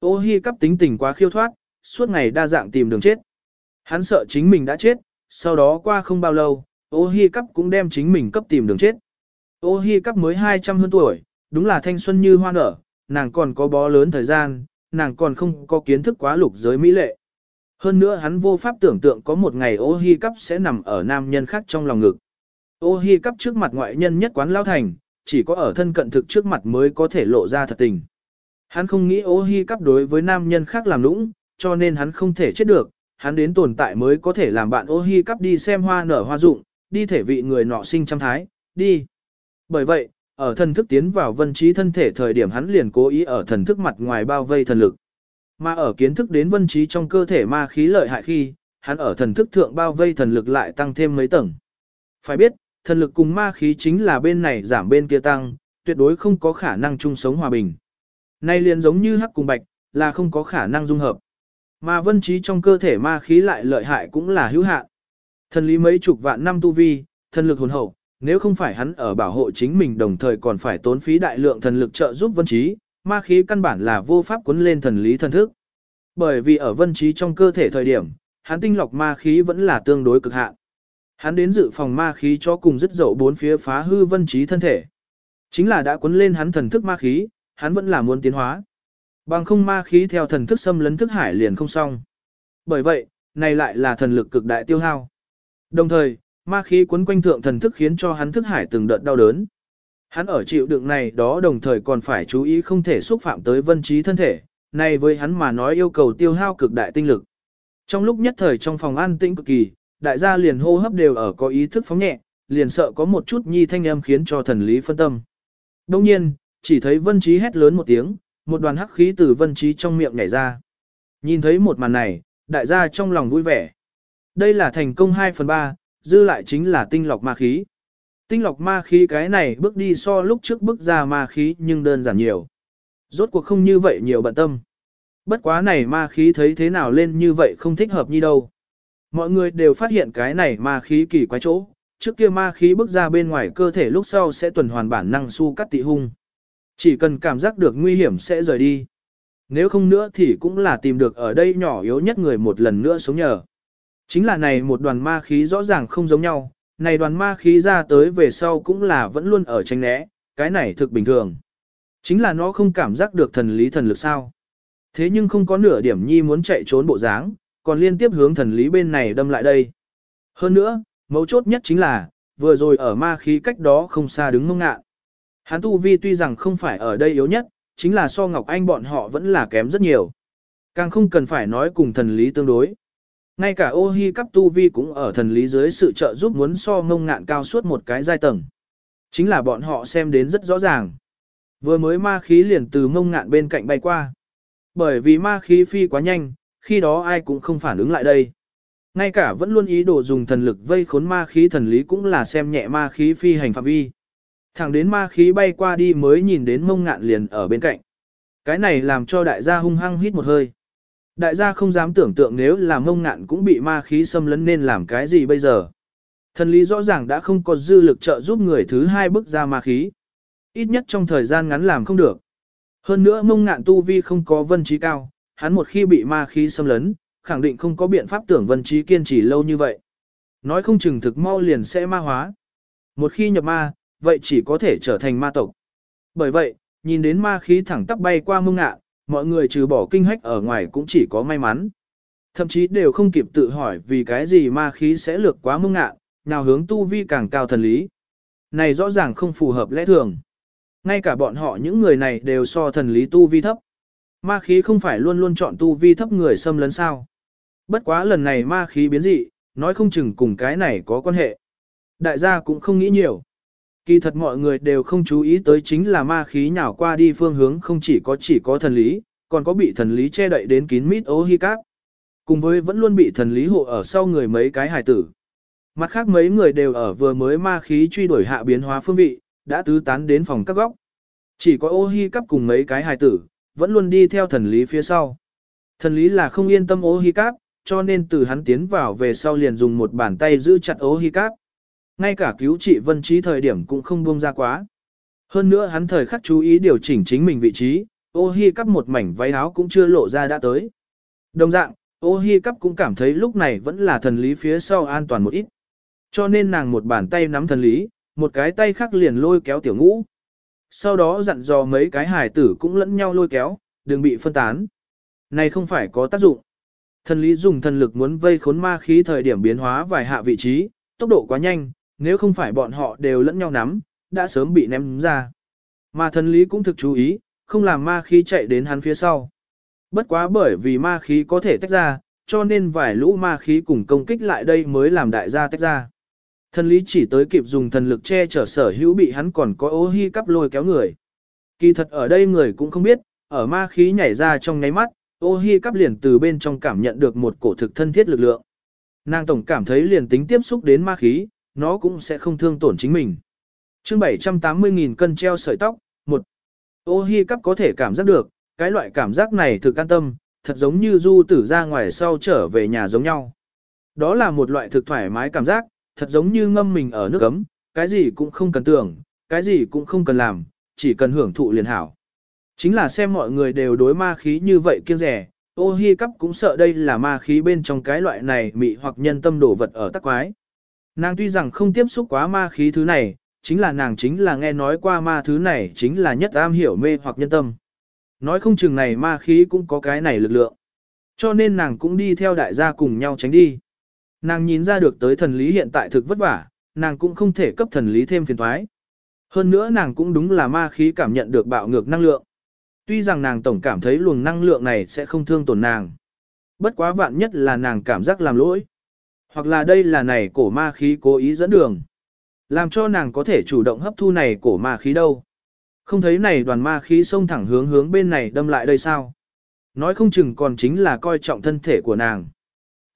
Ô hi cắp tính tình quá khiêu thoát, suốt ngày đa dạng tìm đường chết. Hắn sợ chính mình đã chết, sau đó qua không bao lâu, ô hi cắp cũng đem chính mình cấp tìm đường chết. Ô hi cắp mới 200 hơn tuổi, đúng là thanh xuân như hoa nở, nàng còn có bó lớn thời gian, nàng còn không có kiến thức quá lục giới mỹ lệ. Hơn nữa hắn vô pháp tưởng tượng có một ngày ô hi cắp sẽ nằm ở nam nhân khác trong lòng ngực. Ô hi cắp trước mặt ngoại nhân nhất quán lao thành, chỉ có ở thân cận thực trước mặt mới có thể lộ ra thật tình. Hắn không nghĩ ô hi cắp đối với nam nhân khác làm lũng, cho nên hắn không thể chết được, hắn đến tồn tại mới có thể làm bạn ô hi cắp đi xem hoa nở hoa rụng, đi thể vị người nọ sinh trăm thái, đi. Bởi vậy, ở thần thức tiến vào vân trí thân thể thời điểm hắn liền cố ý ở thần thức mặt ngoài bao vây thần lực. Mà ở kiến thức đến vân trí trong cơ thể ma khí lợi hại khi, hắn ở thần thức thượng bao vây thần lực lại tăng thêm mấy tầng. Phải biết, thần lực cùng ma khí chính là bên này giảm bên kia tăng, tuyệt đối không có khả năng chung sống hòa bình. Nay liền giống như hắc cùng bạch, là không có khả năng dung hợp. Mà vân trí trong cơ thể ma khí lại lợi hại cũng là hữu hạn. Thần lý mấy chục vạn năm tu vi, thần lực hồn hậu, nếu không phải hắn ở bảo hộ chính mình đồng thời còn phải tốn phí đại lượng thần lực trợ giúp vân trí, ma khí căn bản là vô pháp cuốn lên thần lý thần thức. Bởi vì ở vân trí trong cơ thể thời điểm, hắn tinh lọc ma khí vẫn là tương đối cực hạn. Hắn đến dự phòng ma khí cho cùng dứt dậu bốn phía phá hư vân trí thân thể. Chính là đã cuốn lên hắn thần thức ma khí, hắn vẫn là muốn tiến hóa. Bằng không ma khí theo thần thức xâm lấn thức hải liền không xong. Bởi vậy, này lại là thần lực cực đại tiêu hao. Đồng thời, ma khí quấn quanh thượng thần thức khiến cho hắn thức hải từng đợt đau đớn. Hắn ở chịu đựng này đó đồng thời còn phải chú ý không thể xúc phạm tới vân trí thân thể, này với hắn mà nói yêu cầu tiêu hao cực đại tinh lực. Trong lúc nhất thời trong phòng an tĩnh cực kỳ, đại gia liền hô hấp đều ở có ý thức phóng nhẹ, liền sợ có một chút nhi thanh âm khiến cho thần lý phân tâm. Đồng nhiên, chỉ thấy vân trí hét lớn một tiếng, một đoàn hắc khí từ vân trí trong miệng nhảy ra. Nhìn thấy một màn này, đại gia trong lòng vui vẻ. Đây là thành công 2 phần 3, dư lại chính là tinh lọc ma khí. Tinh lọc ma khí cái này bước đi so lúc trước bước ra ma khí nhưng đơn giản nhiều. Rốt cuộc không như vậy nhiều bận tâm. Bất quá này ma khí thấy thế nào lên như vậy không thích hợp như đâu. Mọi người đều phát hiện cái này ma khí kỳ quái chỗ, trước kia ma khí bước ra bên ngoài cơ thể lúc sau sẽ tuần hoàn bản năng su cắt tị hung. Chỉ cần cảm giác được nguy hiểm sẽ rời đi. Nếu không nữa thì cũng là tìm được ở đây nhỏ yếu nhất người một lần nữa sống nhờ. Chính là này một đoàn ma khí rõ ràng không giống nhau, này đoàn ma khí ra tới về sau cũng là vẫn luôn ở tranh né, cái này thực bình thường. Chính là nó không cảm giác được thần lý thần lực sao. Thế nhưng không có nửa điểm nhi muốn chạy trốn bộ dáng, còn liên tiếp hướng thần lý bên này đâm lại đây. Hơn nữa, mấu chốt nhất chính là, vừa rồi ở ma khí cách đó không xa đứng ngông ngạn. Hắn tu vi tuy rằng không phải ở đây yếu nhất, chính là so Ngọc Anh bọn họ vẫn là kém rất nhiều. Càng không cần phải nói cùng thần lý tương đối. Ngay cả ô hi cấp tu vi cũng ở thần lý dưới sự trợ giúp muốn so ngông ngạn cao suốt một cái giai tầng. Chính là bọn họ xem đến rất rõ ràng. Vừa mới ma khí liền từ ngông ngạn bên cạnh bay qua. Bởi vì ma khí phi quá nhanh, khi đó ai cũng không phản ứng lại đây. Ngay cả vẫn luôn ý đồ dùng thần lực vây khốn ma khí thần lý cũng là xem nhẹ ma khí phi hành phạm vi. Thẳng đến ma khí bay qua đi mới nhìn đến mông ngạn liền ở bên cạnh. Cái này làm cho đại gia hung hăng hít một hơi. Đại gia không dám tưởng tượng nếu là mông ngạn cũng bị ma khí xâm lấn nên làm cái gì bây giờ. Thần lý rõ ràng đã không có dư lực trợ giúp người thứ hai bước ra ma khí. Ít nhất trong thời gian ngắn làm không được. Hơn nữa mông ngạn tu vi không có vân trí cao, hắn một khi bị ma khí xâm lấn, khẳng định không có biện pháp tưởng vân trí kiên trì lâu như vậy. Nói không chừng thực mau liền sẽ ma hóa. Một khi nhập ma, vậy chỉ có thể trở thành ma tộc. Bởi vậy, nhìn đến ma khí thẳng tắp bay qua mông ngạ, mọi người trừ bỏ kinh hách ở ngoài cũng chỉ có may mắn. Thậm chí đều không kịp tự hỏi vì cái gì ma khí sẽ lược quá mông ngạ, nào hướng tu vi càng cao thần lý. Này rõ ràng không phù hợp lẽ thường. Ngay cả bọn họ những người này đều so thần lý tu vi thấp. Ma khí không phải luôn luôn chọn tu vi thấp người xâm lấn sao. Bất quá lần này ma khí biến dị, nói không chừng cùng cái này có quan hệ. Đại gia cũng không nghĩ nhiều. Kỳ thật mọi người đều không chú ý tới chính là ma khí nhào qua đi phương hướng không chỉ có chỉ có thần lý, còn có bị thần lý che đậy đến kín mít ô hi cáp. Cùng với vẫn luôn bị thần lý hộ ở sau người mấy cái hài tử. Mặt khác mấy người đều ở vừa mới ma khí truy đuổi hạ biến hóa phương vị, đã tứ tán đến phòng các góc. Chỉ có ô hi cáp cùng mấy cái hài tử, vẫn luôn đi theo thần lý phía sau. Thần lý là không yên tâm ô hi cáp, cho nên từ hắn tiến vào về sau liền dùng một bàn tay giữ chặt ô hi cáp. Ngay cả cứu trị vân trí thời điểm cũng không buông ra quá. Hơn nữa hắn thời khắc chú ý điều chỉnh chính mình vị trí, ô hi cắp một mảnh váy áo cũng chưa lộ ra đã tới. Đồng dạng, ô hi cắp cũng cảm thấy lúc này vẫn là thần lý phía sau an toàn một ít. Cho nên nàng một bàn tay nắm thần lý, một cái tay khác liền lôi kéo tiểu ngũ. Sau đó dặn dò mấy cái hải tử cũng lẫn nhau lôi kéo, đừng bị phân tán. Này không phải có tác dụng. Thần lý dùng thần lực muốn vây khốn ma khí thời điểm biến hóa vài hạ vị trí, tốc độ quá nhanh, nếu không phải bọn họ đều lẫn nhau nắm, đã sớm bị ném ra. Mà thần lý cũng thực chú ý, không làm ma khí chạy đến hắn phía sau. Bất quá bởi vì ma khí có thể tách ra, cho nên vài lũ ma khí cùng công kích lại đây mới làm đại gia tách ra. Thần lý chỉ tới kịp dùng thần lực che chở sở hữu bị hắn còn có ô hi cắp lôi kéo người. Kỳ thật ở đây người cũng không biết, ở ma khí nhảy ra trong nháy mắt, ô hi cắp liền từ bên trong cảm nhận được một cổ thực thân thiết lực lượng. Nàng tổng cảm thấy liền tính tiếp xúc đến ma khí, nó cũng sẽ không thương tổn chính mình. chương 780.000 cân treo sợi tóc, một Ô hi cắp có thể cảm giác được, cái loại cảm giác này thực an tâm, thật giống như du tử ra ngoài sau trở về nhà giống nhau. Đó là một loại thực thoải mái cảm giác, thật giống như ngâm mình ở nước ấm, cái gì cũng không cần tưởng, cái gì cũng không cần làm, chỉ cần hưởng thụ liền hảo. Chính là xem mọi người đều đối ma khí như vậy kiêng rẻ, ô hi cắp cũng sợ đây là ma khí bên trong cái loại này mị hoặc nhân tâm đổ vật ở tắc quái. Nàng tuy rằng không tiếp xúc quá ma khí thứ này, chính là nàng chính là nghe nói qua ma thứ này chính là nhất am hiểu mê hoặc nhân tâm. Nói không chừng này ma khí cũng có cái này lực lượng. Cho nên nàng cũng đi theo đại gia cùng nhau tránh đi. Nàng nhìn ra được tới thần lý hiện tại thực vất vả, nàng cũng không thể cấp thần lý thêm phiền thoái. Hơn nữa nàng cũng đúng là ma khí cảm nhận được bạo ngược năng lượng. Tuy rằng nàng tổng cảm thấy luồng năng lượng này sẽ không thương tổn nàng. Bất quá vạn nhất là nàng cảm giác làm lỗi. Hoặc là đây là này cổ ma khí cố ý dẫn đường. Làm cho nàng có thể chủ động hấp thu này cổ ma khí đâu. Không thấy này đoàn ma khí xông thẳng hướng hướng bên này đâm lại đây sao. Nói không chừng còn chính là coi trọng thân thể của nàng.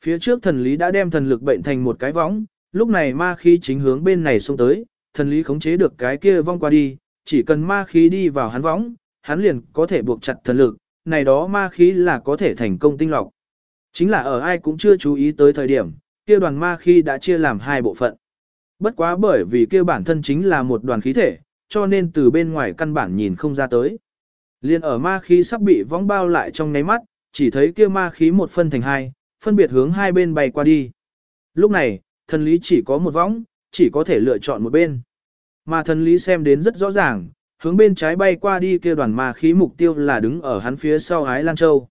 Phía trước thần lý đã đem thần lực bệnh thành một cái võng, lúc này ma khí chính hướng bên này xông tới, thần lý khống chế được cái kia vong qua đi, chỉ cần ma khí đi vào hắn võng, hắn liền có thể buộc chặt thần lực, này đó ma khí là có thể thành công tinh lọc. Chính là ở ai cũng chưa chú ý tới thời điểm, kia đoàn ma khí đã chia làm hai bộ phận. Bất quá bởi vì kia bản thân chính là một đoàn khí thể, cho nên từ bên ngoài căn bản nhìn không ra tới. Liên ở ma khí sắp bị vong bao lại trong nháy mắt, chỉ thấy kia ma khí một phân thành hai, phân biệt hướng hai bên bay qua đi. Lúc này, thần lý chỉ có một võng, chỉ có thể lựa chọn một bên. Mà thần lý xem đến rất rõ ràng, hướng bên trái bay qua đi kia đoàn ma khí mục tiêu là đứng ở hắn phía sau Ái Lan Châu.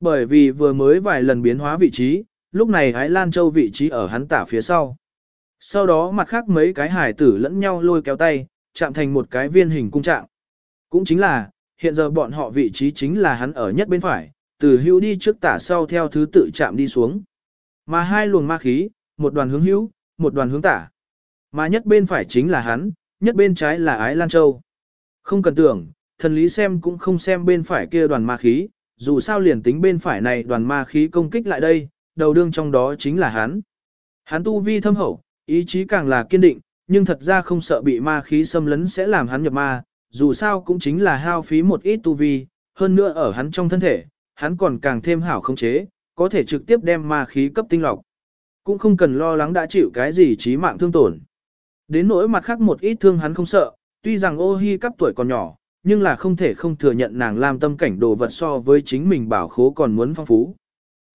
Bởi vì vừa mới vài lần biến hóa vị trí, lúc này Ái Lan Châu vị trí ở hắn tả phía sau. Sau đó mặt khác mấy cái hải tử lẫn nhau lôi kéo tay, chạm thành một cái viên hình cung trạng. Cũng chính là, hiện giờ bọn họ vị trí chính là hắn ở nhất bên phải, từ hữu đi trước tả sau theo thứ tự chạm đi xuống. Mà hai luồng ma khí, một đoàn hướng hữu, một đoàn hướng tả. Mà nhất bên phải chính là hắn, nhất bên trái là Ái Lan Châu. Không cần tưởng, thần lý xem cũng không xem bên phải kia đoàn ma khí, dù sao liền tính bên phải này đoàn ma khí công kích lại đây, đầu đương trong đó chính là hắn. Hắn tu vi thâm hậu, ý chí càng là kiên định, nhưng thật ra không sợ bị ma khí xâm lấn sẽ làm hắn nhập ma, dù sao cũng chính là hao phí một ít tu vi, hơn nữa ở hắn trong thân thể, hắn còn càng thêm hảo không chế, có thể trực tiếp đem ma khí cấp tinh lọc. Cũng không cần lo lắng đã chịu cái gì chí mạng thương tổn. Đến nỗi mặt khác một ít thương hắn không sợ, tuy rằng ô hi cấp tuổi còn nhỏ, nhưng là không thể không thừa nhận nàng làm tâm cảnh đồ vật so với chính mình bảo khố còn muốn phong phú.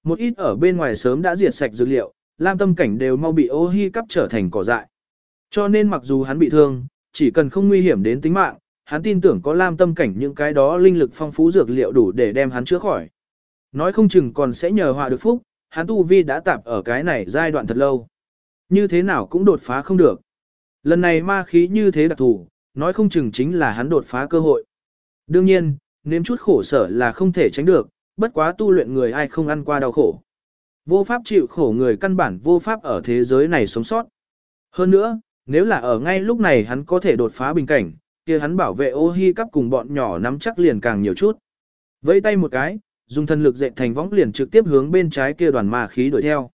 Một ít ở bên ngoài sớm đã diệt sạch dữ liệu, lam tâm cảnh đều mau bị ô hi cấp trở thành cỏ dại. Cho nên mặc dù hắn bị thương, chỉ cần không nguy hiểm đến tính mạng, hắn tin tưởng có lam tâm cảnh những cái đó linh lực phong phú dược liệu đủ để đem hắn chữa khỏi. Nói không chừng còn sẽ nhờ họa được phúc, hắn tu vi đã tạp ở cái này giai đoạn thật lâu. Như thế nào cũng đột phá không được. Lần này ma khí như thế đặc thù, nói không chừng chính là hắn đột phá cơ hội. Đương nhiên, nếm chút khổ sở là không thể tránh được, bất quá tu luyện người ai không ăn qua đau khổ. Vô pháp chịu khổ người căn bản vô pháp ở thế giới này sống sót. Hơn nữa, nếu là ở ngay lúc này hắn có thể đột phá bình cảnh, kia hắn bảo vệ ô hi cắp cùng bọn nhỏ nắm chắc liền càng nhiều chút. Vẫy tay một cái, dùng thân lực dệt thành võng liền trực tiếp hướng bên trái kia đoàn ma khí đuổi theo.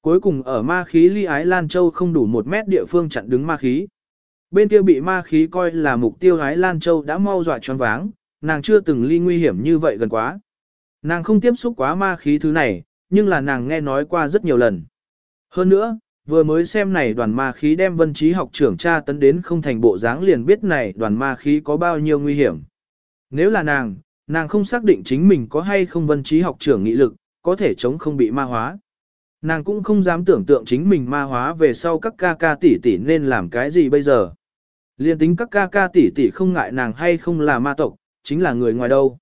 Cuối cùng ở ma khí ly ái Lan Châu không đủ một mét địa phương chặn đứng ma khí. Bên kia bị ma khí coi là mục tiêu ái Lan Châu đã mau dọa choáng váng, nàng chưa từng ly nguy hiểm như vậy gần quá. Nàng không tiếp xúc quá ma khí thứ này, nhưng là nàng nghe nói qua rất nhiều lần. Hơn nữa, vừa mới xem này đoàn ma khí đem vân trí học trưởng cha tấn đến không thành bộ dáng liền biết này đoàn ma khí có bao nhiêu nguy hiểm. Nếu là nàng, Nàng không xác định chính mình có hay không vân trí học trưởng nghị lực, có thể chống không bị ma hóa. Nàng cũng không dám tưởng tượng chính mình ma hóa về sau các ca ca tỷ tỷ nên làm cái gì bây giờ. Liên tính các ca ca tỷ tỷ không ngại nàng hay không là ma tộc, chính là người ngoài đâu.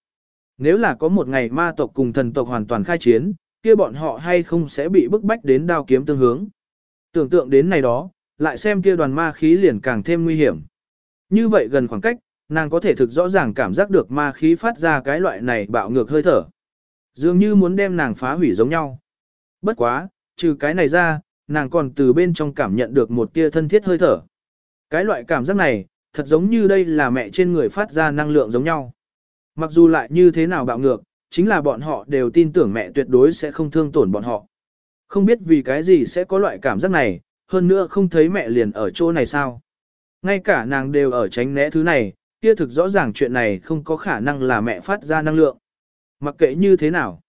Nếu là có một ngày ma tộc cùng thần tộc hoàn toàn khai chiến, kia bọn họ hay không sẽ bị bức bách đến đao kiếm tương hướng. Tưởng tượng đến này đó, lại xem kia đoàn ma khí liền càng thêm nguy hiểm. Như vậy gần khoảng cách, nàng có thể thực rõ ràng cảm giác được ma khí phát ra cái loại này bạo ngược hơi thở. Dường như muốn đem nàng phá hủy giống nhau. Bất quá, trừ cái này ra, nàng còn từ bên trong cảm nhận được một tia thân thiết hơi thở. Cái loại cảm giác này, thật giống như đây là mẹ trên người phát ra năng lượng giống nhau. Mặc dù lại như thế nào bạo ngược, chính là bọn họ đều tin tưởng mẹ tuyệt đối sẽ không thương tổn bọn họ. Không biết vì cái gì sẽ có loại cảm giác này, hơn nữa không thấy mẹ liền ở chỗ này sao. Ngay cả nàng đều ở tránh né thứ này, kia thực rõ ràng chuyện này không có khả năng là mẹ phát ra năng lượng. Mặc kệ như thế nào,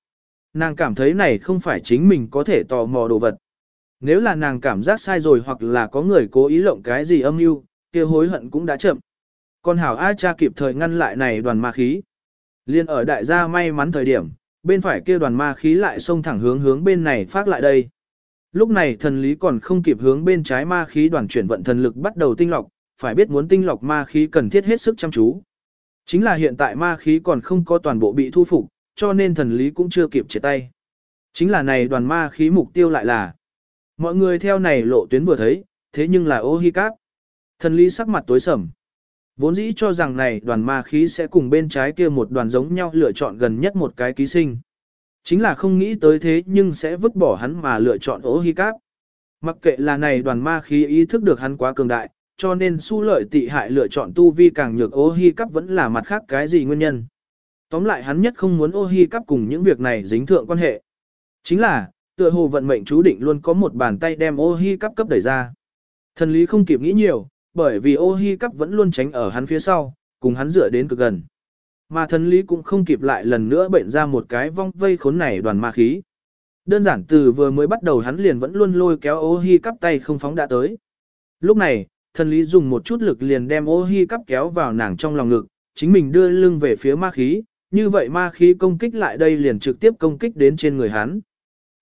nàng cảm thấy này không phải chính mình có thể tò mò đồ vật. Nếu là nàng cảm giác sai rồi hoặc là có người cố ý lộng cái gì âm mưu, kia hối hận cũng đã chậm. Còn hảo A cha kịp thời ngăn lại này đoàn ma khí. Liên ở đại gia may mắn thời điểm, bên phải kia đoàn ma khí lại xông thẳng hướng hướng bên này phát lại đây. Lúc này thần lý còn không kịp hướng bên trái ma khí đoàn chuyển vận thần lực bắt đầu tinh lọc, phải biết muốn tinh lọc ma khí cần thiết hết sức chăm chú. Chính là hiện tại ma khí còn không có toàn bộ bị thu phục, cho nên thần lý cũng chưa kịp chia tay. Chính là này đoàn ma khí mục tiêu lại là Mọi người theo này lộ tuyến vừa thấy, thế nhưng là ô hi cáp. Thần lý sắc mặt tối sầm. Vốn dĩ cho rằng này đoàn ma khí sẽ cùng bên trái kia một đoàn giống nhau lựa chọn gần nhất một cái ký sinh. Chính là không nghĩ tới thế nhưng sẽ vứt bỏ hắn mà lựa chọn ố hi cáp. Mặc kệ là này đoàn ma khí ý thức được hắn quá cường đại, cho nên su lợi tị hại lựa chọn tu vi càng nhược ô hi cắp vẫn là mặt khác cái gì nguyên nhân. Tóm lại hắn nhất không muốn ô hi cắp cùng những việc này dính thượng quan hệ. Chính là, tựa hồ vận mệnh chú định luôn có một bàn tay đem ô hi cắp cấp đẩy ra. Thần lý không kịp nghĩ nhiều, bởi vì ô hi cắp vẫn luôn tránh ở hắn phía sau, cùng hắn dựa đến cực gần. Mà thần lý cũng không kịp lại lần nữa bệnh ra một cái vong vây khốn này đoàn ma khí. Đơn giản từ vừa mới bắt đầu hắn liền vẫn luôn lôi kéo ô hi cắp tay không phóng đã tới. Lúc này, thần lý dùng một chút lực liền đem ô hi cắp kéo vào nàng trong lòng ngực, chính mình đưa lưng về phía ma khí, như vậy ma khí công kích lại đây liền trực tiếp công kích đến trên người hắn.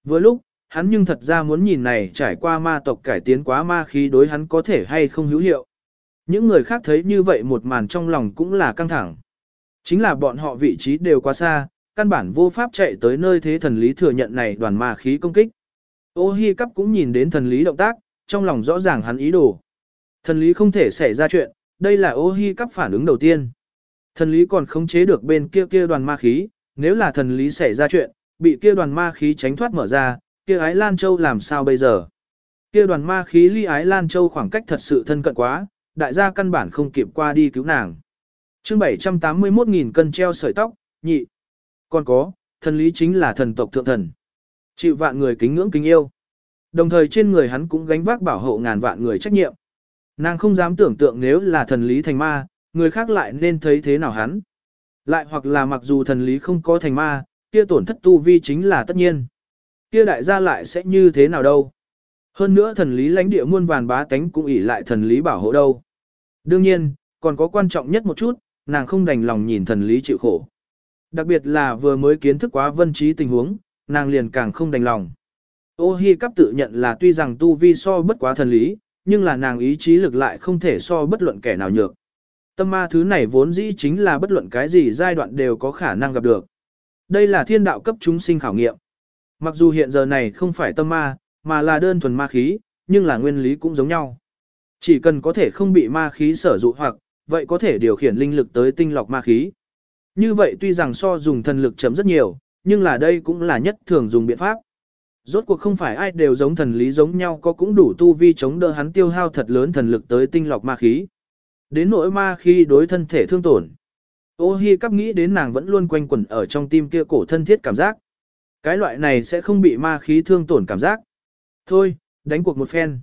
Vừa lúc, hắn nhưng thật ra muốn nhìn này trải qua ma tộc cải tiến quá ma khí đối hắn có thể hay không hữu hiệu. Những người khác thấy như vậy một màn trong lòng cũng là căng thẳng. Chính là bọn họ vị trí đều quá xa, căn bản vô pháp chạy tới nơi thế thần lý thừa nhận này đoàn ma khí công kích. Ô hi cắp cũng nhìn đến thần lý động tác, trong lòng rõ ràng hắn ý đồ. Thần lý không thể xảy ra chuyện, đây là ô hi cắp phản ứng đầu tiên. Thần lý còn khống chế được bên kia kia đoàn ma khí, nếu là thần lý xảy ra chuyện, bị kia đoàn ma khí tránh thoát mở ra, kia Ái Lan Châu làm sao bây giờ? Kia đoàn ma khí ly Ái Lan Châu khoảng cách thật sự thân cận quá, đại gia căn bản không kịp qua đi cứu nàng. chương 781.000 cân treo sợi tóc, nhị. Còn có, thần lý chính là thần tộc thượng thần. Chịu vạn người kính ngưỡng kính yêu. Đồng thời trên người hắn cũng gánh vác bảo hộ ngàn vạn người trách nhiệm. Nàng không dám tưởng tượng nếu là thần lý thành ma, người khác lại nên thấy thế nào hắn. Lại hoặc là mặc dù thần lý không có thành ma, kia tổn thất tu vi chính là tất nhiên. Kia đại gia lại sẽ như thế nào đâu. Hơn nữa thần lý lãnh địa muôn vàn bá tánh cũng ỷ lại thần lý bảo hộ đâu. Đương nhiên, còn có quan trọng nhất một chút, nàng không đành lòng nhìn thần lý chịu khổ. Đặc biệt là vừa mới kiến thức quá vân trí tình huống, nàng liền càng không đành lòng. Ô hi cắp tự nhận là tuy rằng tu vi so bất quá thần lý, nhưng là nàng ý chí lực lại không thể so bất luận kẻ nào nhược. Tâm ma thứ này vốn dĩ chính là bất luận cái gì giai đoạn đều có khả năng gặp được. Đây là thiên đạo cấp chúng sinh khảo nghiệm. Mặc dù hiện giờ này không phải tâm ma, mà là đơn thuần ma khí, nhưng là nguyên lý cũng giống nhau. Chỉ cần có thể không bị ma khí sở dụ hoặc, vậy có thể điều khiển linh lực tới tinh lọc ma khí. Như vậy tuy rằng so dùng thần lực chấm rất nhiều, nhưng là đây cũng là nhất thường dùng biện pháp. Rốt cuộc không phải ai đều giống thần lý giống nhau có cũng đủ tu vi chống đỡ hắn tiêu hao thật lớn thần lực tới tinh lọc ma khí. Đến nỗi ma khí đối thân thể thương tổn. Ô hi cắp nghĩ đến nàng vẫn luôn quanh quẩn ở trong tim kia cổ thân thiết cảm giác. Cái loại này sẽ không bị ma khí thương tổn cảm giác. Thôi, đánh cuộc một phen.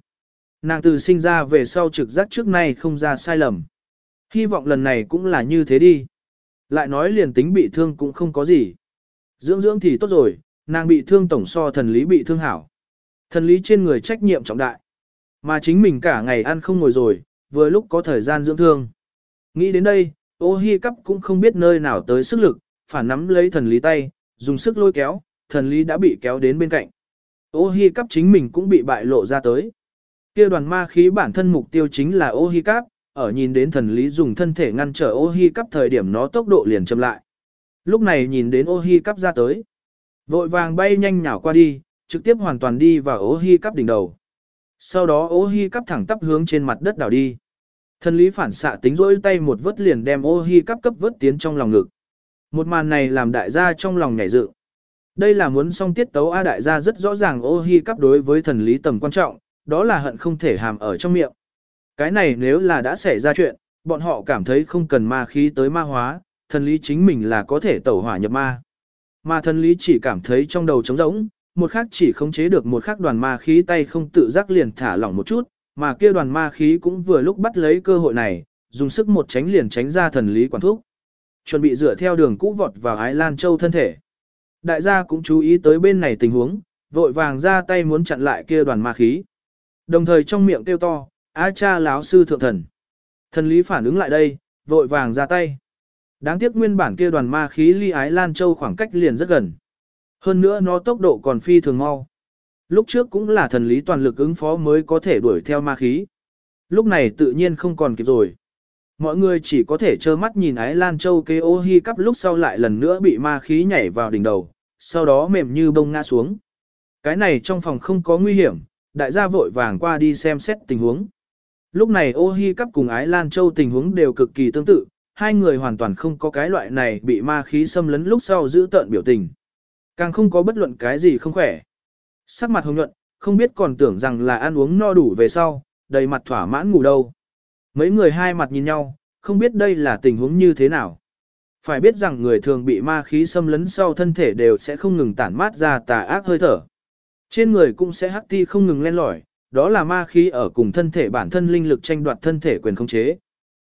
Nàng từ sinh ra về sau trực giác trước nay không ra sai lầm. Hy vọng lần này cũng là như thế đi. Lại nói liền tính bị thương cũng không có gì. Dưỡng dưỡng thì tốt rồi, nàng bị thương tổng so thần lý bị thương hảo. Thần lý trên người trách nhiệm trọng đại. Mà chính mình cả ngày ăn không ngồi rồi, vừa lúc có thời gian dưỡng thương. Nghĩ đến đây, ô hi cắp cũng không biết nơi nào tới sức lực, phản nắm lấy thần lý tay, dùng sức lôi kéo, thần lý đã bị kéo đến bên cạnh. Ô hi cắp chính mình cũng bị bại lộ ra tới. Kia đoàn ma khí bản thân mục tiêu chính là ô hi cắp, ở nhìn đến thần lý dùng thân thể ngăn trở ô hi cắp thời điểm nó tốc độ liền chậm lại. Lúc này nhìn đến ô hi cắp ra tới. Vội vàng bay nhanh nhào qua đi, trực tiếp hoàn toàn đi vào ô hi cắp đỉnh đầu. Sau đó ô hi cắp thẳng tắp hướng trên mặt đất đảo đi. Thần lý phản xạ tính rỗi tay một vớt liền đem ô hi cắp cấp vớt tiến trong lòng ngực. Một màn này làm đại gia trong lòng nhảy dựng. Đây là muốn song tiết tấu A đại gia rất rõ ràng ô hi cắp đối với thần lý tầm quan trọng, đó là hận không thể hàm ở trong miệng. Cái này nếu là đã xảy ra chuyện, bọn họ cảm thấy không cần ma khí tới ma hóa, thần lý chính mình là có thể tẩu hỏa nhập ma. Mà thần lý chỉ cảm thấy trong đầu trống rỗng, một khắc chỉ khống chế được một khắc đoàn ma khí tay không tự giác liền thả lỏng một chút, mà kia đoàn ma khí cũng vừa lúc bắt lấy cơ hội này, dùng sức một tránh liền tránh ra thần lý quản thúc. Chuẩn bị dựa theo đường cũ vọt vào Ái Lan Châu thân thể. Đại gia cũng chú ý tới bên này tình huống, vội vàng ra tay muốn chặn lại kia đoàn ma khí. Đồng thời trong miệng kêu to, A cha láo sư thượng thần. Thần lý phản ứng lại đây, vội vàng ra tay. Đáng tiếc nguyên bản kia đoàn ma khí ly ái Lan Châu khoảng cách liền rất gần. Hơn nữa nó tốc độ còn phi thường mau. Lúc trước cũng là thần lý toàn lực ứng phó mới có thể đuổi theo ma khí. Lúc này tự nhiên không còn kịp rồi. Mọi người chỉ có thể trơ mắt nhìn ái Lan Châu kế ô hi cắp lúc sau lại lần nữa bị ma khí nhảy vào đỉnh đầu, sau đó mềm như bông ngã xuống. Cái này trong phòng không có nguy hiểm, đại gia vội vàng qua đi xem xét tình huống. Lúc này ô hi cắp cùng ái Lan Châu tình huống đều cực kỳ tương tự, hai người hoàn toàn không có cái loại này bị ma khí xâm lấn lúc sau giữ tợn biểu tình. Càng không có bất luận cái gì không khỏe. Sắc mặt hồng nhuận, không biết còn tưởng rằng là ăn uống no đủ về sau, đầy mặt thỏa mãn ngủ đâu. Mấy người hai mặt nhìn nhau, không biết đây là tình huống như thế nào. Phải biết rằng người thường bị ma khí xâm lấn sau thân thể đều sẽ không ngừng tản mát ra tà ác hơi thở. Trên người cũng sẽ hắc ti không ngừng len lỏi, đó là ma khí ở cùng thân thể bản thân linh lực tranh đoạt thân thể quyền khống chế.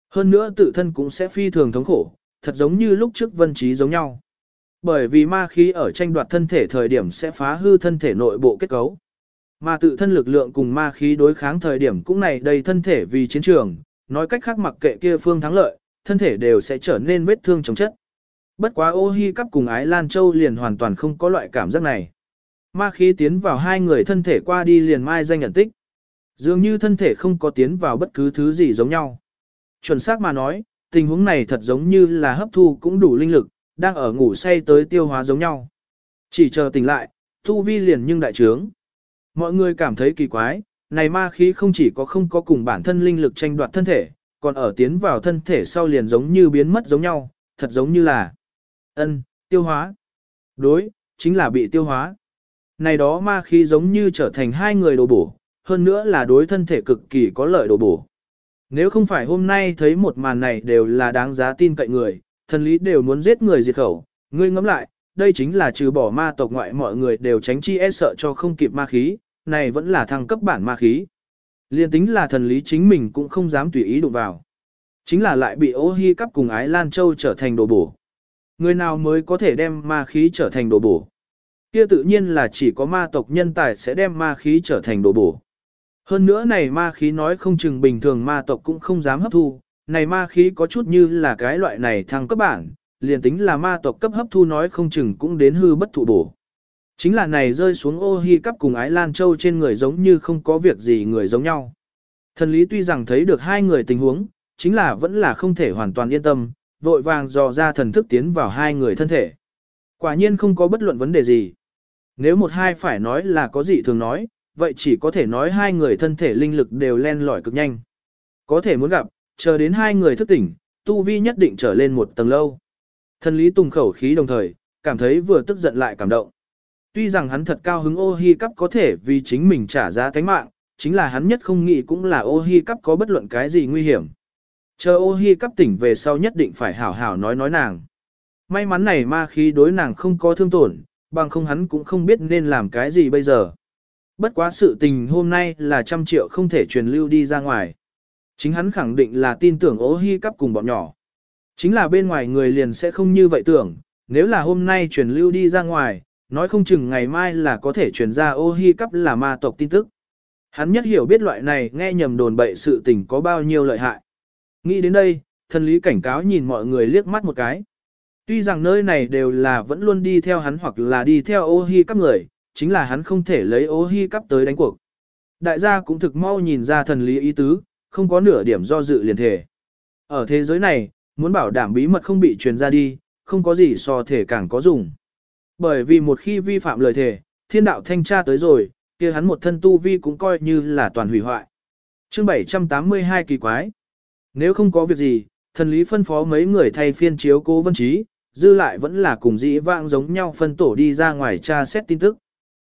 Hơn nữa tự thân cũng sẽ phi thường thống khổ, thật giống như lúc trước vân trí giống nhau. Bởi vì ma khí ở tranh đoạt thân thể thời điểm sẽ phá hư thân thể nội bộ kết cấu. Mà tự thân lực lượng cùng ma khí đối kháng thời điểm cũng này đầy thân thể vì chiến trường, nói cách khác mặc kệ kia phương thắng lợi, thân thể đều sẽ trở nên vết thương chống chất. Bất quá ô hi cắp cùng ái Lan Châu liền hoàn toàn không có loại cảm giác này. Ma khí tiến vào hai người thân thể qua đi liền mai danh nhận tích. Dường như thân thể không có tiến vào bất cứ thứ gì giống nhau. Chuẩn xác mà nói, tình huống này thật giống như là hấp thu cũng đủ linh lực, đang ở ngủ say tới tiêu hóa giống nhau. Chỉ chờ tỉnh lại, thu vi liền nhưng đại trướng. Mọi người cảm thấy kỳ quái, này ma khí không chỉ có không có cùng bản thân linh lực tranh đoạt thân thể, còn ở tiến vào thân thể sau liền giống như biến mất giống nhau, thật giống như là ân tiêu hóa. Đối, chính là bị tiêu hóa. Này đó ma khí giống như trở thành hai người đồ bổ, hơn nữa là đối thân thể cực kỳ có lợi đồ bổ. Nếu không phải hôm nay thấy một màn này đều là đáng giá tin cậy người, thần lý đều muốn giết người diệt khẩu, ngươi ngẫm lại, đây chính là trừ bỏ ma tộc ngoại mọi người đều tránh chi e sợ cho không kịp ma khí, này vẫn là thăng cấp bản ma khí. Liên tính là thần lý chính mình cũng không dám tùy ý đụng vào. Chính là lại bị ô hi cắp cùng ái Lan Châu trở thành đồ bổ. Người nào mới có thể đem ma khí trở thành đồ bổ. Kia tự nhiên là chỉ có ma tộc nhân tài sẽ đem ma khí trở thành đồ bổ. Hơn nữa này ma khí nói không chừng bình thường ma tộc cũng không dám hấp thu, này ma khí có chút như là cái loại này thăng cấp bản, liền tính là ma tộc cấp hấp thu nói không chừng cũng đến hư bất thụ bổ. Chính là này rơi xuống ô hi cắp cùng ái Lan Châu trên người giống như không có việc gì người giống nhau. Thần lý tuy rằng thấy được hai người tình huống, chính là vẫn là không thể hoàn toàn yên tâm, vội vàng dò ra thần thức tiến vào hai người thân thể. Quả nhiên không có bất luận vấn đề gì. Nếu một hai phải nói là có gì thường nói, vậy chỉ có thể nói hai người thân thể linh lực đều len lỏi cực nhanh. Có thể muốn gặp, chờ đến hai người thức tỉnh, tu vi nhất định trở lên một tầng lâu. Thần lý tùng khẩu khí đồng thời, cảm thấy vừa tức giận lại cảm động. Tuy rằng hắn thật cao hứng ô hi cắp có thể vì chính mình trả giá tánh mạng, chính là hắn nhất không nghĩ cũng là ô hi cắp có bất luận cái gì nguy hiểm. Chờ ô hi cắp tỉnh về sau nhất định phải hảo hảo nói nói nàng. May mắn này ma khí đối nàng không có thương tổn, bằng không hắn cũng không biết nên làm cái gì bây giờ. Bất quá sự tình hôm nay là trăm triệu không thể truyền lưu đi ra ngoài. Chính hắn khẳng định là tin tưởng ô hi cắp cùng bọn nhỏ. Chính là bên ngoài người liền sẽ không như vậy tưởng, nếu là hôm nay truyền lưu đi ra ngoài, nói không chừng ngày mai là có thể truyền ra ô hi cắp là ma tộc tin tức. Hắn nhất hiểu biết loại này nghe nhầm đồn bậy sự tình có bao nhiêu lợi hại. Nghĩ đến đây, thần lý cảnh cáo nhìn mọi người liếc mắt một cái. Tuy rằng nơi này đều là vẫn luôn đi theo hắn hoặc là đi theo ô hi các người, chính là hắn không thể lấy ô hi cắp tới đánh cuộc. Đại gia cũng thực mau nhìn ra thần lý ý tứ, không có nửa điểm do dự liền thể. Ở thế giới này, muốn bảo đảm bí mật không bị truyền ra đi, không có gì so thể càng có dùng. Bởi vì một khi vi phạm lời thề, thiên đạo thanh tra tới rồi, kia hắn một thân tu vi cũng coi như là toàn hủy hoại. Chương 782 kỳ quái. Nếu không có việc gì, thần lý phân phó mấy người thay phiên chiếu cố vân trí, dư lại vẫn là cùng dĩ vãng giống nhau phân tổ đi ra ngoài tra xét tin tức.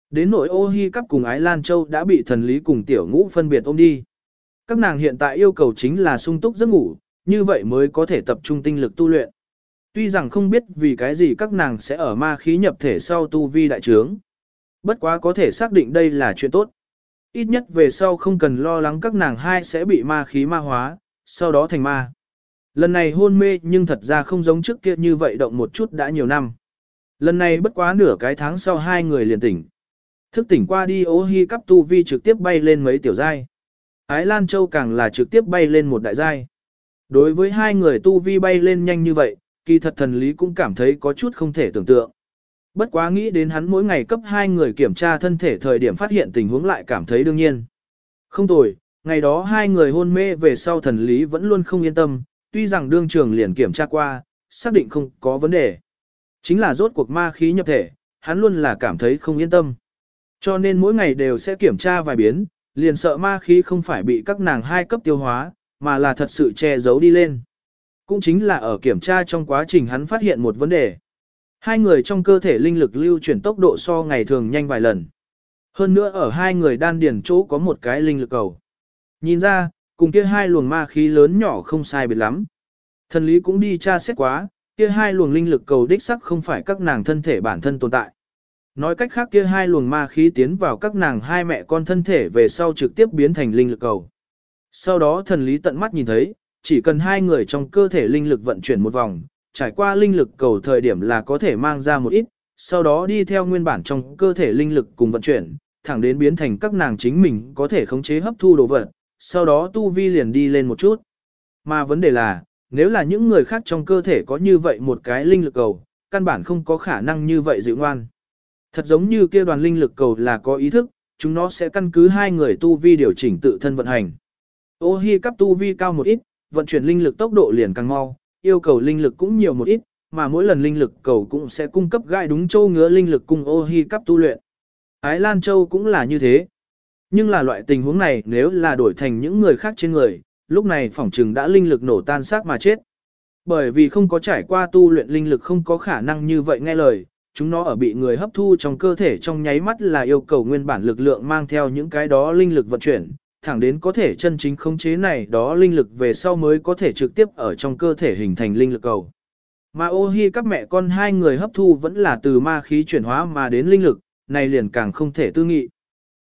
Đến nội ô hi cắp cùng Ái Lan Châu đã bị thần lý cùng tiểu ngũ phân biệt ôm đi. Các nàng hiện tại yêu cầu chính là sung túc giấc ngủ, như vậy mới có thể tập trung tinh lực tu luyện. Tuy rằng không biết vì cái gì các nàng sẽ ở ma khí nhập thể sau tu vi đại trướng. Bất quá có thể xác định đây là chuyện tốt. Ít nhất về sau không cần lo lắng các nàng hai sẽ bị ma khí ma hóa, sau đó thành ma. Lần này hôn mê nhưng thật ra không giống trước kia như vậy động một chút đã nhiều năm. Lần này bất quá nửa cái tháng sau hai người liền tỉnh. Thức tỉnh qua đi ô hi cắp tu vi trực tiếp bay lên mấy tiểu giai. Ái Lan Châu càng là trực tiếp bay lên một đại giai. Đối với hai người tu vi bay lên nhanh như vậy, kỳ thật thần lý cũng cảm thấy có chút không thể tưởng tượng. Bất quá nghĩ đến hắn mỗi ngày cấp hai người kiểm tra thân thể thời điểm phát hiện tình huống lại cảm thấy đương nhiên. Không tồi, ngày đó hai người hôn mê về sau thần lý vẫn luôn không yên tâm, tuy rằng đương trường liền kiểm tra qua, xác định không có vấn đề. Chính là rốt cuộc ma khí nhập thể, hắn luôn là cảm thấy không yên tâm. Cho nên mỗi ngày đều sẽ kiểm tra vài biến, liền sợ ma khí không phải bị các nàng hai cấp tiêu hóa, mà là thật sự che giấu đi lên. Cũng chính là ở kiểm tra trong quá trình hắn phát hiện một vấn đề. Hai người trong cơ thể linh lực lưu chuyển tốc độ so ngày thường nhanh vài lần. Hơn nữa ở hai người đan điền chỗ có một cái linh lực cầu. Nhìn ra, cùng kia hai luồng ma khí lớn nhỏ không sai biệt lắm. Thần lý cũng đi tra xét quá, kia hai luồng linh lực cầu đích sắc không phải các nàng thân thể bản thân tồn tại. Nói cách khác kia hai luồng ma khí tiến vào các nàng hai mẹ con thân thể về sau trực tiếp biến thành linh lực cầu. Sau đó thần lý tận mắt nhìn thấy, chỉ cần hai người trong cơ thể linh lực vận chuyển một vòng, trải qua linh lực cầu thời điểm là có thể mang ra một ít, sau đó đi theo nguyên bản trong cơ thể linh lực cùng vận chuyển, thẳng đến biến thành các nàng chính mình có thể khống chế hấp thu đồ vật, sau đó tu vi liền đi lên một chút. Mà vấn đề là, nếu là những người khác trong cơ thể có như vậy một cái linh lực cầu, căn bản không có khả năng như vậy dịu ngoan. Thật giống như kia đoàn linh lực cầu là có ý thức, chúng nó sẽ căn cứ hai người tu vi điều chỉnh tự thân vận hành. Ô hi cấp tu vi cao một ít, vận chuyển linh lực tốc độ liền càng mau, yêu cầu linh lực cũng nhiều một ít, mà mỗi lần linh lực cầu cũng sẽ cung cấp gai đúng châu ngứa linh lực cùng ô hi cấp tu luyện. Ái Lan Châu cũng là như thế. Nhưng là loại tình huống này nếu là đổi thành những người khác trên người, lúc này phỏng trừng đã linh lực nổ tan xác mà chết. Bởi vì không có trải qua tu luyện linh lực không có khả năng như vậy nghe lời, chúng nó ở bị người hấp thu trong cơ thể trong nháy mắt là yêu cầu nguyên bản lực lượng mang theo những cái đó linh lực vận chuyển, thẳng đến có thể chân chính khống chế này đó linh lực về sau mới có thể trực tiếp ở trong cơ thể hình thành linh lực cầu. Mà ô hi các mẹ con hai người hấp thu vẫn là từ ma khí chuyển hóa mà đến linh lực, này liền càng không thể tư nghị.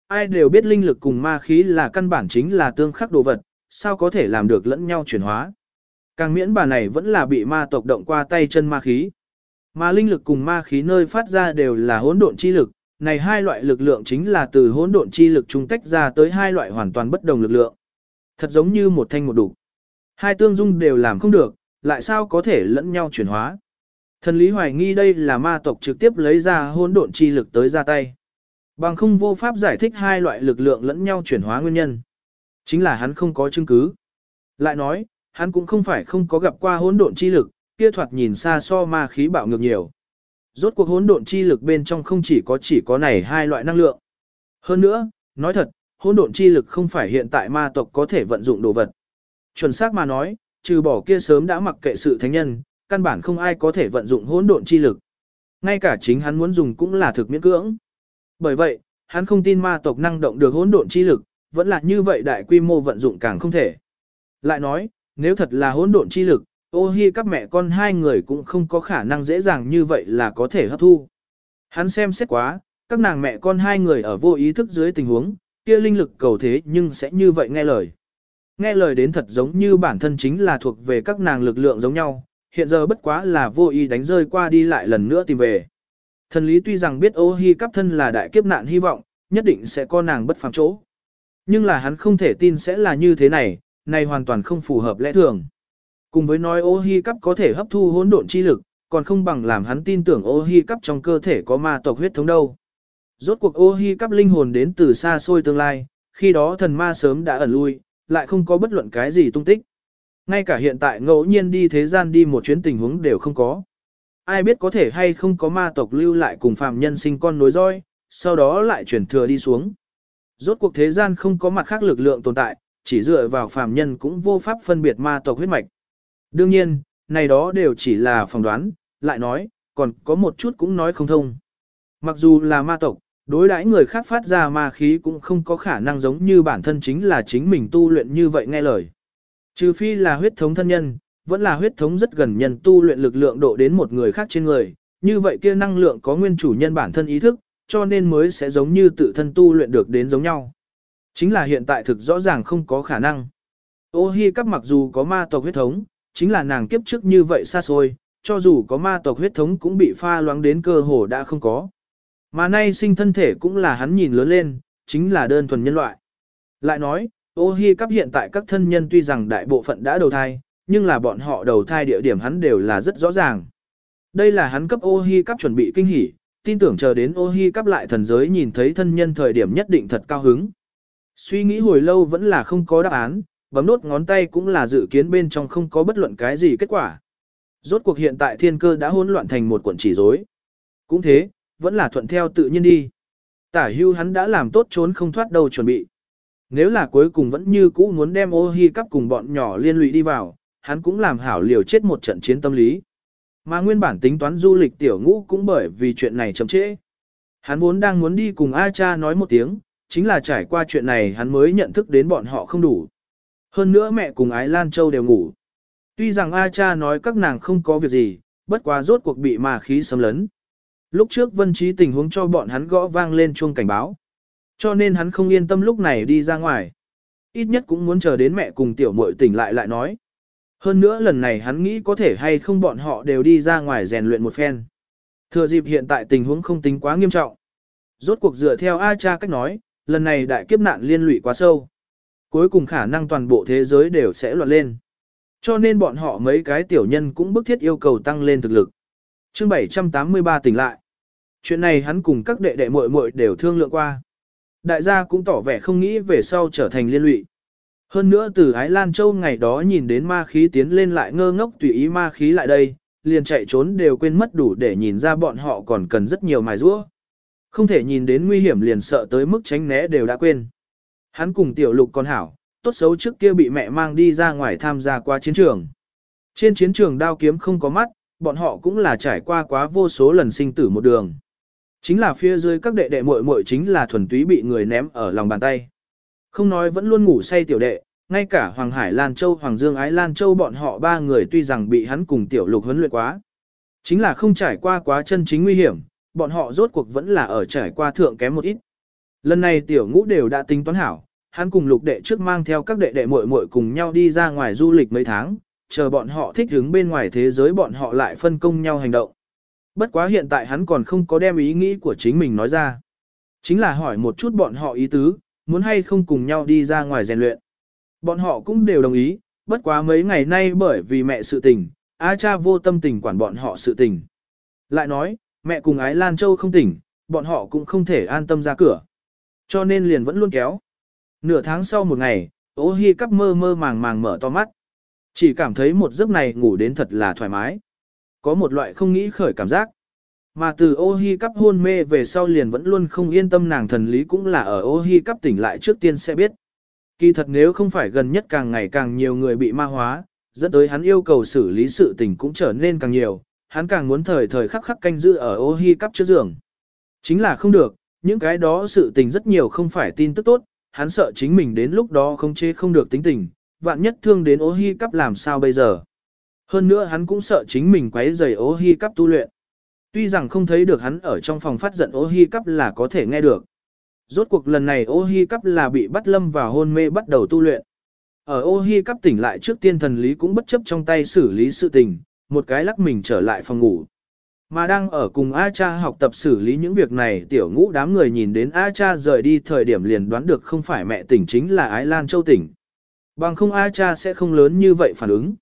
Ai đều biết linh lực cùng ma khí là căn bản chính là tương khắc đồ vật, sao có thể làm được lẫn nhau chuyển hóa. Càng miễn bà này vẫn là bị ma tộc động qua tay chân ma khí. Mà linh lực cùng ma khí nơi phát ra đều là hỗn độn chi lực, này hai loại lực lượng chính là từ hỗn độn chi lực trung tách ra tới hai loại hoàn toàn bất đồng lực lượng. Thật giống như một thanh một đủ. Hai tương dung đều làm không được, lại sao có thể lẫn nhau chuyển hóa. Thần lý hoài nghi đây là ma tộc trực tiếp lấy ra hỗn độn chi lực tới ra tay. Bằng không vô pháp giải thích hai loại lực lượng lẫn nhau chuyển hóa nguyên nhân. Chính là hắn không có chứng cứ. Lại nói, hắn cũng không phải không có gặp qua hỗn độn chi lực, kia thoạt nhìn xa so ma khí bạo ngược nhiều. Rốt cuộc hỗn độn chi lực bên trong không chỉ có chỉ có này hai loại năng lượng. Hơn nữa, nói thật, hỗn độn chi lực không phải hiện tại ma tộc có thể vận dụng đồ vật. Chuẩn xác mà nói, trừ bỏ kia sớm đã mặc kệ sự thánh nhân, căn bản không ai có thể vận dụng hỗn độn chi lực. Ngay cả chính hắn muốn dùng cũng là thực miễn cưỡng. Bởi vậy, hắn không tin ma tộc năng động được hỗn độn chi lực, vẫn là như vậy đại quy mô vận dụng càng không thể. Lại nói, nếu thật là hỗn độn chi lực, ô hi các mẹ con hai người cũng không có khả năng dễ dàng như vậy là có thể hấp thu. Hắn xem xét quá, các nàng mẹ con hai người ở vô ý thức dưới tình huống, kia linh lực cầu thế nhưng sẽ như vậy nghe lời. Nghe lời đến thật giống như bản thân chính là thuộc về các nàng lực lượng giống nhau, hiện giờ bất quá là vô ý đánh rơi qua đi lại lần nữa tìm về. Thần lý tuy rằng biết ô hi cắp thân là đại kiếp nạn hy vọng, nhất định sẽ có nàng bất phàm chỗ. Nhưng là hắn không thể tin sẽ là như thế này, này hoàn toàn không phù hợp lẽ thường. Cùng với nói ô hi cắp có thể hấp thu hỗn độn chi lực, còn không bằng làm hắn tin tưởng ô hi cắp trong cơ thể có ma tộc huyết thống đâu. Rốt cuộc ô hi cắp linh hồn đến từ xa xôi tương lai, khi đó thần ma sớm đã ẩn lui, lại không có bất luận cái gì tung tích. Ngay cả hiện tại ngẫu nhiên đi thế gian đi một chuyến tình huống đều không có. Ai biết có thể hay không có ma tộc lưu lại cùng phạm nhân sinh con nối roi, sau đó lại chuyển thừa đi xuống. Rốt cuộc thế gian không có mặt khác lực lượng tồn tại, chỉ dựa vào phàm nhân cũng vô pháp phân biệt ma tộc huyết mạch. Đương nhiên, này đó đều chỉ là phỏng đoán, lại nói, còn có một chút cũng nói không thông. Mặc dù là ma tộc, đối đãi người khác phát ra ma khí cũng không có khả năng giống như bản thân chính là chính mình tu luyện như vậy nghe lời. Trừ phi là huyết thống thân nhân, vẫn là huyết thống rất gần nhân tu luyện lực lượng độ đến một người khác trên người, như vậy kia năng lượng có nguyên chủ nhân bản thân ý thức, cho nên mới sẽ giống như tự thân tu luyện được đến giống nhau. Chính là hiện tại thực rõ ràng không có khả năng. Ô hi cắp mặc dù có ma tộc huyết thống, chính là nàng kiếp trước như vậy xa xôi, cho dù có ma tộc huyết thống cũng bị pha loãng đến cơ hồ đã không có. Mà nay sinh thân thể cũng là hắn nhìn lớn lên, chính là đơn thuần nhân loại. Lại nói, ô hi cắp hiện tại các thân nhân tuy rằng đại bộ phận đã đầu thai, nhưng là bọn họ đầu thai địa điểm hắn đều là rất rõ ràng. Đây là hắn cấp ô hi cắp chuẩn bị kinh hỉ, tin tưởng chờ đến ô hi cắp lại thần giới nhìn thấy thân nhân thời điểm nhất định thật cao hứng. Suy nghĩ hồi lâu vẫn là không có đáp án, bấm nốt ngón tay cũng là dự kiến bên trong không có bất luận cái gì kết quả. Rốt cuộc hiện tại thiên cơ đã hỗn loạn thành một cuộn chỉ rối. Cũng thế, vẫn là thuận theo tự nhiên đi. Tả hưu hắn đã làm tốt trốn không thoát đâu chuẩn bị. Nếu là cuối cùng vẫn như cũ muốn đem ô hi cắp cùng bọn nhỏ liên lụy đi vào, hắn cũng làm hảo liều chết một trận chiến tâm lý. Mà nguyên bản tính toán du lịch tiểu ngũ cũng bởi vì chuyện này chậm trễ. Hắn vốn đang muốn đi cùng A cha nói một tiếng, chính là trải qua chuyện này hắn mới nhận thức đến bọn họ không đủ. Hơn nữa mẹ cùng Ái Lan Châu đều ngủ. Tuy rằng A cha nói các nàng không có việc gì, bất quá rốt cuộc bị ma khí xâm lấn. Lúc trước vân trí tình huống cho bọn hắn gõ vang lên chuông cảnh báo. Cho nên hắn không yên tâm lúc này đi ra ngoài. Ít nhất cũng muốn chờ đến mẹ cùng tiểu muội tỉnh lại lại nói. Hơn nữa lần này hắn nghĩ có thể hay không bọn họ đều đi ra ngoài rèn luyện một phen. Thừa dịp hiện tại tình huống không tính quá nghiêm trọng. Rốt cuộc dựa theo A cha cách nói, lần này đại kiếp nạn liên lụy quá sâu. Cuối cùng khả năng toàn bộ thế giới đều sẽ loạn lên. Cho nên bọn họ mấy cái tiểu nhân cũng bức thiết yêu cầu tăng lên thực lực. chương 783 tỉnh lại. Chuyện này hắn cùng các đệ đệ muội muội đều thương lượng qua. Đại gia cũng tỏ vẻ không nghĩ về sau trở thành liên lụy. Hơn nữa từ Ái Lan Châu ngày đó nhìn đến ma khí tiến lên lại ngơ ngốc tùy ý ma khí lại đây, liền chạy trốn đều quên mất đủ để nhìn ra bọn họ còn cần rất nhiều mài rũa. Không thể nhìn đến nguy hiểm liền sợ tới mức tránh né đều đã quên. Hắn cùng tiểu lục còn hảo, tốt xấu trước kia bị mẹ mang đi ra ngoài tham gia qua chiến trường. Trên chiến trường đao kiếm không có mắt, bọn họ cũng là trải qua quá vô số lần sinh tử một đường. Chính là phía dưới các đệ đệ muội muội chính là thuần túy bị người ném ở lòng bàn tay. Không nói vẫn luôn ngủ say tiểu đệ, ngay cả Hoàng Hải Lan Châu Hoàng Dương Ái Lan Châu bọn họ ba người tuy rằng bị hắn cùng tiểu lục huấn luyện quá. Chính là không trải qua quá chân chính nguy hiểm, bọn họ rốt cuộc vẫn là ở trải qua thượng kém một ít. Lần này tiểu ngũ đều đã tính toán hảo, hắn cùng lục đệ trước mang theo các đệ đệ muội muội cùng nhau đi ra ngoài du lịch mấy tháng, chờ bọn họ thích ứng bên ngoài thế giới bọn họ lại phân công nhau hành động. Bất quá hiện tại hắn còn không có đem ý nghĩ của chính mình nói ra. Chính là hỏi một chút bọn họ ý tứ, muốn hay không cùng nhau đi ra ngoài rèn luyện. Bọn họ cũng đều đồng ý, bất quá mấy ngày nay bởi vì mẹ sự tình, A cha vô tâm tình quản bọn họ sự tình. Lại nói, mẹ cùng ái Lan Châu không tỉnh, bọn họ cũng không thể an tâm ra cửa. Cho nên liền vẫn luôn kéo. Nửa tháng sau một ngày, ô hi cắp mơ mơ màng màng mở to mắt. Chỉ cảm thấy một giấc này ngủ đến thật là thoải mái. Có một loại không nghĩ khởi cảm giác. Mà từ ô hi cắp hôn mê về sau liền vẫn luôn không yên tâm nàng thần lý cũng là ở ô hi cắp tỉnh lại trước tiên sẽ biết. Kỳ thật nếu không phải gần nhất càng ngày càng nhiều người bị ma hóa, dẫn tới hắn yêu cầu xử lý sự tình cũng trở nên càng nhiều, hắn càng muốn thời thời khắc khắc canh giữ ở ô hi cắp trước giường. Chính là không được, những cái đó sự tình rất nhiều không phải tin tức tốt, hắn sợ chính mình đến lúc đó không chế không được tính tình, vạn nhất thương đến ô hy cắp làm sao bây giờ. Hơn nữa hắn cũng sợ chính mình quấy rầy ô hy cắp tu luyện. Tuy rằng không thấy được hắn ở trong phòng phát giận ô hy cắp là có thể nghe được. Rốt cuộc lần này ô hy cắp là bị bắt lâm vào hôn mê bắt đầu tu luyện. Ở ô hy cắp tỉnh lại trước tiên thần lý cũng bất chấp trong tay xử lý sự tình, một cái lắc mình trở lại phòng ngủ. Mà đang ở cùng A cha học tập xử lý những việc này tiểu ngũ đám người nhìn đến A cha rời đi thời điểm liền đoán được không phải mẹ tỉnh chính là Ái Lan Châu tỉnh. Bằng không A cha sẽ không lớn như vậy phản ứng.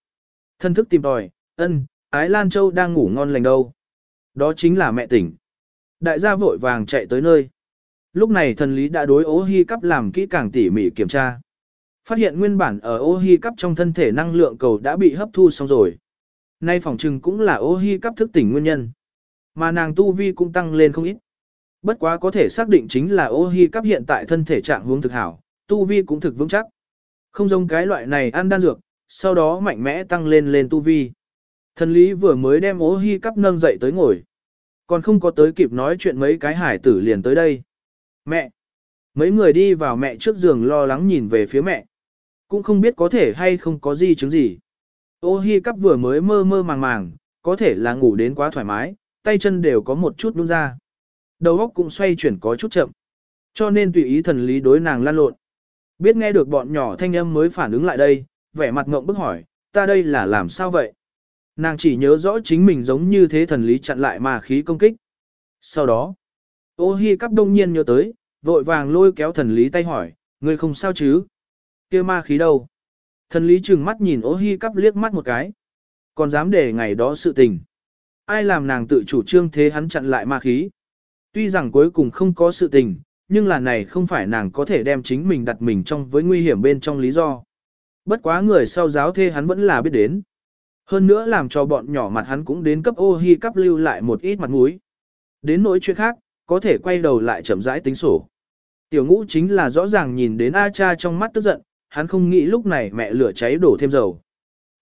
Thân thức tìm tòi, ân, Ái Lan Châu đang ngủ ngon lành đâu. Đó chính là mẹ tỉnh. Đại gia vội vàng chạy tới nơi. Lúc này thần lý đã đối ô hy cắp làm kỹ càng tỉ mỉ kiểm tra. Phát hiện nguyên bản ở ô hy cắp trong thân thể năng lượng cầu đã bị hấp thu xong rồi. Nay phòng trừng cũng là ô hi cắp thức tỉnh nguyên nhân. Mà nàng tu vi cũng tăng lên không ít. Bất quá có thể xác định chính là ô hi cắp hiện tại thân thể trạng hướng thực hảo, tu vi cũng thực vững chắc. Không giống cái loại này ăn đan dược, sau đó mạnh mẽ tăng lên lên tu vi. Thần lý vừa mới đem ô hi cắp nâng dậy tới ngồi. Còn không có tới kịp nói chuyện mấy cái hải tử liền tới đây. Mẹ! Mấy người đi vào mẹ trước giường lo lắng nhìn về phía mẹ. Cũng không biết có thể hay không có gì chứng gì. Ô hi cắp vừa mới mơ mơ màng màng, có thể là ngủ đến quá thoải mái, tay chân đều có một chút nung ra. Đầu óc cũng xoay chuyển có chút chậm. Cho nên tùy ý thần lý đối nàng lan lộn. Biết nghe được bọn nhỏ thanh âm mới phản ứng lại đây, vẻ mặt ngộng bức hỏi, ta đây là làm sao vậy? Nàng chỉ nhớ rõ chính mình giống như thế thần lý chặn lại mà khí công kích. Sau đó, ô hi cắp đông nhiên nhớ tới, vội vàng lôi kéo thần lý tay hỏi, ngươi không sao chứ? kia ma khí đâu? Thần lý trừng mắt nhìn ô hi cắp liếc mắt một cái. Còn dám để ngày đó sự tình. Ai làm nàng tự chủ trương thế hắn chặn lại ma khí? Tuy rằng cuối cùng không có sự tình, nhưng là này không phải nàng có thể đem chính mình đặt mình trong với nguy hiểm bên trong lý do. Bất quá người sau giáo thê hắn vẫn là biết đến. Hơn nữa làm cho bọn nhỏ mặt hắn cũng đến cấp ô hi cắp lưu lại một ít mặt mũi. Đến nỗi chuyện khác, có thể quay đầu lại chậm rãi tính sổ. Tiểu ngũ chính là rõ ràng nhìn đến A cha trong mắt tức giận, hắn không nghĩ lúc này mẹ lửa cháy đổ thêm dầu.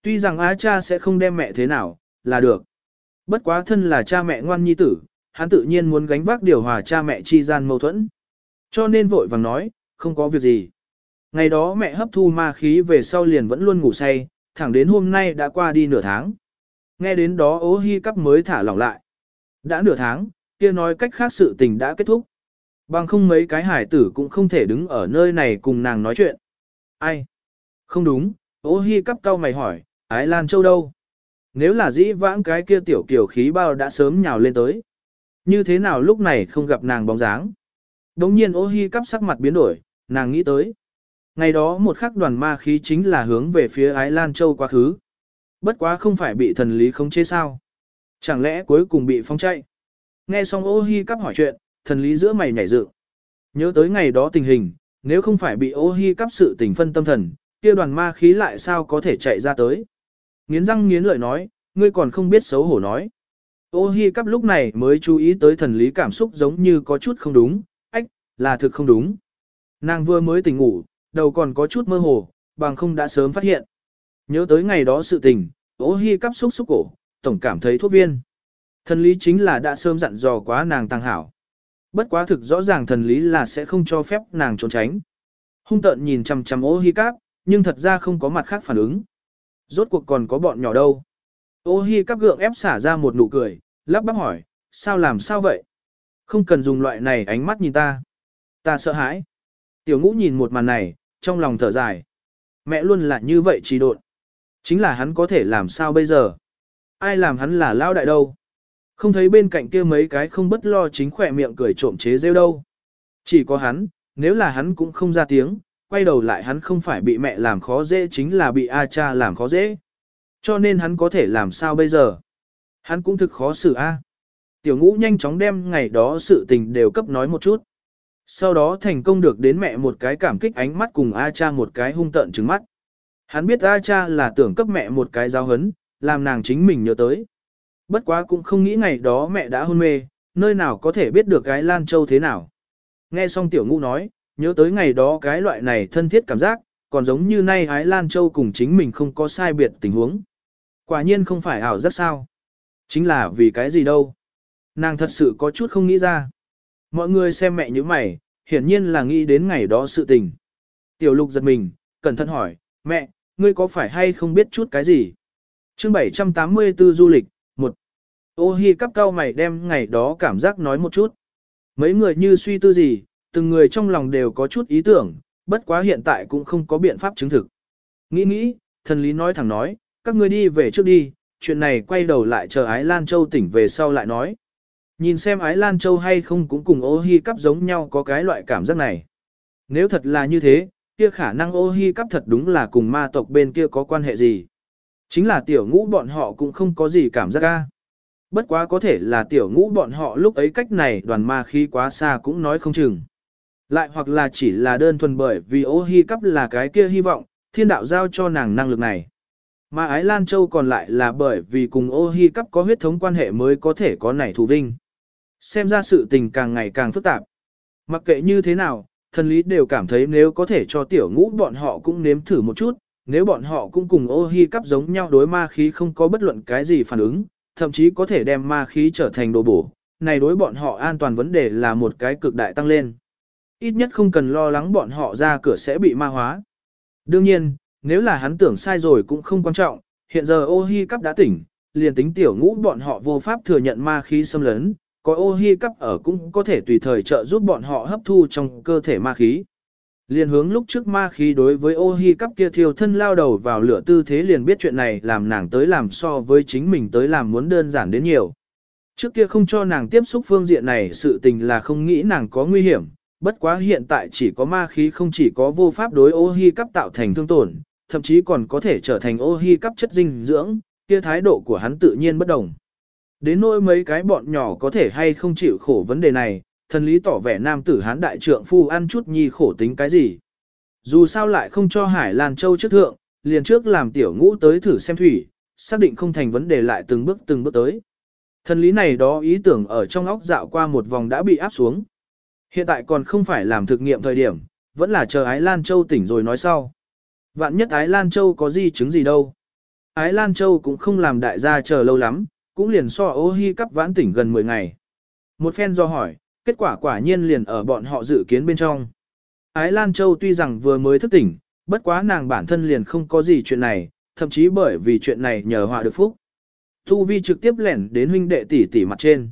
Tuy rằng á cha sẽ không đem mẹ thế nào, là được. Bất quá thân là cha mẹ ngoan nhi tử, hắn tự nhiên muốn gánh vác điều hòa cha mẹ chi gian mâu thuẫn. Cho nên vội vàng nói, không có việc gì. Ngày đó mẹ hấp thu ma khí về sau liền vẫn luôn ngủ say, thẳng đến hôm nay đã qua đi nửa tháng. Nghe đến đó ố hy cắp mới thả lỏng lại. Đã nửa tháng, kia nói cách khác sự tình đã kết thúc. Bằng không mấy cái hải tử cũng không thể đứng ở nơi này cùng nàng nói chuyện. Ai? Không đúng, ô hi cắp cao mày hỏi, ái Lan Châu đâu? Nếu là dĩ vãng cái kia tiểu kiểu khí bao đã sớm nhào lên tới. Như thế nào lúc này không gặp nàng bóng dáng? Đống nhiên ô hi cắp sắc mặt biến đổi, nàng nghĩ tới. Ngày đó một khắc đoàn ma khí chính là hướng về phía Ái Lan Châu quá khứ. Bất quá không phải bị thần lý khống chế sao. Chẳng lẽ cuối cùng bị phong chạy? Nghe xong ô hi cắp hỏi chuyện, thần lý giữa mày nhảy dựng. Nhớ tới ngày đó tình hình, nếu không phải bị ô hi cắp sự tình phân tâm thần, kia đoàn ma khí lại sao có thể chạy ra tới. Nghiến răng nghiến lợi nói, ngươi còn không biết xấu hổ nói. Ô hi cắp lúc này mới chú ý tới thần lý cảm xúc giống như có chút không đúng, ách, là thực không đúng. Nàng vừa mới tỉnh ngủ, đầu còn có chút mơ hồ, bằng không đã sớm phát hiện. Nhớ tới ngày đó sự tình, ô hi cắp xúc xúc cổ, tổng cảm thấy thuốc viên. Thần lý chính là đã sớm dặn dò quá nàng tăng hảo. Bất quá thực rõ ràng thần lý là sẽ không cho phép nàng trốn tránh. Hung tợn nhìn chằm chằm ô hi cáp, nhưng thật ra không có mặt khác phản ứng. Rốt cuộc còn có bọn nhỏ đâu. Ô hi cáp gượng ép xả ra một nụ cười, lắp bắp hỏi, sao làm sao vậy? Không cần dùng loại này ánh mắt nhìn ta. Ta sợ hãi. Tiểu ngũ nhìn một màn này, trong lòng thở dài. Mẹ luôn là như vậy trì độn. Chính là hắn có thể làm sao bây giờ? Ai làm hắn là lao đại đâu? Không thấy bên cạnh kia mấy cái không bất lo chính khỏe miệng cười trộm chế rêu đâu. Chỉ có hắn, nếu là hắn cũng không ra tiếng, quay đầu lại hắn không phải bị mẹ làm khó dễ chính là bị A cha làm khó dễ. Cho nên hắn có thể làm sao bây giờ? Hắn cũng thực khó xử A. Tiểu ngũ nhanh chóng đem ngày đó sự tình đều cấp nói một chút. Sau đó thành công được đến mẹ một cái cảm kích ánh mắt cùng A cha một cái hung tợn trứng mắt. Hắn biết A cha là tưởng cấp mẹ một cái giáo hấn, làm nàng chính mình nhớ tới. Bất quá cũng không nghĩ ngày đó mẹ đã hôn mê, nơi nào có thể biết được cái Lan Châu thế nào. Nghe xong tiểu ngũ nói, nhớ tới ngày đó cái loại này thân thiết cảm giác, còn giống như nay Ái Lan Châu cùng chính mình không có sai biệt tình huống. Quả nhiên không phải ảo rất sao. Chính là vì cái gì đâu. Nàng thật sự có chút không nghĩ ra. Mọi người xem mẹ như mày, hiển nhiên là nghĩ đến ngày đó sự tình. Tiểu lục giật mình, cẩn thận hỏi, mẹ, ngươi có phải hay không biết chút cái gì? chương 784 du lịch, Ô hi cắp cao mày đem ngày đó cảm giác nói một chút. Mấy người như suy tư gì, từng người trong lòng đều có chút ý tưởng, bất quá hiện tại cũng không có biện pháp chứng thực. Nghĩ nghĩ, thần lý nói thẳng nói, các ngươi đi về trước đi, chuyện này quay đầu lại chờ Ái Lan Châu tỉnh về sau lại nói. Nhìn xem Ái Lan Châu hay không cũng cùng ô hi cắp giống nhau có cái loại cảm giác này. Nếu thật là như thế, kia khả năng ô hi cắp thật đúng là cùng ma tộc bên kia có quan hệ gì. Chính là tiểu ngũ bọn họ cũng không có gì cảm giác ca. Bất quá có thể là tiểu ngũ bọn họ lúc ấy cách này đoàn ma khí quá xa cũng nói không chừng. Lại hoặc là chỉ là đơn thuần bởi vì ô hi cắp là cái kia hy vọng, thiên đạo giao cho nàng năng lực này. Mà Ái Lan Châu còn lại là bởi vì cùng ô hi cắp có huyết thống quan hệ mới có thể có nảy thù vinh. Xem ra sự tình càng ngày càng phức tạp. Mặc kệ như thế nào, thần lý đều cảm thấy nếu có thể cho tiểu ngũ bọn họ cũng nếm thử một chút, nếu bọn họ cũng cùng ô hi cắp giống nhau đối ma khí không có bất luận cái gì phản ứng, thậm chí có thể đem ma khí trở thành đồ bổ, này đối bọn họ an toàn vấn đề là một cái cực đại tăng lên. Ít nhất không cần lo lắng bọn họ ra cửa sẽ bị ma hóa. Đương nhiên, nếu là hắn tưởng sai rồi cũng không quan trọng, hiện giờ ô hi cắp đã tỉnh, liền tính tiểu ngũ bọn họ vô pháp thừa nhận ma khí xâm lấn, có ô hi cắp ở cũng có thể tùy thời trợ giúp bọn họ hấp thu trong cơ thể ma khí. Liền hướng lúc trước ma khí đối với ô hi cắp kia thiêu thân lao đầu vào lửa tư thế liền biết chuyện này làm nàng tới làm so với chính mình tới làm muốn đơn giản đến nhiều. Trước kia không cho nàng tiếp xúc phương diện này sự tình là không nghĩ nàng có nguy hiểm, bất quá hiện tại chỉ có ma khí không chỉ có vô pháp đối ô hi cắp tạo thành thương tổn, thậm chí còn có thể trở thành ô hi cắp chất dinh dưỡng, kia thái độ của hắn tự nhiên bất đồng. Đến nỗi mấy cái bọn nhỏ có thể hay không chịu khổ vấn đề này, thần lý tỏ vẻ nam tử hán đại trượng phu ăn chút nhi khổ tính cái gì. Dù sao lại không cho Hải Lan Châu trước thượng, liền trước làm tiểu ngũ tới thử xem thủy, xác định không thành vấn đề lại từng bước từng bước tới. Thần lý này đó ý tưởng ở trong óc dạo qua một vòng đã bị áp xuống. Hiện tại còn không phải làm thực nghiệm thời điểm, vẫn là chờ Ái Lan Châu tỉnh rồi nói sau. Vạn nhất Ái Lan Châu có gì chứng gì đâu. Ái Lan Châu cũng không làm đại gia chờ lâu lắm, cũng liền so ô hi cắp vãn tỉnh gần 10 ngày. Một phen do hỏi, kết quả quả nhiên liền ở bọn họ dự kiến bên trong. Ái Lan Châu tuy rằng vừa mới thức tỉnh, bất quá nàng bản thân liền không có gì chuyện này, thậm chí bởi vì chuyện này nhờ họa được phúc. Thu Vi trực tiếp lẻn đến huynh đệ tỷ tỷ mặt trên.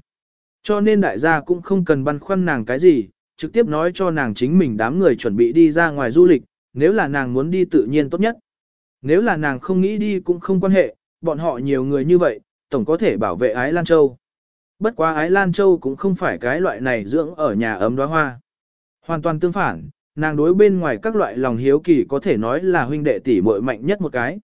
Cho nên đại gia cũng không cần băn khoăn nàng cái gì, trực tiếp nói cho nàng chính mình đám người chuẩn bị đi ra ngoài du lịch, nếu là nàng muốn đi tự nhiên tốt nhất. Nếu là nàng không nghĩ đi cũng không quan hệ, bọn họ nhiều người như vậy, tổng có thể bảo vệ Ái Lan Châu. Bất quá Ái Lan Châu cũng không phải cái loại này dưỡng ở nhà ấm đóa hoa. Hoàn toàn tương phản, nàng đối bên ngoài các loại lòng hiếu kỳ có thể nói là huynh đệ tỷ muội mạnh nhất một cái.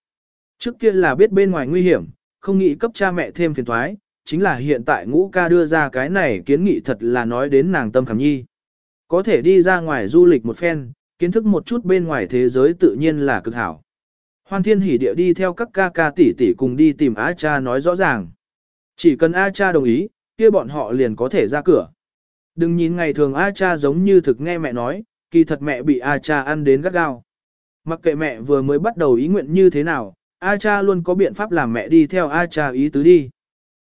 Trước kia là biết bên ngoài nguy hiểm, không nghĩ cấp cha mẹ thêm phiền thoái, chính là hiện tại ngũ ca đưa ra cái này kiến nghị thật là nói đến nàng tâm khảm nhi. Có thể đi ra ngoài du lịch một phen, kiến thức một chút bên ngoài thế giới tự nhiên là cực hảo. Hoan thiên hỉ địa đi theo các ca ca tỷ tỷ cùng đi tìm A cha nói rõ ràng. Chỉ cần A cha đồng ý, kia bọn họ liền có thể ra cửa. Đừng nhìn ngày thường A cha giống như thực nghe mẹ nói, kỳ thật mẹ bị A cha ăn đến gắt gao. Mặc kệ mẹ vừa mới bắt đầu ý nguyện như thế nào, A cha luôn có biện pháp làm mẹ đi theo A cha ý tứ đi.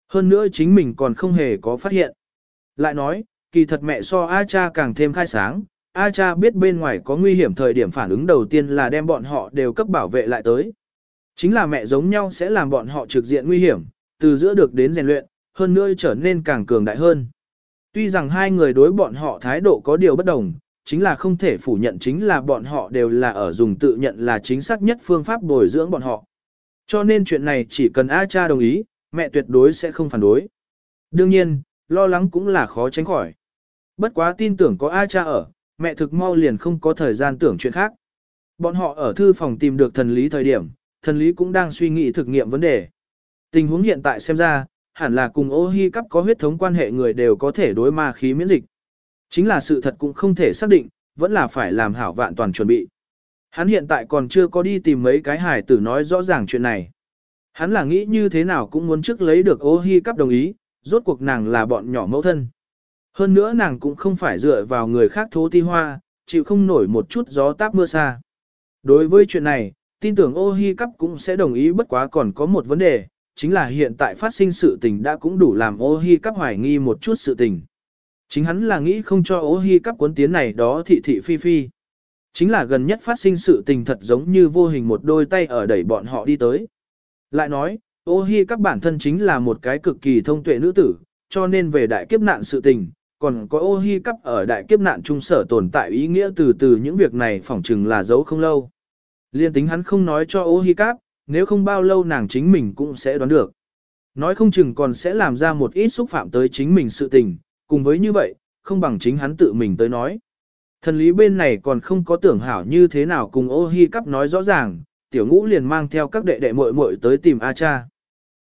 Hơn nữa chính mình còn không hề có phát hiện. Lại nói, kỳ thật mẹ so A cha càng thêm khai sáng, A cha biết bên ngoài có nguy hiểm thời điểm phản ứng đầu tiên là đem bọn họ đều cấp bảo vệ lại tới. Chính là mẹ giống nhau sẽ làm bọn họ trực diện nguy hiểm, từ giữa được đến rèn luyện, hơn nữa trở nên càng cường đại hơn. Tuy rằng hai người đối bọn họ thái độ có điều bất đồng, chính là không thể phủ nhận chính là bọn họ đều là ở dùng tự nhận là chính xác nhất phương pháp bồi dưỡng bọn họ. Cho nên chuyện này chỉ cần A cha đồng ý, mẹ tuyệt đối sẽ không phản đối. Đương nhiên, lo lắng cũng là khó tránh khỏi. Bất quá tin tưởng có A cha ở, mẹ thực mau liền không có thời gian tưởng chuyện khác. Bọn họ ở thư phòng tìm được thần lý thời điểm, thần lý cũng đang suy nghĩ thực nghiệm vấn đề. Tình huống hiện tại xem ra, hẳn là cùng ô hi cắp có huyết thống quan hệ người đều có thể đối ma khí miễn dịch. Chính là sự thật cũng không thể xác định, vẫn là phải làm hảo vạn toàn chuẩn bị. Hắn hiện tại còn chưa có đi tìm mấy cái hải tử nói rõ ràng chuyện này. Hắn là nghĩ như thế nào cũng muốn trước lấy được ô hi cắp đồng ý, rốt cuộc nàng là bọn nhỏ mẫu thân. Hơn nữa nàng cũng không phải dựa vào người khác thố ti hoa, chịu không nổi một chút gió táp mưa xa. Đối với chuyện này, tin tưởng ô hi cắp cũng sẽ đồng ý bất quá còn có một vấn đề, chính là hiện tại phát sinh sự tình đã cũng đủ làm ô hi cắp hoài nghi một chút sự tình. Chính hắn là nghĩ không cho ô hi cắp cuốn tiến này đó thị thị phi phi. Chính là gần nhất phát sinh sự tình thật giống như vô hình một đôi tay ở đẩy bọn họ đi tới. Lại nói, ô hi cắp bản thân chính là một cái cực kỳ thông tuệ nữ tử, cho nên về đại kiếp nạn sự tình, còn có ô hi cắp ở đại kiếp nạn trung sở tồn tại ý nghĩa từ từ những việc này phỏng chừng là giấu không lâu. Liên tính hắn không nói cho ô hi cắp, nếu không bao lâu nàng chính mình cũng sẽ đoán được. Nói không chừng còn sẽ làm ra một ít xúc phạm tới chính mình sự tình, cùng với như vậy, không bằng chính hắn tự mình tới nói. Thần lý bên này còn không có tưởng hảo như thế nào cùng ô hi cắp nói rõ ràng, tiểu ngũ liền mang theo các đệ đệ muội muội tới tìm A cha.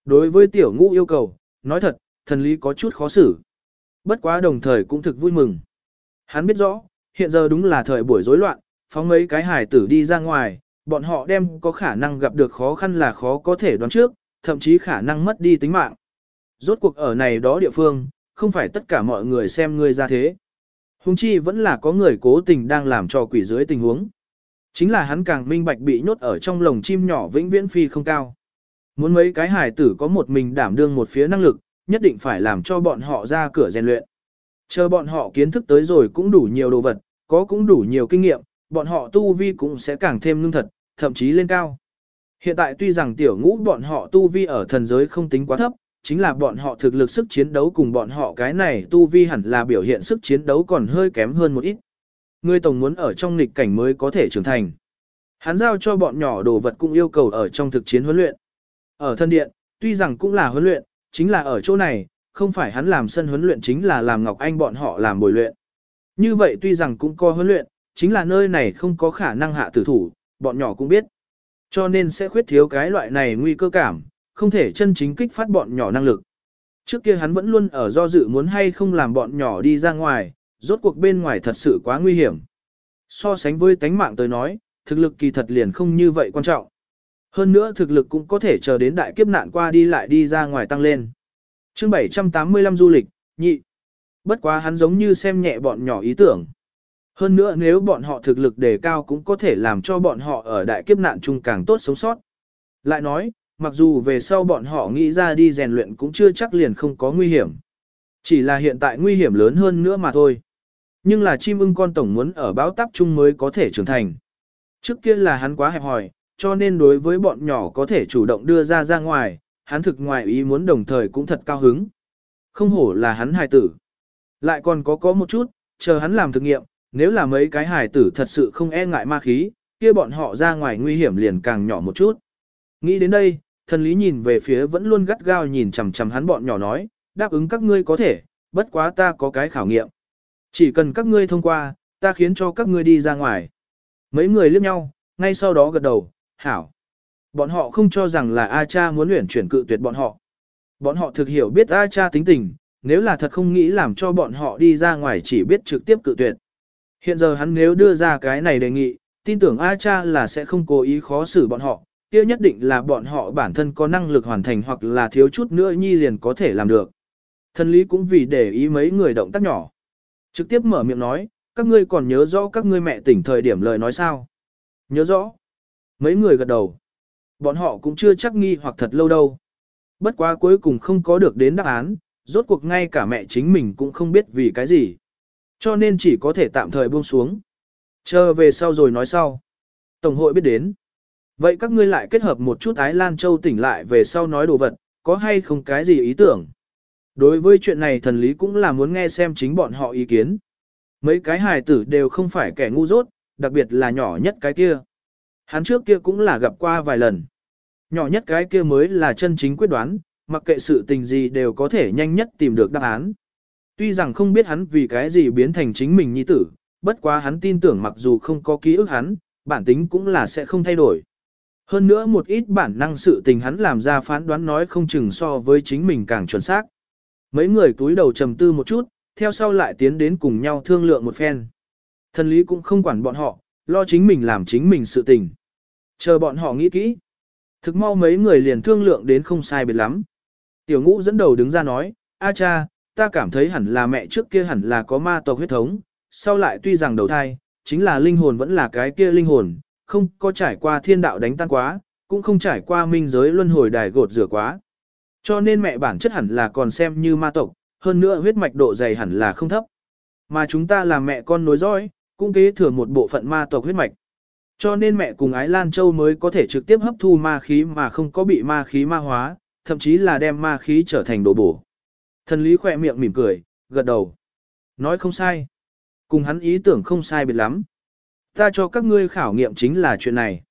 Đối với tiểu ngũ yêu cầu, nói thật, thần lý có chút khó xử. Bất quá đồng thời cũng thực vui mừng. Hắn biết rõ, hiện giờ đúng là thời buổi rối loạn, phóng mấy cái hải tử đi ra ngoài, bọn họ đem có khả năng gặp được khó khăn là khó có thể đoán trước, thậm chí khả năng mất đi tính mạng. Rốt cuộc ở này đó địa phương, không phải tất cả mọi người xem ngươi ra thế. Hùng chi vẫn là có người cố tình đang làm cho quỷ dưới tình huống. Chính là hắn càng minh bạch bị nhốt ở trong lồng chim nhỏ vĩnh viễn phi không cao. Muốn mấy cái hải tử có một mình đảm đương một phía năng lực, nhất định phải làm cho bọn họ ra cửa rèn luyện. Chờ bọn họ kiến thức tới rồi cũng đủ nhiều đồ vật, có cũng đủ nhiều kinh nghiệm, bọn họ tu vi cũng sẽ càng thêm ngưng thật, thậm chí lên cao. Hiện tại tuy rằng tiểu ngũ bọn họ tu vi ở thần giới không tính quá thấp, chính là bọn họ thực lực sức chiến đấu cùng bọn họ cái này tu vi hẳn là biểu hiện sức chiến đấu còn hơi kém hơn một ít. Người tổng muốn ở trong nghịch cảnh mới có thể trưởng thành. Hắn giao cho bọn nhỏ đồ vật cũng yêu cầu ở trong thực chiến huấn luyện. Ở thân điện, tuy rằng cũng là huấn luyện, chính là ở chỗ này, không phải hắn làm sân huấn luyện chính là làm Ngọc Anh bọn họ làm bồi luyện. Như vậy tuy rằng cũng có huấn luyện, chính là nơi này không có khả năng hạ tử thủ, bọn nhỏ cũng biết. Cho nên sẽ khuyết thiếu cái loại này nguy cơ cảm, không thể chân chính kích phát bọn nhỏ năng lực. Trước kia hắn vẫn luôn ở do dự muốn hay không làm bọn nhỏ đi ra ngoài, rốt cuộc bên ngoài thật sự quá nguy hiểm. So sánh với tánh mạng tới nói, thực lực kỳ thật liền không như vậy quan trọng. Hơn nữa thực lực cũng có thể chờ đến đại kiếp nạn qua đi lại đi ra ngoài tăng lên. chương 785 du lịch, nhị. Bất quá hắn giống như xem nhẹ bọn nhỏ ý tưởng. Hơn nữa nếu bọn họ thực lực đề cao cũng có thể làm cho bọn họ ở đại kiếp nạn chung càng tốt sống sót. Lại nói, mặc dù về sau bọn họ nghĩ ra đi rèn luyện cũng chưa chắc liền không có nguy hiểm. Chỉ là hiện tại nguy hiểm lớn hơn nữa mà thôi. Nhưng là chim ưng con tổng muốn ở báo táp chung mới có thể trưởng thành. Trước kia là hắn quá hẹp hòi, cho nên đối với bọn nhỏ có thể chủ động đưa ra ra ngoài, hắn thực ngoài ý muốn đồng thời cũng thật cao hứng. Không hổ là hắn hài tử. Lại còn có có một chút, chờ hắn làm thực nghiệm, nếu là mấy cái hài tử thật sự không e ngại ma khí, kia bọn họ ra ngoài nguy hiểm liền càng nhỏ một chút. Nghĩ đến đây, thần lý nhìn về phía vẫn luôn gắt gao nhìn chằm chằm hắn bọn nhỏ nói, đáp ứng các ngươi có thể, bất quá ta có cái khảo nghiệm. Chỉ cần các ngươi thông qua, ta khiến cho các ngươi đi ra ngoài. Mấy người liếc nhau, ngay sau đó gật đầu, hảo. Bọn họ không cho rằng là A cha muốn luyện chuyển cự tuyệt bọn họ. Bọn họ thực hiểu biết A cha tính tình, nếu là thật không nghĩ làm cho bọn họ đi ra ngoài chỉ biết trực tiếp cự tuyệt. Hiện giờ hắn nếu đưa ra cái này đề nghị, tin tưởng A cha là sẽ không cố ý khó xử bọn họ, kia nhất định là bọn họ bản thân có năng lực hoàn thành hoặc là thiếu chút nữa nhi liền có thể làm được. Thân lý cũng vì để ý mấy người động tác nhỏ. Trực tiếp mở miệng nói, các ngươi còn nhớ rõ các ngươi mẹ tỉnh thời điểm lời nói sao? Nhớ rõ. Mấy người gật đầu. Bọn họ cũng chưa chắc nghi hoặc thật lâu đâu. Bất quá cuối cùng không có được đến đáp án, rốt cuộc ngay cả mẹ chính mình cũng không biết vì cái gì. Cho nên chỉ có thể tạm thời buông xuống. Chờ về sau rồi nói sau. Tổng hội biết đến. Vậy các ngươi lại kết hợp một chút Ái Lan Châu tỉnh lại về sau nói đồ vật, có hay không cái gì ý tưởng? Đối với chuyện này thần lý cũng là muốn nghe xem chính bọn họ ý kiến. Mấy cái hài tử đều không phải kẻ ngu dốt, đặc biệt là nhỏ nhất cái kia. Hắn trước kia cũng là gặp qua vài lần. Nhỏ nhất cái kia mới là chân chính quyết đoán, mặc kệ sự tình gì đều có thể nhanh nhất tìm được đáp án. Tuy rằng không biết hắn vì cái gì biến thành chính mình nhi tử, bất quá hắn tin tưởng mặc dù không có ký ức hắn, bản tính cũng là sẽ không thay đổi. Hơn nữa một ít bản năng sự tình hắn làm ra phán đoán nói không chừng so với chính mình càng chuẩn xác. Mấy người túi đầu trầm tư một chút, theo sau lại tiến đến cùng nhau thương lượng một phen. Thần lý cũng không quản bọn họ, lo chính mình làm chính mình sự tình. Chờ bọn họ nghĩ kỹ. Thực mau mấy người liền thương lượng đến không sai biệt lắm. Tiểu ngũ dẫn đầu đứng ra nói, A cha, ta cảm thấy hẳn là mẹ trước kia hẳn là có ma tộc huyết thống, sau lại tuy rằng đầu thai, chính là linh hồn vẫn là cái kia linh hồn, không có trải qua thiên đạo đánh tan quá, cũng không trải qua minh giới luân hồi đài gột rửa quá. Cho nên mẹ bản chất hẳn là còn xem như ma tộc, hơn nữa huyết mạch độ dày hẳn là không thấp. Mà chúng ta là mẹ con nối dõi, cũng kế thừa một bộ phận ma tộc huyết mạch. Cho nên mẹ cùng Ái Lan Châu mới có thể trực tiếp hấp thu ma khí mà không có bị ma khí ma hóa, thậm chí là đem ma khí trở thành đồ bổ. Thần lý khỏe miệng mỉm cười, gật đầu. Nói không sai. Cùng hắn ý tưởng không sai biệt lắm. Ta cho các ngươi khảo nghiệm chính là chuyện này.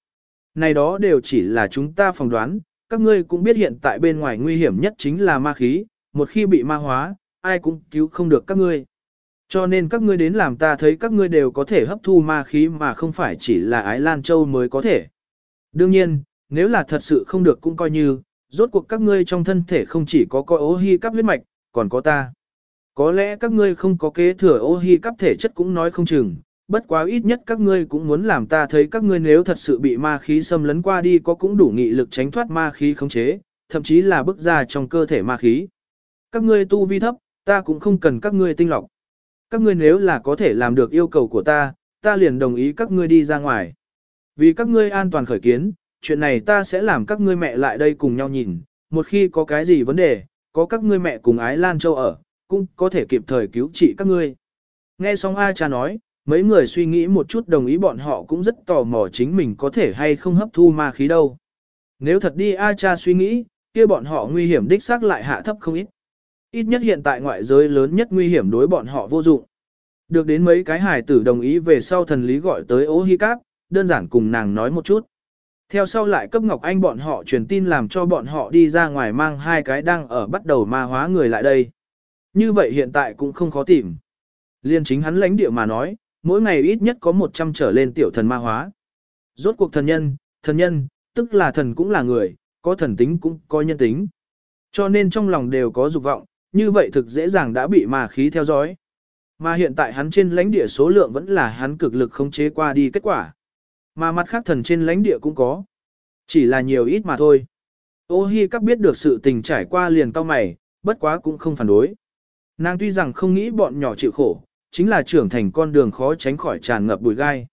Này đó đều chỉ là chúng ta phỏng đoán, các ngươi cũng biết hiện tại bên ngoài nguy hiểm nhất chính là ma khí, một khi bị ma hóa, ai cũng cứu không được các ngươi. Cho nên các ngươi đến làm ta thấy các ngươi đều có thể hấp thu ma khí mà không phải chỉ là ái Lan Châu mới có thể. Đương nhiên, nếu là thật sự không được cũng coi như, rốt cuộc các ngươi trong thân thể không chỉ có coi ố hi cắp huyết mạch, còn có ta. Có lẽ các ngươi không có kế thừa ô hi cấp thể chất cũng nói không chừng, bất quá ít nhất các ngươi cũng muốn làm ta thấy các ngươi nếu thật sự bị ma khí xâm lấn qua đi có cũng đủ nghị lực tránh thoát ma khí khống chế, thậm chí là bức ra trong cơ thể ma khí. Các ngươi tu vi thấp, ta cũng không cần các ngươi tinh lọc. Các ngươi nếu là có thể làm được yêu cầu của ta, ta liền đồng ý các ngươi đi ra ngoài. Vì các ngươi an toàn khởi kiến, chuyện này ta sẽ làm các ngươi mẹ lại đây cùng nhau nhìn, một khi có cái gì vấn đề, có các ngươi mẹ cùng Ái Lan Châu ở, cũng có thể kịp thời cứu trị các ngươi. Nghe xong A cha nói, mấy người suy nghĩ một chút đồng ý bọn họ cũng rất tò mò chính mình có thể hay không hấp thu ma khí đâu. Nếu thật đi A cha suy nghĩ, kia bọn họ nguy hiểm đích xác lại hạ thấp không ít. Ít nhất hiện tại ngoại giới lớn nhất nguy hiểm đối bọn họ vô dụng. Được đến mấy cái hải tử đồng ý về sau thần lý gọi tới ố hi cáp, đơn giản cùng nàng nói một chút. Theo sau lại cấp Ngọc Anh bọn họ truyền tin làm cho bọn họ đi ra ngoài mang hai cái đang ở bắt đầu ma hóa người lại đây. Như vậy hiện tại cũng không khó tìm. Liên chính hắn lãnh địa mà nói, mỗi ngày ít nhất có 100 trở lên tiểu thần ma hóa. Rốt cuộc thần nhân, thần nhân, tức là thần cũng là người, có thần tính cũng có nhân tính. Cho nên trong lòng đều có dục vọng, như vậy thực dễ dàng đã bị ma khí theo dõi. Mà hiện tại hắn trên lãnh địa số lượng vẫn là hắn cực lực khống chế qua đi kết quả. Mà mặt khác thần trên lãnh địa cũng có. Chỉ là nhiều ít mà thôi. Ô hi các biết được sự tình trải qua liền cao mày, bất quá cũng không phản đối. Nàng tuy rằng không nghĩ bọn nhỏ chịu khổ, chính là trưởng thành con đường khó tránh khỏi tràn ngập bụi gai.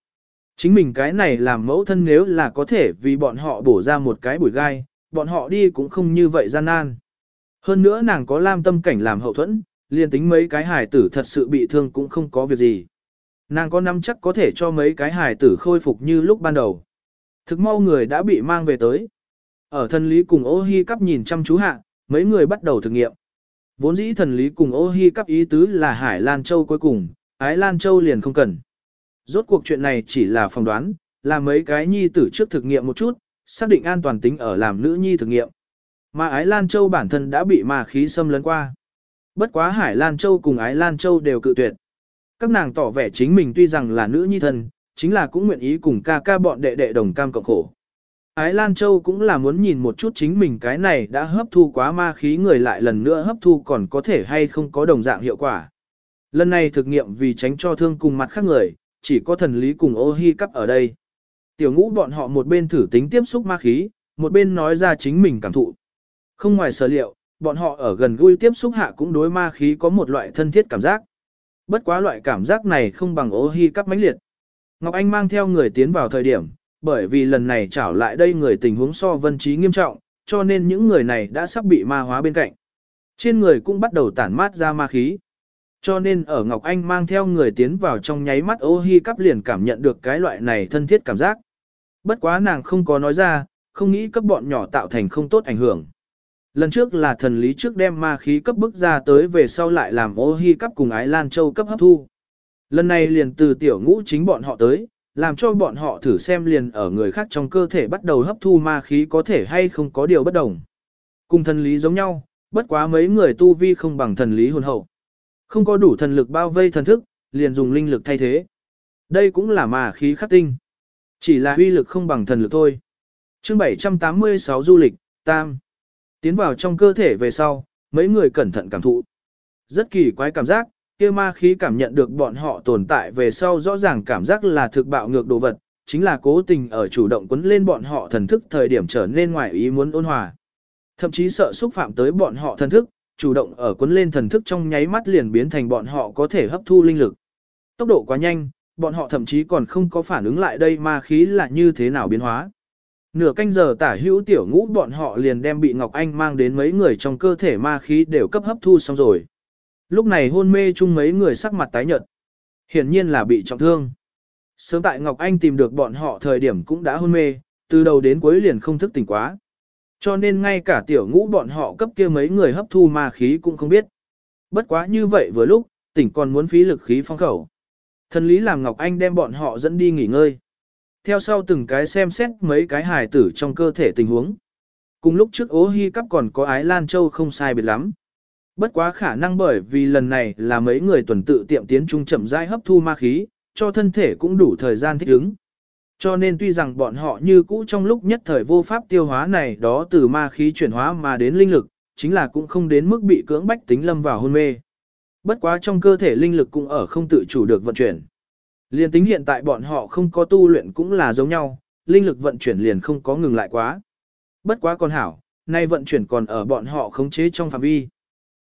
Chính mình cái này làm mẫu thân nếu là có thể vì bọn họ bổ ra một cái bụi gai, bọn họ đi cũng không như vậy gian nan. Hơn nữa nàng có lam tâm cảnh làm hậu thuẫn, liền tính mấy cái hài tử thật sự bị thương cũng không có việc gì. Nàng có nắm chắc có thể cho mấy cái hài tử khôi phục như lúc ban đầu. Thực mau người đã bị mang về tới. Ở thần lý cùng ô hi cắp nhìn chăm chú hạ, mấy người bắt đầu thực nghiệm. Vốn dĩ thần lý cùng ô hi cắp ý tứ là Hải Lan Châu cuối cùng, Ái Lan Châu liền không cần. Rốt cuộc chuyện này chỉ là phỏng đoán, là mấy cái nhi tử trước thực nghiệm một chút, xác định an toàn tính ở làm nữ nhi thực nghiệm. Mà Ái Lan Châu bản thân đã bị ma khí xâm lấn qua. Bất quá Hải Lan Châu cùng Ái Lan Châu đều cự tuyệt. Các nàng tỏ vẻ chính mình tuy rằng là nữ nhi thân, chính là cũng nguyện ý cùng ca ca bọn đệ đệ đồng cam cộng khổ. Ái Lan Châu cũng là muốn nhìn một chút chính mình cái này đã hấp thu quá ma khí người lại lần nữa hấp thu còn có thể hay không có đồng dạng hiệu quả. Lần này thực nghiệm vì tránh cho thương cùng mặt khác người, chỉ có thần lý cùng ô hi cắp ở đây. Tiểu ngũ bọn họ một bên thử tính tiếp xúc ma khí, một bên nói ra chính mình cảm thụ. Không ngoài sở liệu, bọn họ ở gần gũi tiếp xúc hạ cũng đối ma khí có một loại thân thiết cảm giác. Bất quá loại cảm giác này không bằng ô hi cắp mãnh liệt. Ngọc Anh mang theo người tiến vào thời điểm, bởi vì lần này trảo lại đây người tình huống so vân trí nghiêm trọng, cho nên những người này đã sắp bị ma hóa bên cạnh. Trên người cũng bắt đầu tản mát ra ma khí. Cho nên ở Ngọc Anh mang theo người tiến vào trong nháy mắt ô hi cắp liền cảm nhận được cái loại này thân thiết cảm giác. Bất quá nàng không có nói ra, không nghĩ cấp bọn nhỏ tạo thành không tốt ảnh hưởng. Lần trước là thần lý trước đem ma khí cấp bức ra tới về sau lại làm ô hi cấp cùng ái lan châu cấp hấp thu. Lần này liền từ tiểu ngũ chính bọn họ tới, làm cho bọn họ thử xem liền ở người khác trong cơ thể bắt đầu hấp thu ma khí có thể hay không có điều bất đồng. Cùng thần lý giống nhau, bất quá mấy người tu vi không bằng thần lý hồn hậu. Không có đủ thần lực bao vây thần thức, liền dùng linh lực thay thế. Đây cũng là ma khí khắc tinh. Chỉ là huy lực không bằng thần lực thôi. chương 786 du lịch, tam. Tiến vào trong cơ thể về sau, mấy người cẩn thận cảm thụ. Rất kỳ quái cảm giác, kia ma khí cảm nhận được bọn họ tồn tại về sau rõ ràng cảm giác là thực bạo ngược đồ vật, chính là cố tình ở chủ động quấn lên bọn họ thần thức thời điểm trở nên ngoài ý muốn ôn hòa. Thậm chí sợ xúc phạm tới bọn họ thần thức, chủ động ở quấn lên thần thức trong nháy mắt liền biến thành bọn họ có thể hấp thu linh lực. Tốc độ quá nhanh, bọn họ thậm chí còn không có phản ứng lại đây ma khí là như thế nào biến hóa. Nửa canh giờ tả hữu tiểu ngũ bọn họ liền đem bị Ngọc Anh mang đến mấy người trong cơ thể ma khí đều cấp hấp thu xong rồi. Lúc này hôn mê chung mấy người sắc mặt tái nhợt. Hiển nhiên là bị trọng thương. Sớm tại Ngọc Anh tìm được bọn họ thời điểm cũng đã hôn mê, từ đầu đến cuối liền không thức tỉnh quá. Cho nên ngay cả tiểu ngũ bọn họ cấp kia mấy người hấp thu ma khí cũng không biết. Bất quá như vậy vừa lúc, tỉnh còn muốn phí lực khí phong khẩu. Thần lý làm Ngọc Anh đem bọn họ dẫn đi nghỉ ngơi. Theo sau từng cái xem xét mấy cái hài tử trong cơ thể tình huống. Cùng lúc trước ố hy cắp còn có ái Lan Châu không sai biệt lắm. Bất quá khả năng bởi vì lần này là mấy người tuần tự tiệm tiến trung chậm rãi hấp thu ma khí, cho thân thể cũng đủ thời gian thích ứng. Cho nên tuy rằng bọn họ như cũ trong lúc nhất thời vô pháp tiêu hóa này đó từ ma khí chuyển hóa mà đến linh lực, chính là cũng không đến mức bị cưỡng bách tính lâm vào hôn mê. Bất quá trong cơ thể linh lực cũng ở không tự chủ được vận chuyển. Liên tính hiện tại bọn họ không có tu luyện cũng là giống nhau, linh lực vận chuyển liền không có ngừng lại quá. Bất quá còn hảo, nay vận chuyển còn ở bọn họ khống chế trong phạm vi.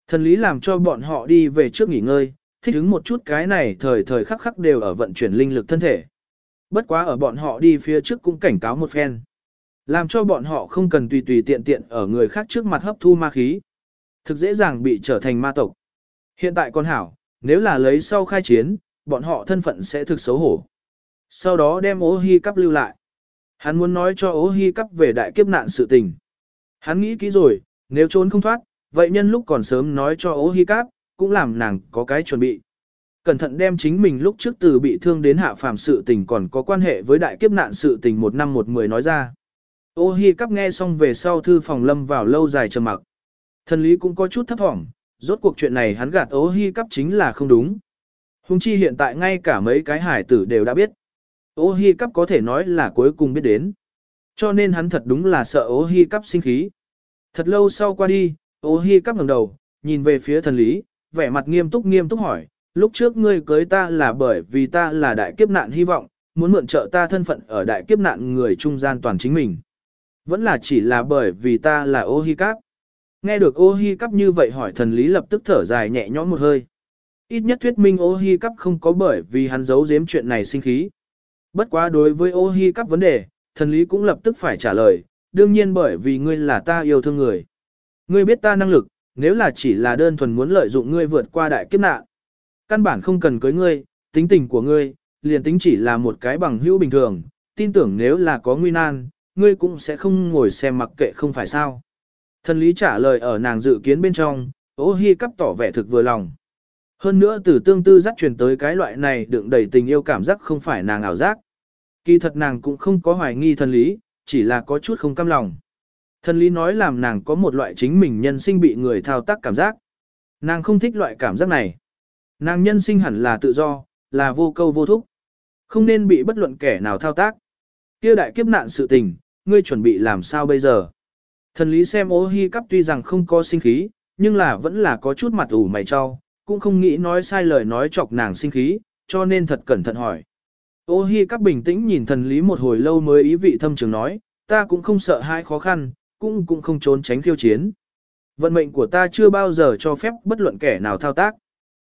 Thần lý làm cho bọn họ đi về trước nghỉ ngơi, thích ứng một chút cái này thời thời khắc khắc đều ở vận chuyển linh lực thân thể. Bất quá ở bọn họ đi phía trước cũng cảnh cáo một phen. Làm cho bọn họ không cần tùy tùy tiện tiện ở người khác trước mặt hấp thu ma khí. Thực dễ dàng bị trở thành ma tộc. Hiện tại con hảo, nếu là lấy sau khai chiến, bọn họ thân phận sẽ thực xấu hổ. Sau đó đem ố hy cắp lưu lại. Hắn muốn nói cho ố hy cắp về đại kiếp nạn sự tình. Hắn nghĩ kỹ rồi, nếu trốn không thoát, vậy nhân lúc còn sớm nói cho ố hy cắp, cũng làm nàng có cái chuẩn bị. Cẩn thận đem chính mình lúc trước từ bị thương đến hạ phàm sự tình còn có quan hệ với đại kiếp nạn sự tình một năm một mười nói ra. Ô hi cắp nghe xong về sau thư phòng lâm vào lâu dài trầm mặc. Thần lý cũng có chút thấp thỏm, rốt cuộc chuyện này hắn gạt ô hi cắp chính là không đúng. Hùng chi hiện tại ngay cả mấy cái hải tử đều đã biết. Ô hi cắp có thể nói là cuối cùng biết đến. Cho nên hắn thật đúng là sợ ô hi cắp sinh khí. Thật lâu sau qua đi, ô hi cắp ngẩng đầu, nhìn về phía thần lý, vẻ mặt nghiêm túc nghiêm túc hỏi, lúc trước ngươi cưới ta là bởi vì ta là đại kiếp nạn hy vọng, muốn mượn trợ ta thân phận ở đại kiếp nạn người trung gian toàn chính mình. Vẫn là chỉ là bởi vì ta là ô hi cắp. Nghe được ô hi cắp như vậy hỏi thần lý lập tức thở dài nhẹ nhõm một hơi. Ít nhất thuyết minh ô hi cắp không có bởi vì hắn giấu giếm chuyện này sinh khí. Bất quá đối với ô hi cắp vấn đề, thần lý cũng lập tức phải trả lời, đương nhiên bởi vì ngươi là ta yêu thương người. Ngươi biết ta năng lực, nếu là chỉ là đơn thuần muốn lợi dụng ngươi vượt qua đại kiếp nạn. Căn bản không cần cưới ngươi, tính tình của ngươi, liền tính chỉ là một cái bằng hữu bình thường, tin tưởng nếu là có nguy nan, ngươi cũng sẽ không ngồi xem mặc kệ không phải sao. Thần lý trả lời ở nàng dự kiến bên trong, ô hi cắp tỏ vẻ thực vừa lòng. Hơn nữa từ tương tư dắt truyền tới cái loại này đựng đầy tình yêu cảm giác không phải nàng ảo giác. Kỳ thật nàng cũng không có hoài nghi thần lý, chỉ là có chút không cam lòng. Thần lý nói làm nàng có một loại chính mình nhân sinh bị người thao tác cảm giác. Nàng không thích loại cảm giác này. Nàng nhân sinh hẳn là tự do, là vô câu vô thúc. Không nên bị bất luận kẻ nào thao tác. Kia đại kiếp nạn sự tình, ngươi chuẩn bị làm sao bây giờ? Thần lý xem ô hi cắp tuy rằng không có sinh khí, nhưng là vẫn là có chút mặt ủ mày cho, cũng không nghĩ nói sai lời nói chọc nàng sinh khí, cho nên thật cẩn thận hỏi. Ô hi các bình tĩnh nhìn thần lý một hồi lâu mới ý vị thâm trường nói, ta cũng không sợ hai khó khăn, cũng cũng không trốn tránh khiêu chiến. Vận mệnh của ta chưa bao giờ cho phép bất luận kẻ nào thao tác.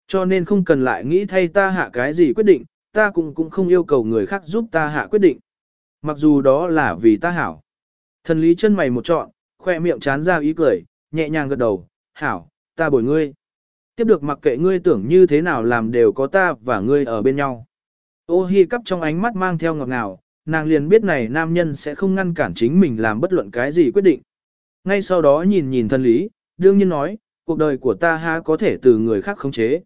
Cho nên không cần lại nghĩ thay ta hạ cái gì quyết định, ta cũng cũng không yêu cầu người khác giúp ta hạ quyết định. Mặc dù đó là vì ta hảo. Thần lý chân mày một trọn, khoe miệng chán ra ý cười, nhẹ nhàng gật đầu, hảo, ta bồi ngươi. Tiếp được mặc kệ ngươi tưởng như thế nào làm đều có ta và ngươi ở bên nhau. Ô hi cắp trong ánh mắt mang theo ngọt ngào, nàng liền biết này nam nhân sẽ không ngăn cản chính mình làm bất luận cái gì quyết định. Ngay sau đó nhìn nhìn thân lý, đương nhiên nói, cuộc đời của ta ha có thể từ người khác khống chế.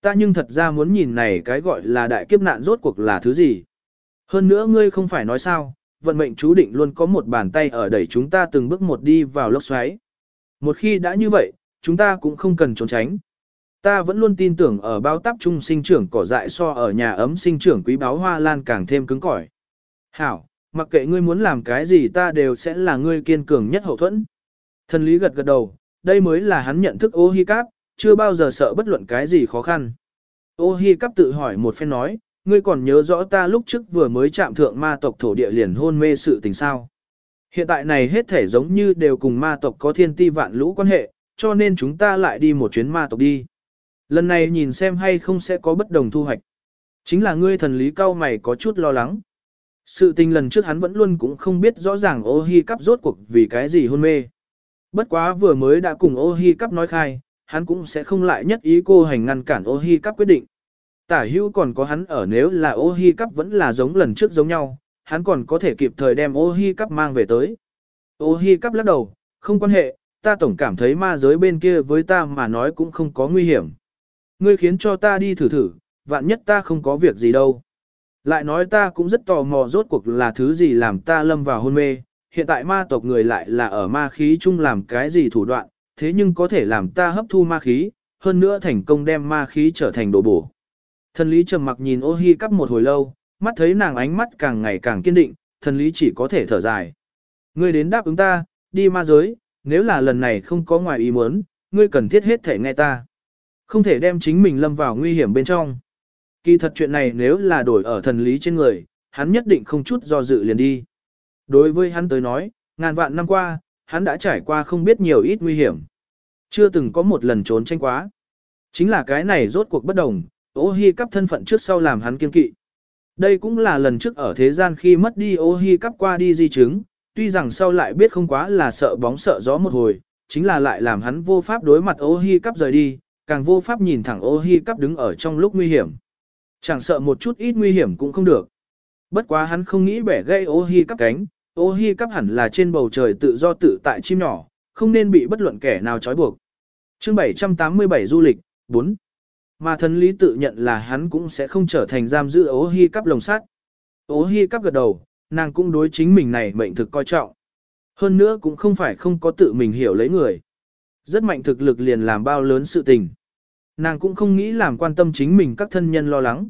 Ta nhưng thật ra muốn nhìn này cái gọi là đại kiếp nạn rốt cuộc là thứ gì. Hơn nữa ngươi không phải nói sao, vận mệnh chú định luôn có một bàn tay ở đẩy chúng ta từng bước một đi vào lốc xoáy. Một khi đã như vậy, chúng ta cũng không cần trốn tránh. Ta vẫn luôn tin tưởng ở bao táp trung sinh trưởng cỏ dại so ở nhà ấm sinh trưởng quý báo hoa lan càng thêm cứng cỏi. Hảo, mặc kệ ngươi muốn làm cái gì ta đều sẽ là ngươi kiên cường nhất hậu thuẫn. Thần lý gật gật đầu, đây mới là hắn nhận thức ô hi cáp, chưa bao giờ sợ bất luận cái gì khó khăn. Ô hi cáp tự hỏi một phen nói, ngươi còn nhớ rõ ta lúc trước vừa mới chạm thượng ma tộc thổ địa liền hôn mê sự tình sao. Hiện tại này hết thể giống như đều cùng ma tộc có thiên ti vạn lũ quan hệ, cho nên chúng ta lại đi một chuyến ma tộc đi. Lần này nhìn xem hay không sẽ có bất đồng thu hoạch. Chính là ngươi thần lý cao mày có chút lo lắng. Sự tình lần trước hắn vẫn luôn cũng không biết rõ ràng ô hi cắp rốt cuộc vì cái gì hôn mê. Bất quá vừa mới đã cùng ô hi cắp nói khai, hắn cũng sẽ không lại nhất ý cô hành ngăn cản ô hi cắp quyết định. Tả hữu còn có hắn ở nếu là ô hi cắp vẫn là giống lần trước giống nhau, hắn còn có thể kịp thời đem ô hi cắp mang về tới. Ô hi cắp lắc đầu, không quan hệ, ta tổng cảm thấy ma giới bên kia với ta mà nói cũng không có nguy hiểm. Ngươi khiến cho ta đi thử thử, vạn nhất ta không có việc gì đâu. Lại nói ta cũng rất tò mò rốt cuộc là thứ gì làm ta lâm vào hôn mê, hiện tại ma tộc người lại là ở ma khí chung làm cái gì thủ đoạn, thế nhưng có thể làm ta hấp thu ma khí, hơn nữa thành công đem ma khí trở thành đồ bổ. Thần lý trầm mặc nhìn ô hi cắp một hồi lâu, mắt thấy nàng ánh mắt càng ngày càng kiên định, thần lý chỉ có thể thở dài. Ngươi đến đáp ứng ta, đi ma giới, nếu là lần này không có ngoài ý muốn, ngươi cần thiết hết thể nghe ta. Không thể đem chính mình lâm vào nguy hiểm bên trong. Kỳ thật chuyện này nếu là đổi ở thần lý trên người, hắn nhất định không chút do dự liền đi. Đối với hắn tới nói, ngàn vạn năm qua, hắn đã trải qua không biết nhiều ít nguy hiểm. Chưa từng có một lần trốn tranh quá. Chính là cái này rốt cuộc bất đồng, ô hi cắp thân phận trước sau làm hắn kiên kỵ. Đây cũng là lần trước ở thế gian khi mất đi ô hi cắp qua đi di chứng, tuy rằng sau lại biết không quá là sợ bóng sợ gió một hồi, chính là lại làm hắn vô pháp đối mặt ô hi cắp rời đi, càng vô pháp nhìn thẳng ô hi cắp đứng ở trong lúc nguy hiểm. Chẳng sợ một chút ít nguy hiểm cũng không được. Bất quá hắn không nghĩ bẻ gây ô hi cắp cánh, ô hi cắp hẳn là trên bầu trời tự do tự tại chim nhỏ, không nên bị bất luận kẻ nào trói buộc. Chương 787 du lịch, 4. Mà thần lý tự nhận là hắn cũng sẽ không trở thành giam giữ ố hi cắp lồng sắt. Ố hi cắp gật đầu, nàng cũng đối chính mình này mệnh thực coi trọng. Hơn nữa cũng không phải không có tự mình hiểu lấy người. Rất mạnh thực lực liền làm bao lớn sự tình. Nàng cũng không nghĩ làm quan tâm chính mình các thân nhân lo lắng.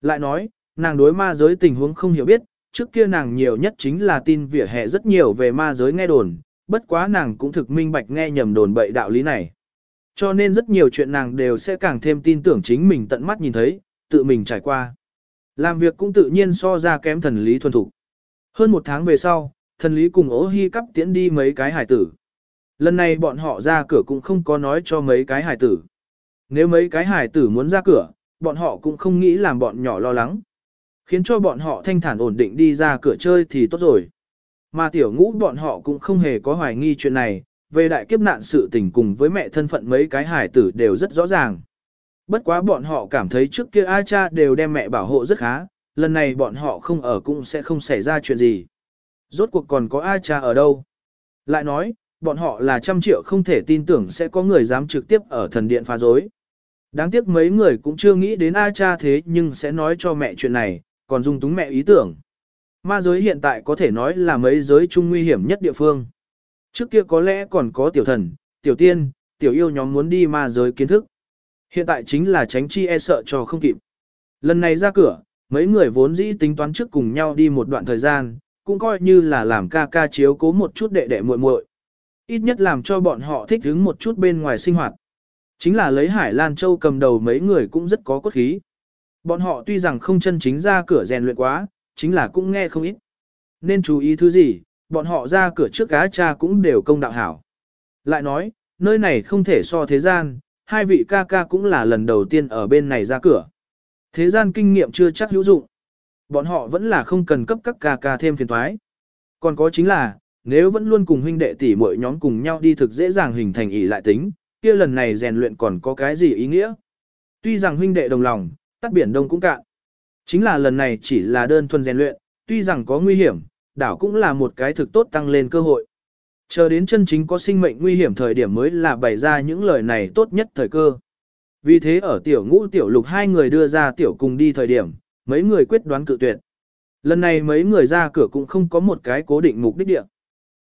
Lại nói, nàng đối ma giới tình huống không hiểu biết, trước kia nàng nhiều nhất chính là tin vỉa hè rất nhiều về ma giới nghe đồn, bất quá nàng cũng thực minh bạch nghe nhầm đồn bậy đạo lý này. Cho nên rất nhiều chuyện nàng đều sẽ càng thêm tin tưởng chính mình tận mắt nhìn thấy, tự mình trải qua. Làm việc cũng tự nhiên so ra kém thần lý thuần thủ. Hơn một tháng về sau, thần lý cùng ố hy cắp tiễn đi mấy cái hải tử. Lần này bọn họ ra cửa cũng không có nói cho mấy cái hải tử. Nếu mấy cái hải tử muốn ra cửa, bọn họ cũng không nghĩ làm bọn nhỏ lo lắng. Khiến cho bọn họ thanh thản ổn định đi ra cửa chơi thì tốt rồi. Mà tiểu ngũ bọn họ cũng không hề có hoài nghi chuyện này, về đại kiếp nạn sự tình cùng với mẹ thân phận mấy cái hải tử đều rất rõ ràng. Bất quá bọn họ cảm thấy trước kia A cha đều đem mẹ bảo hộ rất khá, lần này bọn họ không ở cũng sẽ không xảy ra chuyện gì. Rốt cuộc còn có A cha ở đâu? Lại nói, bọn họ là trăm triệu không thể tin tưởng sẽ có người dám trực tiếp ở thần điện phá rối. Đáng tiếc mấy người cũng chưa nghĩ đến A cha thế nhưng sẽ nói cho mẹ chuyện này, còn dung túng mẹ ý tưởng. Ma giới hiện tại có thể nói là mấy giới chung nguy hiểm nhất địa phương. Trước kia có lẽ còn có tiểu thần, tiểu tiên, tiểu yêu nhóm muốn đi ma giới kiến thức. Hiện tại chính là tránh chi e sợ cho không kịp. Lần này ra cửa, mấy người vốn dĩ tính toán trước cùng nhau đi một đoạn thời gian, cũng coi như là làm ca ca chiếu cố một chút đệ đệ muội muội. Ít nhất làm cho bọn họ thích ứng một chút bên ngoài sinh hoạt. Chính là lấy Hải Lan Châu cầm đầu mấy người cũng rất có cốt khí. Bọn họ tuy rằng không chân chính ra cửa rèn luyện quá, chính là cũng nghe không ít. Nên chú ý thứ gì, bọn họ ra cửa trước cá cha cũng đều công đạo hảo. Lại nói, nơi này không thể so thế gian, hai vị ca ca cũng là lần đầu tiên ở bên này ra cửa. Thế gian kinh nghiệm chưa chắc hữu dụng. Bọn họ vẫn là không cần cấp các ca ca thêm phiền thoái. Còn có chính là, nếu vẫn luôn cùng huynh đệ tỷ muội nhóm cùng nhau đi thực dễ dàng hình thành ỷ lại tính, kia lần này rèn luyện còn có cái gì ý nghĩa. Tuy rằng huynh đệ đồng lòng, tắt biển đông cũng cạn. Chính là lần này chỉ là đơn thuần rèn luyện, tuy rằng có nguy hiểm, đảo cũng là một cái thực tốt tăng lên cơ hội. Chờ đến chân chính có sinh mệnh nguy hiểm thời điểm mới là bày ra những lời này tốt nhất thời cơ. Vì thế ở tiểu ngũ tiểu lục hai người đưa ra tiểu cùng đi thời điểm, mấy người quyết đoán cự tuyệt. Lần này mấy người ra cửa cũng không có một cái cố định mục đích địa.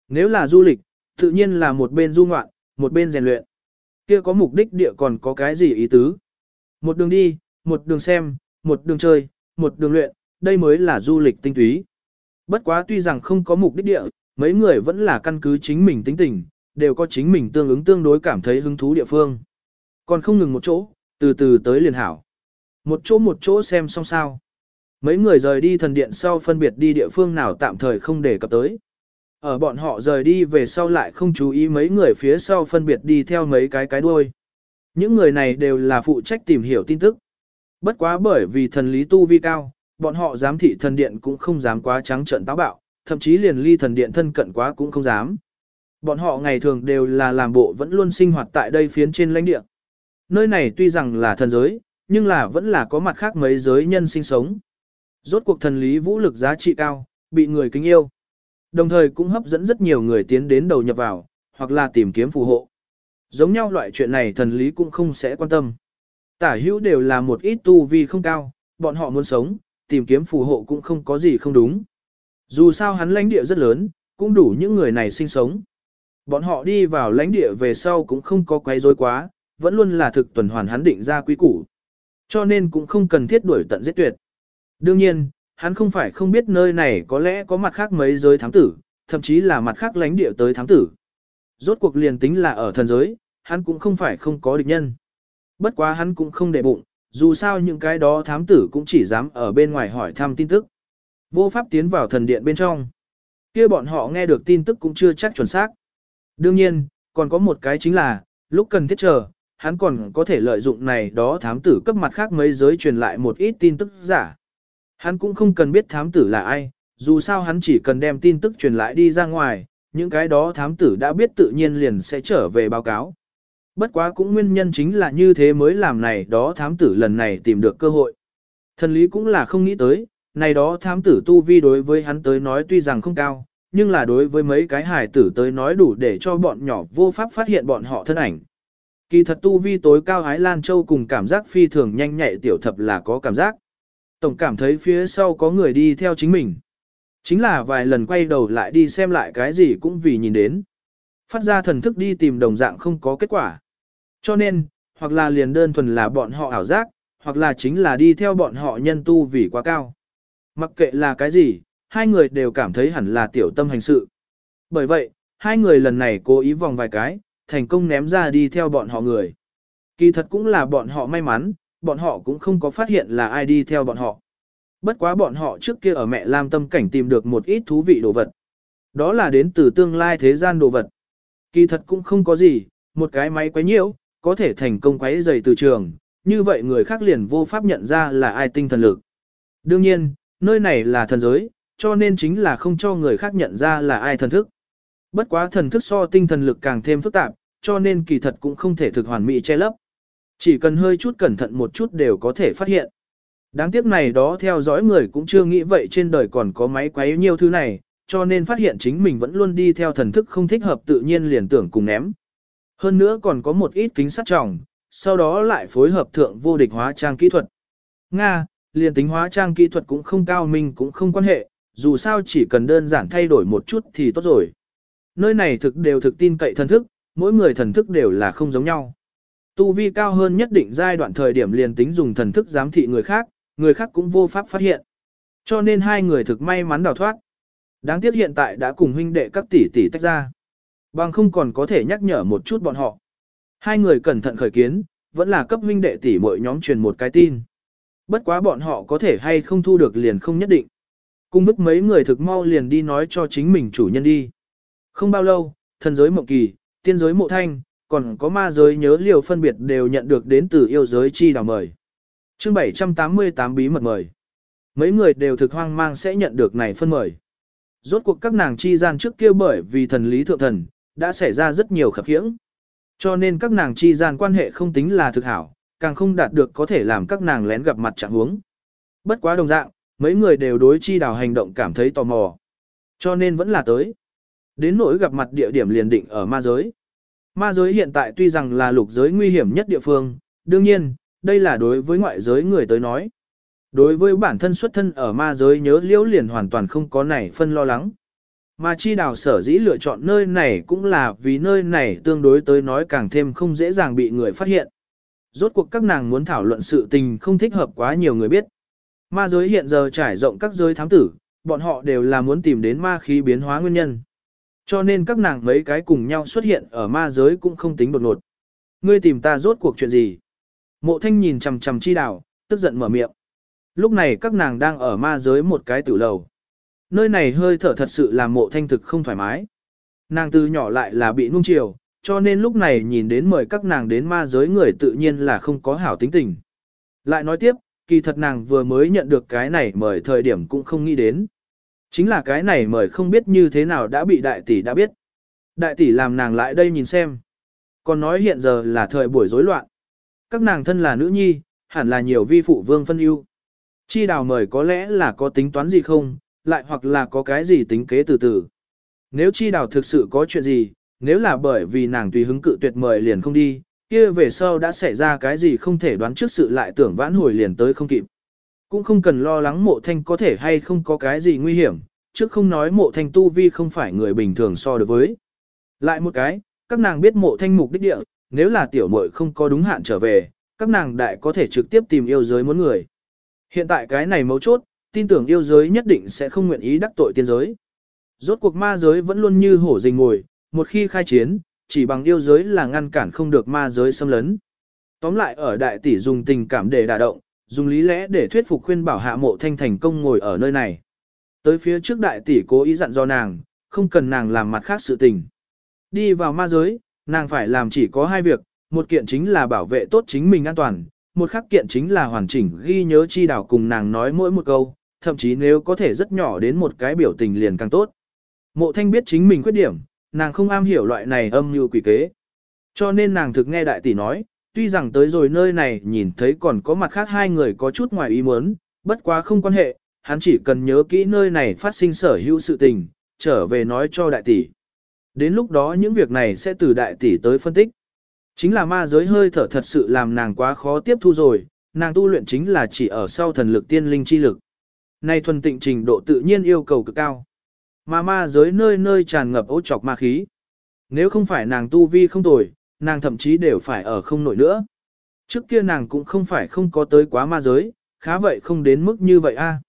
Nếu là du lịch, tự nhiên là một bên du ngoạn, một bên rèn luyện. Kia có mục đích địa còn có cái gì ý tứ? Một đường đi, một đường xem, một đường chơi, một đường luyện, đây mới là du lịch tinh túy. Bất quá tuy rằng không có mục đích địa, mấy người vẫn là căn cứ chính mình tính tình, đều có chính mình tương ứng tương đối cảm thấy hứng thú địa phương. Còn không ngừng một chỗ, từ từ tới liền hảo. Một chỗ một chỗ xem xong sao. Mấy người rời đi thần điện sau phân biệt đi địa phương nào tạm thời không để cập tới. Ở bọn họ rời đi về sau lại không chú ý mấy người phía sau phân biệt đi theo mấy cái cái đuôi. Những người này đều là phụ trách tìm hiểu tin tức. Bất quá bởi vì thần lý tu vi cao, bọn họ giám thị thần điện cũng không dám quá trắng trợn táo bạo, thậm chí liền ly thần điện thân cận quá cũng không dám. Bọn họ ngày thường đều là làm bộ vẫn luôn sinh hoạt tại đây phiến trên lãnh địa. Nơi này tuy rằng là thần giới, nhưng là vẫn là có mặt khác mấy giới nhân sinh sống. Rốt cuộc thần lý vũ lực giá trị cao, bị người kính yêu. Đồng thời cũng hấp dẫn rất nhiều người tiến đến đầu nhập vào, hoặc là tìm kiếm phù hộ. Giống nhau loại chuyện này thần lý cũng không sẽ quan tâm. Tả hữu đều là một ít tu vi không cao, bọn họ muốn sống, tìm kiếm phù hộ cũng không có gì không đúng. Dù sao hắn lãnh địa rất lớn, cũng đủ những người này sinh sống. Bọn họ đi vào lãnh địa về sau cũng không có quấy rối quá, vẫn luôn là thực tuần hoàn hắn định ra quý củ. Cho nên cũng không cần thiết đuổi tận giết tuyệt. Đương nhiên, hắn không phải không biết nơi này có lẽ có mặt khác mấy giới thám tử, thậm chí là mặt khác lánh địa tới thám tử. Rốt cuộc liền tính là ở thần giới, hắn cũng không phải không có địch nhân. Bất quá hắn cũng không để bụng, dù sao những cái đó thám tử cũng chỉ dám ở bên ngoài hỏi thăm tin tức. Vô pháp tiến vào thần điện bên trong. kia bọn họ nghe được tin tức cũng chưa chắc chuẩn xác. Đương nhiên, còn có một cái chính là, lúc cần thiết chờ, hắn còn có thể lợi dụng này đó thám tử cấp mặt khác mấy giới truyền lại một ít tin tức giả. Hắn cũng không cần biết thám tử là ai, dù sao hắn chỉ cần đem tin tức truyền lại đi ra ngoài, những cái đó thám tử đã biết tự nhiên liền sẽ trở về báo cáo. Bất quá cũng nguyên nhân chính là như thế mới làm này đó thám tử lần này tìm được cơ hội. Thần lý cũng là không nghĩ tới, này đó thám tử tu vi đối với hắn tới nói tuy rằng không cao, nhưng là đối với mấy cái hài tử tới nói đủ để cho bọn nhỏ vô pháp phát hiện bọn họ thân ảnh. Kỳ thật tu vi tối cao Ái Lan Châu cùng cảm giác phi thường nhanh nhạy tiểu thập là có cảm giác. Tổng cảm thấy phía sau có người đi theo chính mình. Chính là vài lần quay đầu lại đi xem lại cái gì cũng vì nhìn đến. Phát ra thần thức đi tìm đồng dạng không có kết quả. Cho nên, hoặc là liền đơn thuần là bọn họ ảo giác, hoặc là chính là đi theo bọn họ nhân tu vì quá cao. Mặc kệ là cái gì, hai người đều cảm thấy hẳn là tiểu tâm hành sự. Bởi vậy, hai người lần này cố ý vòng vài cái, thành công ném ra đi theo bọn họ người. Kỳ thật cũng là bọn họ may mắn, bọn họ cũng không có phát hiện là ai đi theo bọn họ. Bất quá bọn họ trước kia ở mẹ Lam tâm cảnh tìm được một ít thú vị đồ vật. Đó là đến từ tương lai thế gian đồ vật. Kỳ thật cũng không có gì, một cái máy quấy nhiễu, có thể thành công quấy dày từ trường, như vậy người khác liền vô pháp nhận ra là ai tinh thần lực. Đương nhiên, nơi này là thần giới, cho nên chính là không cho người khác nhận ra là ai thần thức. Bất quá thần thức so tinh thần lực càng thêm phức tạp, cho nên kỳ thật cũng không thể thực hoàn mỹ che lấp. Chỉ cần hơi chút cẩn thận một chút đều có thể phát hiện. Đáng tiếc này đó theo dõi người cũng chưa nghĩ vậy trên đời còn có máy quấy nhiều thứ này, cho nên phát hiện chính mình vẫn luôn đi theo thần thức không thích hợp tự nhiên liền tưởng cùng ném. Hơn nữa còn có một ít kính sắt trọng, sau đó lại phối hợp thượng vô địch hóa trang kỹ thuật. Nga, liền tính hóa trang kỹ thuật cũng không cao minh cũng không quan hệ, dù sao chỉ cần đơn giản thay đổi một chút thì tốt rồi. Nơi này thực đều thực tin cậy thần thức, mỗi người thần thức đều là không giống nhau. Tu vi cao hơn nhất định giai đoạn thời điểm liền tính dùng thần thức giám thị người khác, người khác cũng vô pháp phát hiện. Cho nên hai người thực may mắn đào thoát. Đáng tiếc hiện tại đã cùng huynh đệ các tỷ tỷ tách ra. Bằng không còn có thể nhắc nhở một chút bọn họ. Hai người cẩn thận khởi kiến, vẫn là cấp huynh đệ tỷ mỗi nhóm truyền một cái tin. Bất quá bọn họ có thể hay không thu được liền không nhất định. Cung bức mấy người thực mau liền đi nói cho chính mình chủ nhân đi. Không bao lâu, thần giới mộng kỳ, tiên giới mộ thanh, còn có ma giới nhớ liều phân biệt đều nhận được đến từ yêu giới chi đào mời. chương 788 bí mật mời. Mấy người đều thực hoang mang sẽ nhận được này phân mời. Rốt cuộc các nàng chi gian trước kia bởi vì thần lý thượng thần, đã xảy ra rất nhiều khập khiễng. Cho nên các nàng chi gian quan hệ không tính là thực hảo, càng không đạt được có thể làm các nàng lén gặp mặt trạng huống. Bất quá đồng dạng, mấy người đều đối chi đào hành động cảm thấy tò mò. Cho nên vẫn là tới. Đến nỗi gặp mặt địa điểm liền định ở ma giới. Ma giới hiện tại tuy rằng là lục giới nguy hiểm nhất địa phương, đương nhiên, đây là đối với ngoại giới người tới nói. Đối với bản thân xuất thân ở ma giới nhớ liễu liền hoàn toàn không có nảy phân lo lắng. Mà chi đào sở dĩ lựa chọn nơi này cũng là vì nơi này tương đối tới nói càng thêm không dễ dàng bị người phát hiện. Rốt cuộc các nàng muốn thảo luận sự tình không thích hợp quá nhiều người biết. Ma giới hiện giờ trải rộng các giới thám tử, bọn họ đều là muốn tìm đến ma khí biến hóa nguyên nhân. Cho nên các nàng mấy cái cùng nhau xuất hiện ở ma giới cũng không tính đột ngột. Ngươi tìm ta rốt cuộc chuyện gì? Mộ thanh nhìn chằm chằm chi đảo, tức giận mở miệng. Lúc này các nàng đang ở ma giới một cái tử lầu. Nơi này hơi thở thật sự làm mộ thanh thực không thoải mái. Nàng từ nhỏ lại là bị nung chiều, cho nên lúc này nhìn đến mời các nàng đến ma giới người tự nhiên là không có hảo tính tình. Lại nói tiếp, kỳ thật nàng vừa mới nhận được cái này mời thời điểm cũng không nghĩ đến. Chính là cái này mời không biết như thế nào đã bị đại tỷ đã biết. Đại tỷ làm nàng lại đây nhìn xem. Còn nói hiện giờ là thời buổi rối loạn. Các nàng thân là nữ nhi, hẳn là nhiều vi phụ vương phân ưu. Chi đào mời có lẽ là có tính toán gì không, lại hoặc là có cái gì tính kế từ từ. Nếu chi đào thực sự có chuyện gì, nếu là bởi vì nàng tùy hứng cự tuyệt mời liền không đi, kia về sau đã xảy ra cái gì không thể đoán trước sự lại tưởng vãn hồi liền tới không kịp. Cũng không cần lo lắng mộ thanh có thể hay không có cái gì nguy hiểm, trước không nói mộ thanh tu vi không phải người bình thường so được với. Lại một cái, các nàng biết mộ thanh mục đích địa, nếu là tiểu muội không có đúng hạn trở về, các nàng đại có thể trực tiếp tìm yêu giới muốn người. Hiện tại cái này mấu chốt, tin tưởng yêu giới nhất định sẽ không nguyện ý đắc tội tiên giới. Rốt cuộc ma giới vẫn luôn như hổ rình ngồi, một khi khai chiến, chỉ bằng yêu giới là ngăn cản không được ma giới xâm lấn. Tóm lại ở đại tỷ dùng tình cảm để đả động, dùng lý lẽ để thuyết phục khuyên bảo hạ mộ thanh thành công ngồi ở nơi này. Tới phía trước đại tỷ cố ý dặn do nàng, không cần nàng làm mặt khác sự tình. Đi vào ma giới, nàng phải làm chỉ có hai việc, một kiện chính là bảo vệ tốt chính mình an toàn, một khác kiện chính là hoàn chỉnh ghi nhớ chi đảo cùng nàng nói mỗi một câu, thậm chí nếu có thể rất nhỏ đến một cái biểu tình liền càng tốt. Mộ thanh biết chính mình khuyết điểm, nàng không am hiểu loại này âm như quỷ kế. Cho nên nàng thực nghe đại tỷ nói, tuy rằng tới rồi nơi này nhìn thấy còn có mặt khác hai người có chút ngoài ý muốn, bất quá không quan hệ, hắn chỉ cần nhớ kỹ nơi này phát sinh sở hữu sự tình, trở về nói cho đại tỷ. Đến lúc đó những việc này sẽ từ đại tỷ tới phân tích. Chính là ma giới hơi thở thật sự làm nàng quá khó tiếp thu rồi, nàng tu luyện chính là chỉ ở sau thần lực tiên linh chi lực. nay thuần tịnh trình độ tự nhiên yêu cầu cực cao. Mà ma giới nơi nơi tràn ngập ô trọc ma khí. Nếu không phải nàng tu vi không tồi, nàng thậm chí đều phải ở không nổi nữa. Trước kia nàng cũng không phải không có tới quá ma giới, khá vậy không đến mức như vậy a. À.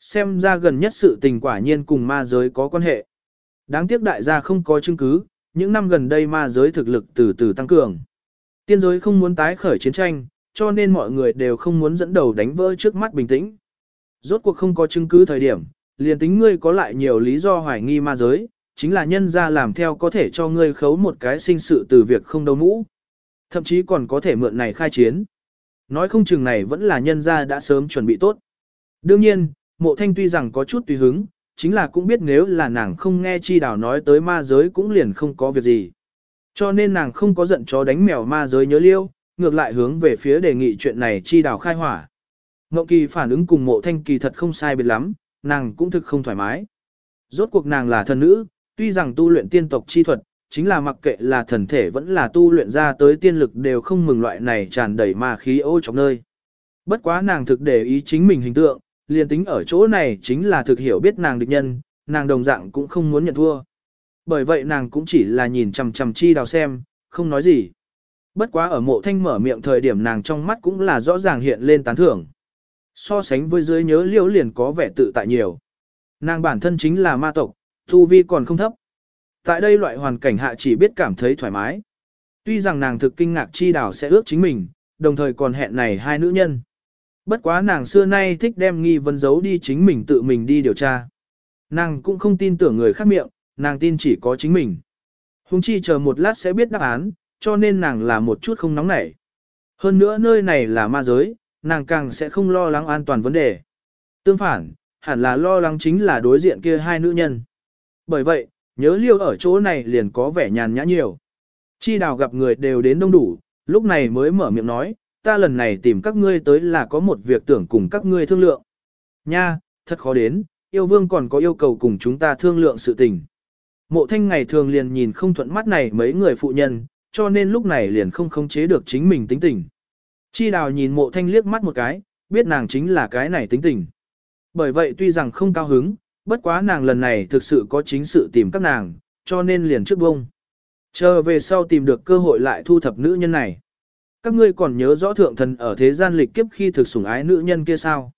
Xem ra gần nhất sự tình quả nhiên cùng ma giới có quan hệ. Đáng tiếc đại gia không có chứng cứ, những năm gần đây ma giới thực lực từ từ tăng cường. Tiên giới không muốn tái khởi chiến tranh, cho nên mọi người đều không muốn dẫn đầu đánh vỡ trước mắt bình tĩnh. Rốt cuộc không có chứng cứ thời điểm, liền tính ngươi có lại nhiều lý do hoài nghi ma giới, chính là nhân ra làm theo có thể cho ngươi khấu một cái sinh sự từ việc không đâu mũ. Thậm chí còn có thể mượn này khai chiến. Nói không chừng này vẫn là nhân ra đã sớm chuẩn bị tốt. Đương nhiên, mộ thanh tuy rằng có chút tùy hứng, chính là cũng biết nếu là nàng không nghe chi đào nói tới ma giới cũng liền không có việc gì. Cho nên nàng không có giận chó đánh mèo ma giới nhớ liêu, ngược lại hướng về phía đề nghị chuyện này chi đào khai hỏa. Ngọc Kỳ phản ứng cùng mộ thanh kỳ thật không sai biệt lắm, nàng cũng thực không thoải mái. Rốt cuộc nàng là thần nữ, tuy rằng tu luyện tiên tộc chi thuật, chính là mặc kệ là thần thể vẫn là tu luyện ra tới tiên lực đều không mừng loại này tràn đầy ma khí ô trong nơi. Bất quá nàng thực để ý chính mình hình tượng, liền tính ở chỗ này chính là thực hiểu biết nàng địch nhân, nàng đồng dạng cũng không muốn nhận thua. Bởi vậy nàng cũng chỉ là nhìn chằm chằm chi đào xem, không nói gì. Bất quá ở mộ thanh mở miệng thời điểm nàng trong mắt cũng là rõ ràng hiện lên tán thưởng. So sánh với dưới nhớ liễu liền có vẻ tự tại nhiều. Nàng bản thân chính là ma tộc, thu vi còn không thấp. Tại đây loại hoàn cảnh hạ chỉ biết cảm thấy thoải mái. Tuy rằng nàng thực kinh ngạc chi đảo sẽ ước chính mình, đồng thời còn hẹn này hai nữ nhân. Bất quá nàng xưa nay thích đem nghi vấn giấu đi chính mình tự mình đi điều tra. Nàng cũng không tin tưởng người khác miệng, nàng tin chỉ có chính mình. Hùng chi chờ một lát sẽ biết đáp án, cho nên nàng là một chút không nóng nảy. Hơn nữa nơi này là ma giới, nàng càng sẽ không lo lắng an toàn vấn đề. Tương phản, hẳn là lo lắng chính là đối diện kia hai nữ nhân. Bởi vậy, nhớ liêu ở chỗ này liền có vẻ nhàn nhã nhiều. Chi đào gặp người đều đến đông đủ, lúc này mới mở miệng nói, ta lần này tìm các ngươi tới là có một việc tưởng cùng các ngươi thương lượng. Nha, thật khó đến, yêu vương còn có yêu cầu cùng chúng ta thương lượng sự tình. Mộ thanh ngày thường liền nhìn không thuận mắt này mấy người phụ nhân, cho nên lúc này liền không khống chế được chính mình tính tình. Chi đào nhìn mộ thanh liếc mắt một cái, biết nàng chính là cái này tính tình. Bởi vậy tuy rằng không cao hứng, bất quá nàng lần này thực sự có chính sự tìm các nàng, cho nên liền trước bông. Chờ về sau tìm được cơ hội lại thu thập nữ nhân này. Các ngươi còn nhớ rõ thượng thần ở thế gian lịch kiếp khi thực sủng ái nữ nhân kia sao?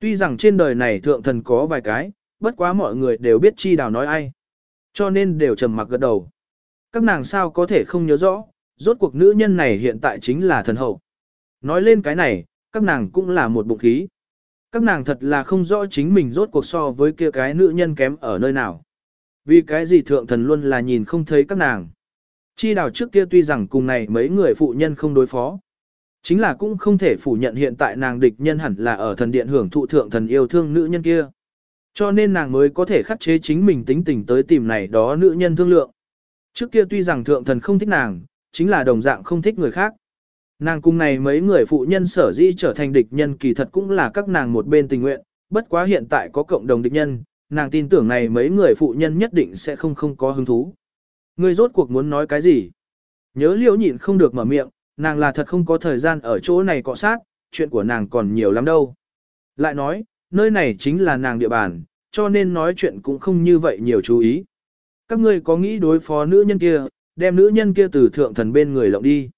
Tuy rằng trên đời này thượng thần có vài cái, bất quá mọi người đều biết chi đào nói ai. Cho nên đều trầm mặc gật đầu. Các nàng sao có thể không nhớ rõ, rốt cuộc nữ nhân này hiện tại chính là thần hậu. Nói lên cái này, các nàng cũng là một bụng khí. Các nàng thật là không rõ chính mình rốt cuộc so với kia cái nữ nhân kém ở nơi nào. Vì cái gì thượng thần luôn là nhìn không thấy các nàng. Chi đào trước kia tuy rằng cùng này mấy người phụ nhân không đối phó. Chính là cũng không thể phủ nhận hiện tại nàng địch nhân hẳn là ở thần điện hưởng thụ thượng thần yêu thương nữ nhân kia. Cho nên nàng mới có thể khắc chế chính mình tính tình tới tìm này đó nữ nhân thương lượng. Trước kia tuy rằng thượng thần không thích nàng, chính là đồng dạng không thích người khác. Nàng cùng này mấy người phụ nhân sở dĩ trở thành địch nhân kỳ thật cũng là các nàng một bên tình nguyện, bất quá hiện tại có cộng đồng địch nhân, nàng tin tưởng này mấy người phụ nhân nhất định sẽ không không có hứng thú. Ngươi rốt cuộc muốn nói cái gì? Nhớ liễu nhịn không được mở miệng, nàng là thật không có thời gian ở chỗ này cọ sát, chuyện của nàng còn nhiều lắm đâu. Lại nói, nơi này chính là nàng địa bàn, cho nên nói chuyện cũng không như vậy nhiều chú ý. Các ngươi có nghĩ đối phó nữ nhân kia, đem nữ nhân kia từ thượng thần bên người lộng đi.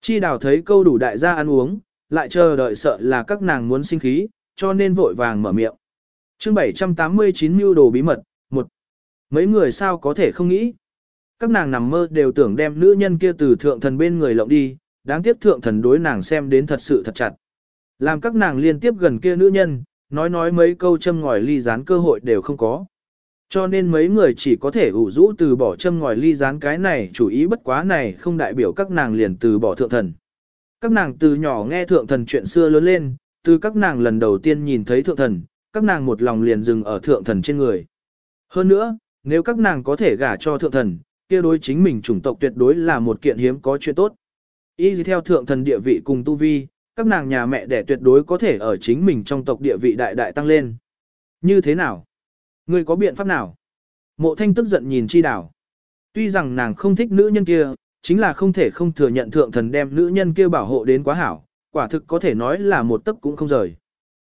Chi đào thấy câu đủ đại gia ăn uống, lại chờ đợi sợ là các nàng muốn sinh khí, cho nên vội vàng mở miệng. chương 789 mưu đồ bí mật, một Mấy người sao có thể không nghĩ. Các nàng nằm mơ đều tưởng đem nữ nhân kia từ thượng thần bên người lộng đi, đáng tiếc thượng thần đối nàng xem đến thật sự thật chặt. Làm các nàng liên tiếp gần kia nữ nhân, nói nói mấy câu châm ngòi ly gián cơ hội đều không có. Cho nên mấy người chỉ có thể ủ rũ từ bỏ châm ngòi ly gián cái này chủ ý bất quá này không đại biểu các nàng liền từ bỏ thượng thần. Các nàng từ nhỏ nghe thượng thần chuyện xưa lớn lên, từ các nàng lần đầu tiên nhìn thấy thượng thần, các nàng một lòng liền dừng ở thượng thần trên người. Hơn nữa, nếu các nàng có thể gả cho thượng thần, kia đối chính mình chủng tộc tuyệt đối là một kiện hiếm có chuyện tốt. Y theo thượng thần địa vị cùng tu vi, các nàng nhà mẹ đẻ tuyệt đối có thể ở chính mình trong tộc địa vị đại đại tăng lên. Như thế nào? Ngươi có biện pháp nào? Mộ thanh tức giận nhìn chi đảo. Tuy rằng nàng không thích nữ nhân kia, chính là không thể không thừa nhận thượng thần đem nữ nhân kia bảo hộ đến quá hảo, quả thực có thể nói là một tấc cũng không rời.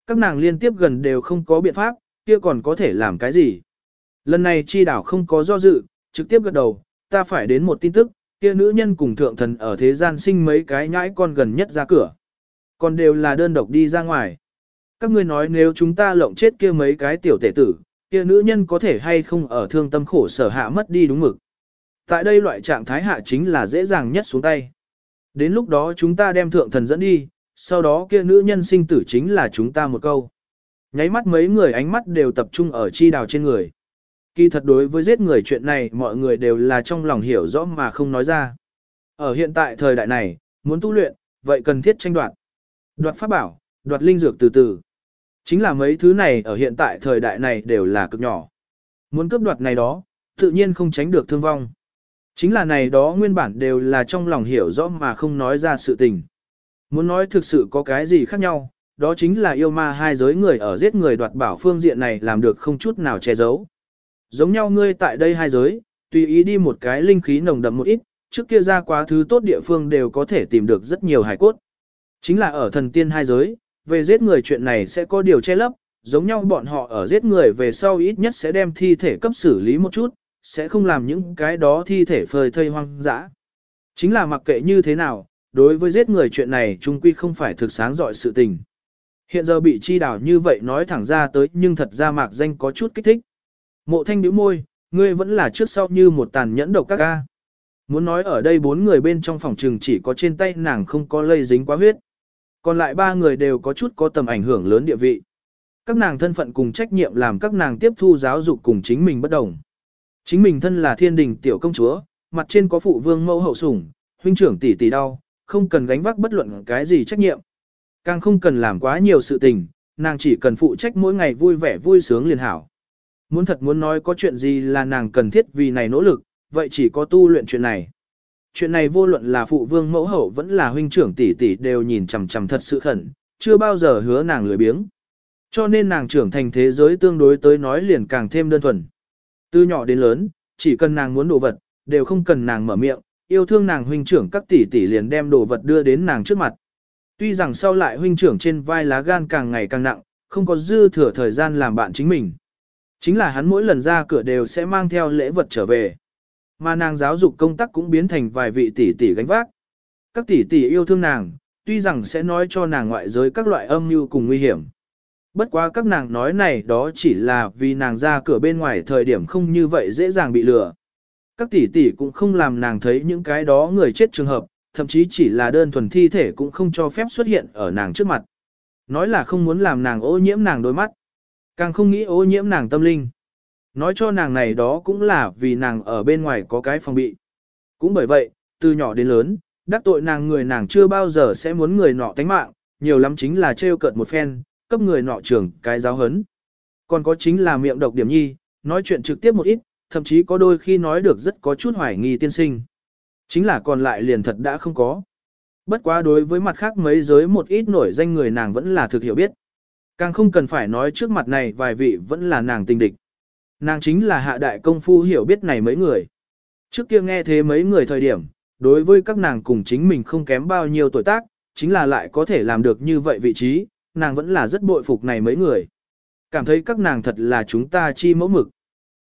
Các nàng liên tiếp gần đều không có biện pháp, kia còn có thể làm cái gì? Lần này chi đảo không có do dự, trực tiếp gật đầu, ta phải đến một tin tức, kia nữ nhân cùng thượng thần ở thế gian sinh mấy cái nhãi con gần nhất ra cửa. Còn đều là đơn độc đi ra ngoài. Các ngươi nói nếu chúng ta lộng chết kia mấy cái tiểu tể tử, kia nữ nhân có thể hay không ở thương tâm khổ sở hạ mất đi đúng mực. Tại đây loại trạng thái hạ chính là dễ dàng nhất xuống tay. Đến lúc đó chúng ta đem thượng thần dẫn đi, sau đó kia nữ nhân sinh tử chính là chúng ta một câu. Nháy mắt mấy người ánh mắt đều tập trung ở chi đào trên người. Kỳ thật đối với giết người chuyện này mọi người đều là trong lòng hiểu rõ mà không nói ra. Ở hiện tại thời đại này, muốn tu luyện, vậy cần thiết tranh đoạt. Đoạt pháp bảo, đoạt linh dược từ từ. Chính là mấy thứ này ở hiện tại thời đại này đều là cực nhỏ. Muốn cướp đoạt này đó, tự nhiên không tránh được thương vong. Chính là này đó nguyên bản đều là trong lòng hiểu rõ mà không nói ra sự tình. Muốn nói thực sự có cái gì khác nhau, đó chính là yêu ma hai giới người ở giết người đoạt bảo phương diện này làm được không chút nào che giấu. Giống nhau ngươi tại đây hai giới, tùy ý đi một cái linh khí nồng đậm một ít, trước kia ra quá thứ tốt địa phương đều có thể tìm được rất nhiều hải cốt. Chính là ở thần tiên hai giới, về giết người chuyện này sẽ có điều che lấp, giống nhau bọn họ ở giết người về sau ít nhất sẽ đem thi thể cấp xử lý một chút, sẽ không làm những cái đó thi thể phơi thây hoang dã. Chính là mặc kệ như thế nào, đối với giết người chuyện này trung quy không phải thực sáng dọi sự tình. Hiện giờ bị chi đảo như vậy nói thẳng ra tới nhưng thật ra mạc danh có chút kích thích. Mộ thanh nhíu môi, ngươi vẫn là trước sau như một tàn nhẫn độc các ca. Muốn nói ở đây bốn người bên trong phòng trừng chỉ có trên tay nàng không có lây dính quá huyết. Còn lại ba người đều có chút có tầm ảnh hưởng lớn địa vị. Các nàng thân phận cùng trách nhiệm làm các nàng tiếp thu giáo dục cùng chính mình bất đồng. Chính mình thân là thiên đình tiểu công chúa, mặt trên có phụ vương mẫu hậu sủng, huynh trưởng tỷ tỷ đau, không cần gánh vác bất luận cái gì trách nhiệm. Càng không cần làm quá nhiều sự tình, nàng chỉ cần phụ trách mỗi ngày vui vẻ vui sướng liền hảo. Muốn thật muốn nói có chuyện gì là nàng cần thiết vì này nỗ lực, vậy chỉ có tu luyện chuyện này. Chuyện này vô luận là phụ vương mẫu hậu vẫn là huynh trưởng tỷ tỷ đều nhìn chằm chằm thật sự khẩn, chưa bao giờ hứa nàng lười biếng. Cho nên nàng trưởng thành thế giới tương đối tới nói liền càng thêm đơn thuần. Từ nhỏ đến lớn, chỉ cần nàng muốn đồ vật, đều không cần nàng mở miệng, yêu thương nàng huynh trưởng các tỷ tỷ liền đem đồ vật đưa đến nàng trước mặt. Tuy rằng sau lại huynh trưởng trên vai lá gan càng ngày càng nặng, không có dư thừa thời gian làm bạn chính mình. Chính là hắn mỗi lần ra cửa đều sẽ mang theo lễ vật trở về. Mà nàng giáo dục công tác cũng biến thành vài vị tỷ tỷ gánh vác. Các tỷ tỷ yêu thương nàng, tuy rằng sẽ nói cho nàng ngoại giới các loại âm mưu cùng nguy hiểm. Bất quá các nàng nói này đó chỉ là vì nàng ra cửa bên ngoài thời điểm không như vậy dễ dàng bị lừa. Các tỷ tỷ cũng không làm nàng thấy những cái đó người chết trường hợp, thậm chí chỉ là đơn thuần thi thể cũng không cho phép xuất hiện ở nàng trước mặt. Nói là không muốn làm nàng ô nhiễm nàng đôi mắt. Càng không nghĩ ô nhiễm nàng tâm linh. Nói cho nàng này đó cũng là vì nàng ở bên ngoài có cái phòng bị. Cũng bởi vậy, từ nhỏ đến lớn, đắc tội nàng người nàng chưa bao giờ sẽ muốn người nọ tánh mạng, nhiều lắm chính là trêu cợt một phen, cấp người nọ trưởng cái giáo hấn. Còn có chính là miệng độc điểm nhi, nói chuyện trực tiếp một ít, thậm chí có đôi khi nói được rất có chút hoài nghi tiên sinh. Chính là còn lại liền thật đã không có. Bất quá đối với mặt khác mấy giới một ít nổi danh người nàng vẫn là thực hiểu biết. Càng không cần phải nói trước mặt này vài vị vẫn là nàng tình địch. Nàng chính là hạ đại công phu hiểu biết này mấy người. Trước kia nghe thế mấy người thời điểm, đối với các nàng cùng chính mình không kém bao nhiêu tuổi tác, chính là lại có thể làm được như vậy vị trí, nàng vẫn là rất bội phục này mấy người. Cảm thấy các nàng thật là chúng ta chi mẫu mực.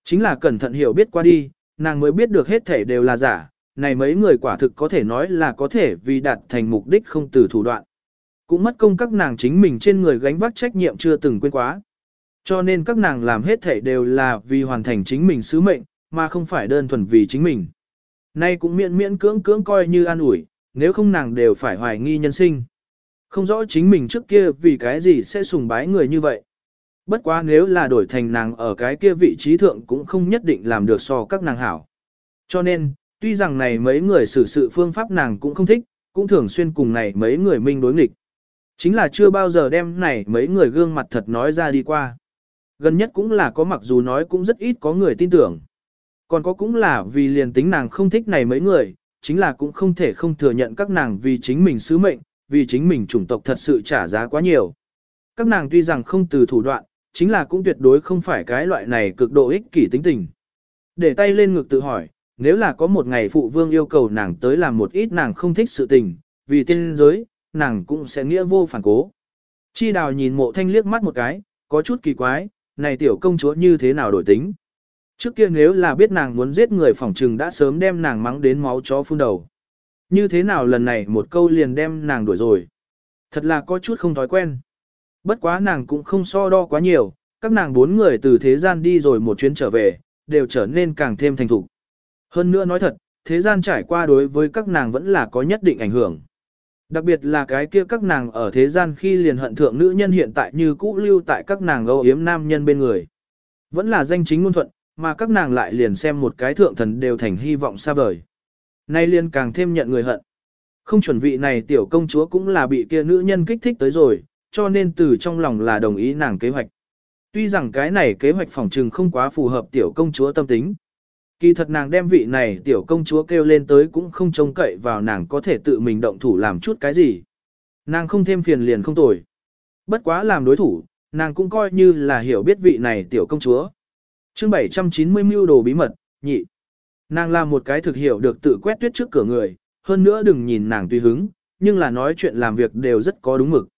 Chính là cẩn thận hiểu biết qua đi, nàng mới biết được hết thể đều là giả, này mấy người quả thực có thể nói là có thể vì đạt thành mục đích không từ thủ đoạn. Cũng mất công các nàng chính mình trên người gánh vác trách nhiệm chưa từng quên quá. Cho nên các nàng làm hết thể đều là vì hoàn thành chính mình sứ mệnh, mà không phải đơn thuần vì chính mình. Nay cũng miễn miễn cưỡng cưỡng coi như an ủi, nếu không nàng đều phải hoài nghi nhân sinh. Không rõ chính mình trước kia vì cái gì sẽ sùng bái người như vậy. Bất quá nếu là đổi thành nàng ở cái kia vị trí thượng cũng không nhất định làm được so các nàng hảo. Cho nên, tuy rằng này mấy người xử sự phương pháp nàng cũng không thích, cũng thường xuyên cùng này mấy người minh đối nghịch. Chính là chưa bao giờ đem này mấy người gương mặt thật nói ra đi qua. Gần nhất cũng là có mặc dù nói cũng rất ít có người tin tưởng. Còn có cũng là vì liền tính nàng không thích này mấy người, chính là cũng không thể không thừa nhận các nàng vì chính mình sứ mệnh, vì chính mình chủng tộc thật sự trả giá quá nhiều. Các nàng tuy rằng không từ thủ đoạn, chính là cũng tuyệt đối không phải cái loại này cực độ ích kỷ tính tình. Để tay lên ngực tự hỏi, nếu là có một ngày phụ vương yêu cầu nàng tới làm một ít nàng không thích sự tình, vì tiên giới, nàng cũng sẽ nghĩa vô phản cố. Chi đào nhìn mộ thanh liếc mắt một cái, có chút kỳ quái, này tiểu công chúa như thế nào đổi tính. Trước kia nếu là biết nàng muốn giết người phỏng trừng đã sớm đem nàng mắng đến máu chó phun đầu. Như thế nào lần này một câu liền đem nàng đuổi rồi. Thật là có chút không thói quen. Bất quá nàng cũng không so đo quá nhiều, các nàng bốn người từ thế gian đi rồi một chuyến trở về, đều trở nên càng thêm thành thục. Hơn nữa nói thật, thế gian trải qua đối với các nàng vẫn là có nhất định ảnh hưởng. Đặc biệt là cái kia các nàng ở thế gian khi liền hận thượng nữ nhân hiện tại như cũ lưu tại các nàng âu yếm nam nhân bên người. Vẫn là danh chính ngôn thuận, mà các nàng lại liền xem một cái thượng thần đều thành hy vọng xa vời. Nay liền càng thêm nhận người hận. Không chuẩn vị này tiểu công chúa cũng là bị kia nữ nhân kích thích tới rồi, cho nên từ trong lòng là đồng ý nàng kế hoạch. Tuy rằng cái này kế hoạch phòng trừng không quá phù hợp tiểu công chúa tâm tính. Kỳ thật nàng đem vị này tiểu công chúa kêu lên tới cũng không trông cậy vào nàng có thể tự mình động thủ làm chút cái gì. Nàng không thêm phiền liền không tồi. Bất quá làm đối thủ, nàng cũng coi như là hiểu biết vị này tiểu công chúa. chương 790 mưu đồ bí mật, nhị. Nàng là một cái thực hiểu được tự quét tuyết trước cửa người, hơn nữa đừng nhìn nàng tùy hứng, nhưng là nói chuyện làm việc đều rất có đúng mực.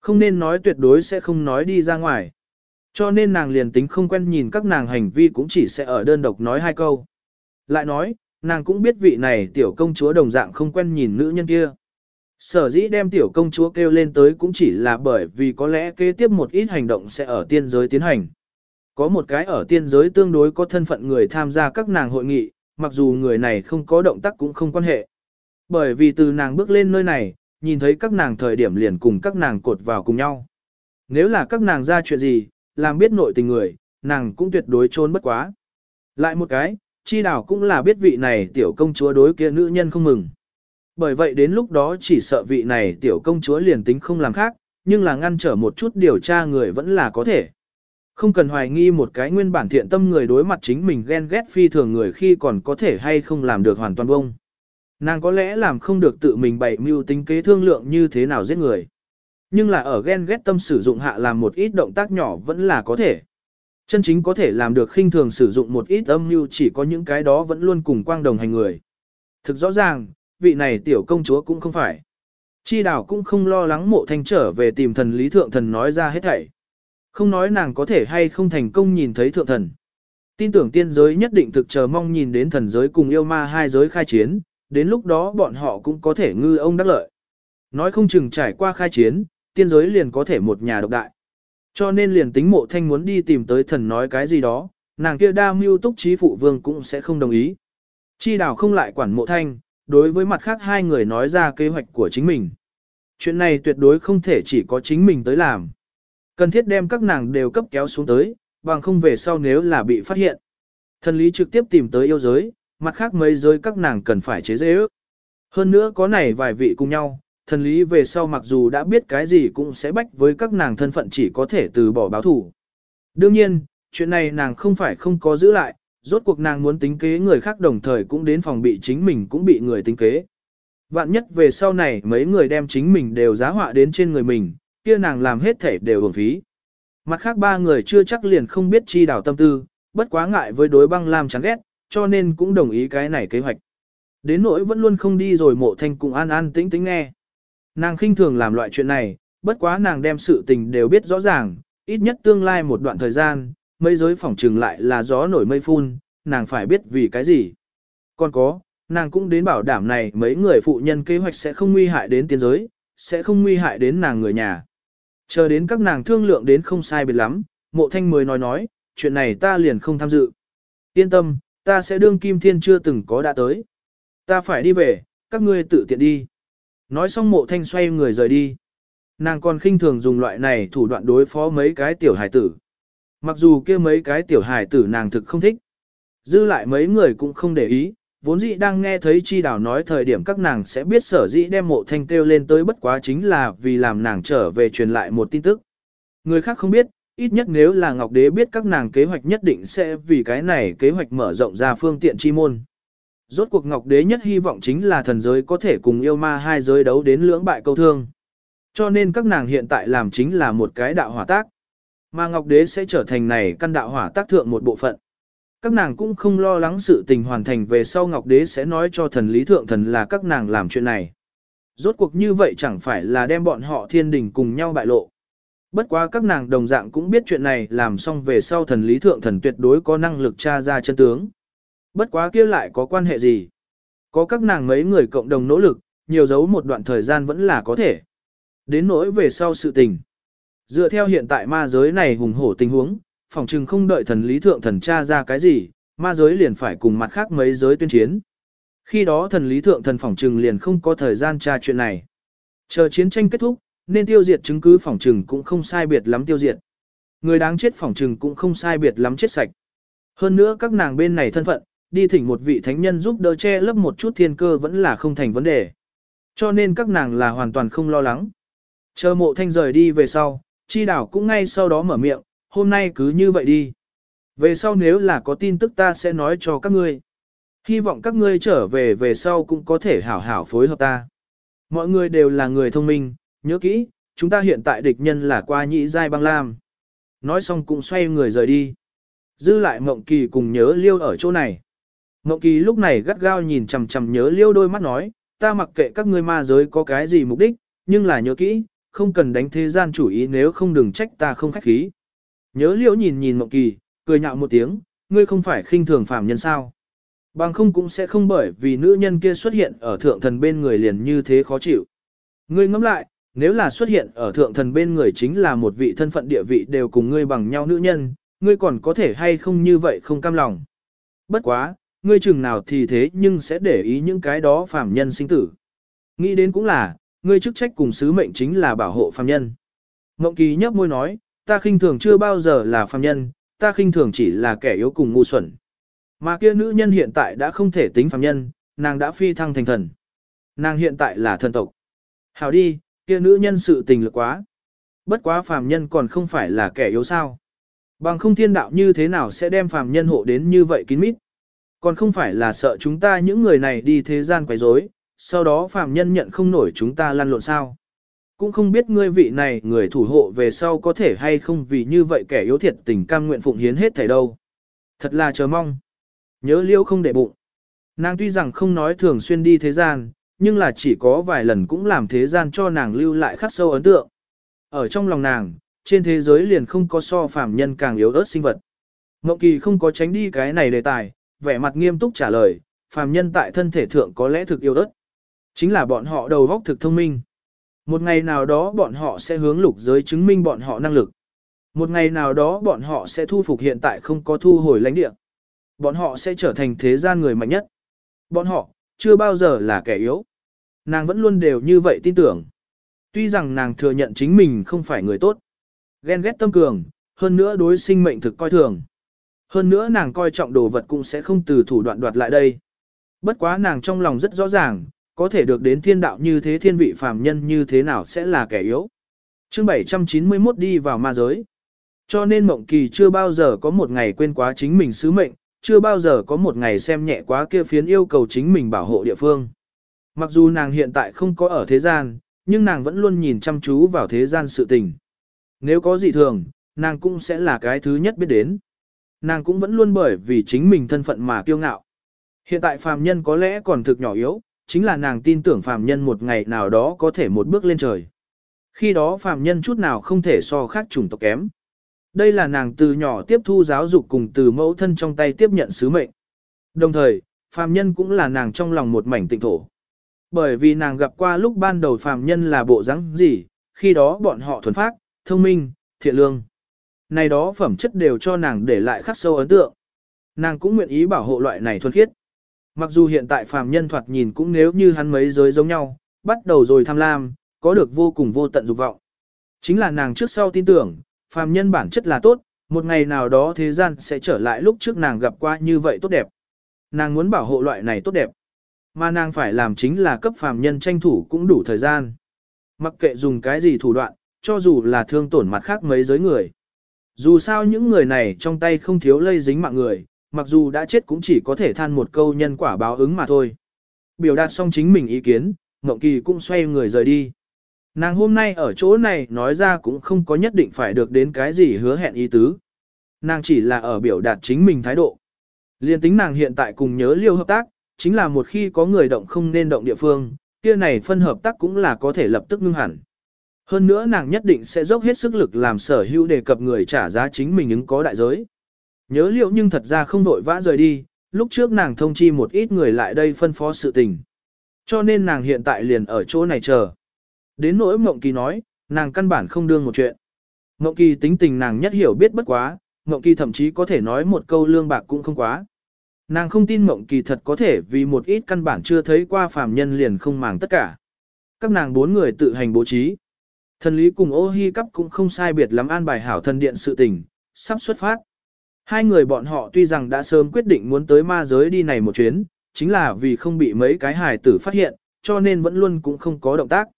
Không nên nói tuyệt đối sẽ không nói đi ra ngoài. Cho nên nàng liền tính không quen nhìn các nàng hành vi cũng chỉ sẽ ở đơn độc nói hai câu. Lại nói, nàng cũng biết vị này tiểu công chúa đồng dạng không quen nhìn nữ nhân kia. Sở dĩ đem tiểu công chúa kêu lên tới cũng chỉ là bởi vì có lẽ kế tiếp một ít hành động sẽ ở tiên giới tiến hành. Có một cái ở tiên giới tương đối có thân phận người tham gia các nàng hội nghị, mặc dù người này không có động tác cũng không quan hệ. Bởi vì từ nàng bước lên nơi này, nhìn thấy các nàng thời điểm liền cùng các nàng cột vào cùng nhau. Nếu là các nàng ra chuyện gì, làm biết nội tình người, nàng cũng tuyệt đối trốn bất quá. Lại một cái, chi đảo cũng là biết vị này tiểu công chúa đối kia nữ nhân không mừng. Bởi vậy đến lúc đó chỉ sợ vị này tiểu công chúa liền tính không làm khác, nhưng là ngăn trở một chút điều tra người vẫn là có thể. Không cần hoài nghi một cái nguyên bản thiện tâm người đối mặt chính mình ghen ghét phi thường người khi còn có thể hay không làm được hoàn toàn bông. Nàng có lẽ làm không được tự mình bày mưu tính kế thương lượng như thế nào giết người. Nhưng là ở ghen ghét tâm sử dụng hạ làm một ít động tác nhỏ vẫn là có thể. Chân chính có thể làm được khinh thường sử dụng một ít âm mưu chỉ có những cái đó vẫn luôn cùng quang đồng hành người. Thực rõ ràng, vị này tiểu công chúa cũng không phải. Chi đảo cũng không lo lắng mộ thanh trở về tìm thần lý thượng thần nói ra hết thảy. Không nói nàng có thể hay không thành công nhìn thấy thượng thần. Tin tưởng tiên giới nhất định thực chờ mong nhìn đến thần giới cùng yêu ma hai giới khai chiến, đến lúc đó bọn họ cũng có thể ngư ông đắc lợi. Nói không chừng trải qua khai chiến, tiên giới liền có thể một nhà độc đại. Cho nên liền tính mộ thanh muốn đi tìm tới thần nói cái gì đó, nàng kia đa mưu túc trí phụ vương cũng sẽ không đồng ý. Chi đào không lại quản mộ thanh, đối với mặt khác hai người nói ra kế hoạch của chính mình. Chuyện này tuyệt đối không thể chỉ có chính mình tới làm. Cần thiết đem các nàng đều cấp kéo xuống tới, bằng không về sau nếu là bị phát hiện. Thần lý trực tiếp tìm tới yêu giới, mặt khác mấy giới các nàng cần phải chế dễ ước. Hơn nữa có này vài vị cùng nhau, thần lý về sau mặc dù đã biết cái gì cũng sẽ bách với các nàng thân phận chỉ có thể từ bỏ báo thủ. Đương nhiên, chuyện này nàng không phải không có giữ lại, rốt cuộc nàng muốn tính kế người khác đồng thời cũng đến phòng bị chính mình cũng bị người tính kế. Vạn nhất về sau này mấy người đem chính mình đều giá họa đến trên người mình, kia nàng làm hết thể đều hưởng phí. Mặt khác ba người chưa chắc liền không biết chi đảo tâm tư, bất quá ngại với đối băng lam chán ghét, cho nên cũng đồng ý cái này kế hoạch. Đến nỗi vẫn luôn không đi rồi mộ thanh cùng an an tĩnh tĩnh nghe. Nàng khinh thường làm loại chuyện này, bất quá nàng đem sự tình đều biết rõ ràng, ít nhất tương lai một đoạn thời gian, mấy giới phỏng trừng lại là gió nổi mây phun, nàng phải biết vì cái gì. Còn có, nàng cũng đến bảo đảm này mấy người phụ nhân kế hoạch sẽ không nguy hại đến tiên giới, sẽ không nguy hại đến nàng người nhà. Chờ đến các nàng thương lượng đến không sai biệt lắm, mộ thanh mới nói nói, chuyện này ta liền không tham dự. Yên tâm, ta sẽ đương Kim Thiên chưa từng có đã tới. Ta phải đi về, các ngươi tự tiện đi. Nói xong mộ thanh xoay người rời đi. Nàng còn khinh thường dùng loại này thủ đoạn đối phó mấy cái tiểu hải tử. Mặc dù kia mấy cái tiểu hải tử nàng thực không thích. Dư lại mấy người cũng không để ý, vốn dĩ đang nghe thấy chi đào nói thời điểm các nàng sẽ biết sở dĩ đem mộ thanh kêu lên tới bất quá chính là vì làm nàng trở về truyền lại một tin tức. Người khác không biết, ít nhất nếu là Ngọc Đế biết các nàng kế hoạch nhất định sẽ vì cái này kế hoạch mở rộng ra phương tiện chi môn. Rốt cuộc Ngọc Đế nhất hy vọng chính là thần giới có thể cùng yêu ma hai giới đấu đến lưỡng bại câu thương. Cho nên các nàng hiện tại làm chính là một cái đạo hỏa tác. Mà Ngọc Đế sẽ trở thành này căn đạo hỏa tác thượng một bộ phận. Các nàng cũng không lo lắng sự tình hoàn thành về sau Ngọc Đế sẽ nói cho thần lý thượng thần là các nàng làm chuyện này. Rốt cuộc như vậy chẳng phải là đem bọn họ thiên đình cùng nhau bại lộ. Bất quá các nàng đồng dạng cũng biết chuyện này làm xong về sau thần lý thượng thần tuyệt đối có năng lực tra ra chân tướng. Bất quá kia lại có quan hệ gì? Có các nàng mấy người cộng đồng nỗ lực, nhiều dấu một đoạn thời gian vẫn là có thể. Đến nỗi về sau sự tình. Dựa theo hiện tại ma giới này hùng hổ tình huống, phòng trừng không đợi thần lý thượng thần tra ra cái gì, ma giới liền phải cùng mặt khác mấy giới tuyên chiến. Khi đó thần lý thượng thần phòng trừng liền không có thời gian tra chuyện này. Chờ chiến tranh kết thúc, nên tiêu diệt chứng cứ phòng trừng cũng không sai biệt lắm tiêu diệt. Người đáng chết phòng trừng cũng không sai biệt lắm chết sạch. Hơn nữa các nàng bên này thân phận, đi thỉnh một vị thánh nhân giúp đỡ che lấp một chút thiên cơ vẫn là không thành vấn đề. Cho nên các nàng là hoàn toàn không lo lắng. Chờ mộ thanh rời đi về sau, chi đảo cũng ngay sau đó mở miệng, hôm nay cứ như vậy đi. Về sau nếu là có tin tức ta sẽ nói cho các ngươi. Hy vọng các ngươi trở về về sau cũng có thể hảo hảo phối hợp ta. Mọi người đều là người thông minh, nhớ kỹ, chúng ta hiện tại địch nhân là qua nhị giai băng lam. Nói xong cũng xoay người rời đi. Dư lại Mộng Kỳ cùng nhớ liêu ở chỗ này. Ngộng Kỳ lúc này gắt gao nhìn chằm chằm nhớ liêu đôi mắt nói, ta mặc kệ các ngươi ma giới có cái gì mục đích, nhưng là nhớ kỹ, không cần đánh thế gian chủ ý nếu không đừng trách ta không khách khí. Nhớ liêu nhìn nhìn Ngộng Kỳ, cười nhạo một tiếng, ngươi không phải khinh thường phàm nhân sao. Bằng không cũng sẽ không bởi vì nữ nhân kia xuất hiện ở thượng thần bên người liền như thế khó chịu. Ngươi ngẫm lại, nếu là xuất hiện ở thượng thần bên người chính là một vị thân phận địa vị đều cùng ngươi bằng nhau nữ nhân, ngươi còn có thể hay không như vậy không cam lòng. Bất quá, ngươi chừng nào thì thế nhưng sẽ để ý những cái đó phàm nhân sinh tử. Nghĩ đến cũng là, ngươi chức trách cùng sứ mệnh chính là bảo hộ phàm nhân. Ngộng kỳ nhấp môi nói, ta khinh thường chưa bao giờ là phàm nhân, ta khinh thường chỉ là kẻ yếu cùng ngu xuẩn. Mà kia nữ nhân hiện tại đã không thể tính phàm nhân, nàng đã phi thăng thành thần. Nàng hiện tại là thần tộc. Hào đi, kia nữ nhân sự tình lực quá. Bất quá phàm nhân còn không phải là kẻ yếu sao. Bằng không thiên đạo như thế nào sẽ đem phàm nhân hộ đến như vậy kín mít. Còn không phải là sợ chúng ta những người này đi thế gian quấy rối, sau đó phàm nhân nhận không nổi chúng ta lăn lộn sao. Cũng không biết ngươi vị này người thủ hộ về sau có thể hay không vì như vậy kẻ yếu thiệt tình cam nguyện phụng hiến hết thảy đâu. Thật là chờ mong. Nhớ liêu không để bụng. Nàng tuy rằng không nói thường xuyên đi thế gian, nhưng là chỉ có vài lần cũng làm thế gian cho nàng lưu lại khắc sâu ấn tượng. Ở trong lòng nàng, trên thế giới liền không có so phàm nhân càng yếu ớt sinh vật. Ngọc Kỳ không có tránh đi cái này đề tài, vẻ mặt nghiêm túc trả lời, phàm nhân tại thân thể thượng có lẽ thực yêu đất, Chính là bọn họ đầu óc thực thông minh. Một ngày nào đó bọn họ sẽ hướng lục giới chứng minh bọn họ năng lực. Một ngày nào đó bọn họ sẽ thu phục hiện tại không có thu hồi lãnh địa. Bọn họ sẽ trở thành thế gian người mạnh nhất. Bọn họ, chưa bao giờ là kẻ yếu. Nàng vẫn luôn đều như vậy tin tưởng. Tuy rằng nàng thừa nhận chính mình không phải người tốt. Ghen ghét tâm cường, hơn nữa đối sinh mệnh thực coi thường. Hơn nữa nàng coi trọng đồ vật cũng sẽ không từ thủ đoạn đoạt lại đây. Bất quá nàng trong lòng rất rõ ràng, có thể được đến thiên đạo như thế thiên vị phàm nhân như thế nào sẽ là kẻ yếu. chương 791 đi vào ma giới. Cho nên Mộng Kỳ chưa bao giờ có một ngày quên quá chính mình sứ mệnh, chưa bao giờ có một ngày xem nhẹ quá kia phiến yêu cầu chính mình bảo hộ địa phương. Mặc dù nàng hiện tại không có ở thế gian, nhưng nàng vẫn luôn nhìn chăm chú vào thế gian sự tình. Nếu có gì thường, nàng cũng sẽ là cái thứ nhất biết đến. Nàng cũng vẫn luôn bởi vì chính mình thân phận mà kiêu ngạo. Hiện tại phàm nhân có lẽ còn thực nhỏ yếu, chính là nàng tin tưởng phàm nhân một ngày nào đó có thể một bước lên trời. Khi đó phàm nhân chút nào không thể so khác chủng tộc kém. Đây là nàng từ nhỏ tiếp thu giáo dục cùng từ mẫu thân trong tay tiếp nhận sứ mệnh. Đồng thời, phàm nhân cũng là nàng trong lòng một mảnh tịnh thổ. Bởi vì nàng gặp qua lúc ban đầu phàm nhân là bộ dáng gì, khi đó bọn họ thuần phác, thông minh, thiện lương. Này đó phẩm chất đều cho nàng để lại khắc sâu ấn tượng. Nàng cũng nguyện ý bảo hộ loại này thuần khiết. Mặc dù hiện tại phàm nhân thoạt nhìn cũng nếu như hắn mấy giới giống nhau, bắt đầu rồi tham lam, có được vô cùng vô tận dục vọng. Chính là nàng trước sau tin tưởng, phàm nhân bản chất là tốt, một ngày nào đó thế gian sẽ trở lại lúc trước nàng gặp qua như vậy tốt đẹp. Nàng muốn bảo hộ loại này tốt đẹp. Mà nàng phải làm chính là cấp phàm nhân tranh thủ cũng đủ thời gian. Mặc kệ dùng cái gì thủ đoạn, cho dù là thương tổn mặt khác mấy giới người. Dù sao những người này trong tay không thiếu lây dính mạng người, mặc dù đã chết cũng chỉ có thể than một câu nhân quả báo ứng mà thôi. Biểu đạt xong chính mình ý kiến, Ngộng Kỳ cũng xoay người rời đi. Nàng hôm nay ở chỗ này nói ra cũng không có nhất định phải được đến cái gì hứa hẹn ý tứ. Nàng chỉ là ở biểu đạt chính mình thái độ. Liên tính nàng hiện tại cùng nhớ liêu hợp tác, chính là một khi có người động không nên động địa phương, kia này phân hợp tác cũng là có thể lập tức ngưng hẳn. Hơn nữa nàng nhất định sẽ dốc hết sức lực làm sở hữu đề cập người trả giá chính mình ứng có đại giới. Nhớ liệu nhưng thật ra không đội vã rời đi, lúc trước nàng thông chi một ít người lại đây phân phó sự tình. Cho nên nàng hiện tại liền ở chỗ này chờ. Đến nỗi Mộng Kỳ nói, nàng căn bản không đương một chuyện. Mộng Kỳ tính tình nàng nhất hiểu biết bất quá, Mộng Kỳ thậm chí có thể nói một câu lương bạc cũng không quá. Nàng không tin Mộng Kỳ thật có thể vì một ít căn bản chưa thấy qua phàm nhân liền không màng tất cả. Các nàng bốn người tự hành bố trí. Thần lý cùng ô hi cắp cũng không sai biệt lắm an bài hảo thần điện sự tình, sắp xuất phát. Hai người bọn họ tuy rằng đã sớm quyết định muốn tới ma giới đi này một chuyến, chính là vì không bị mấy cái hài tử phát hiện, cho nên vẫn luôn cũng không có động tác.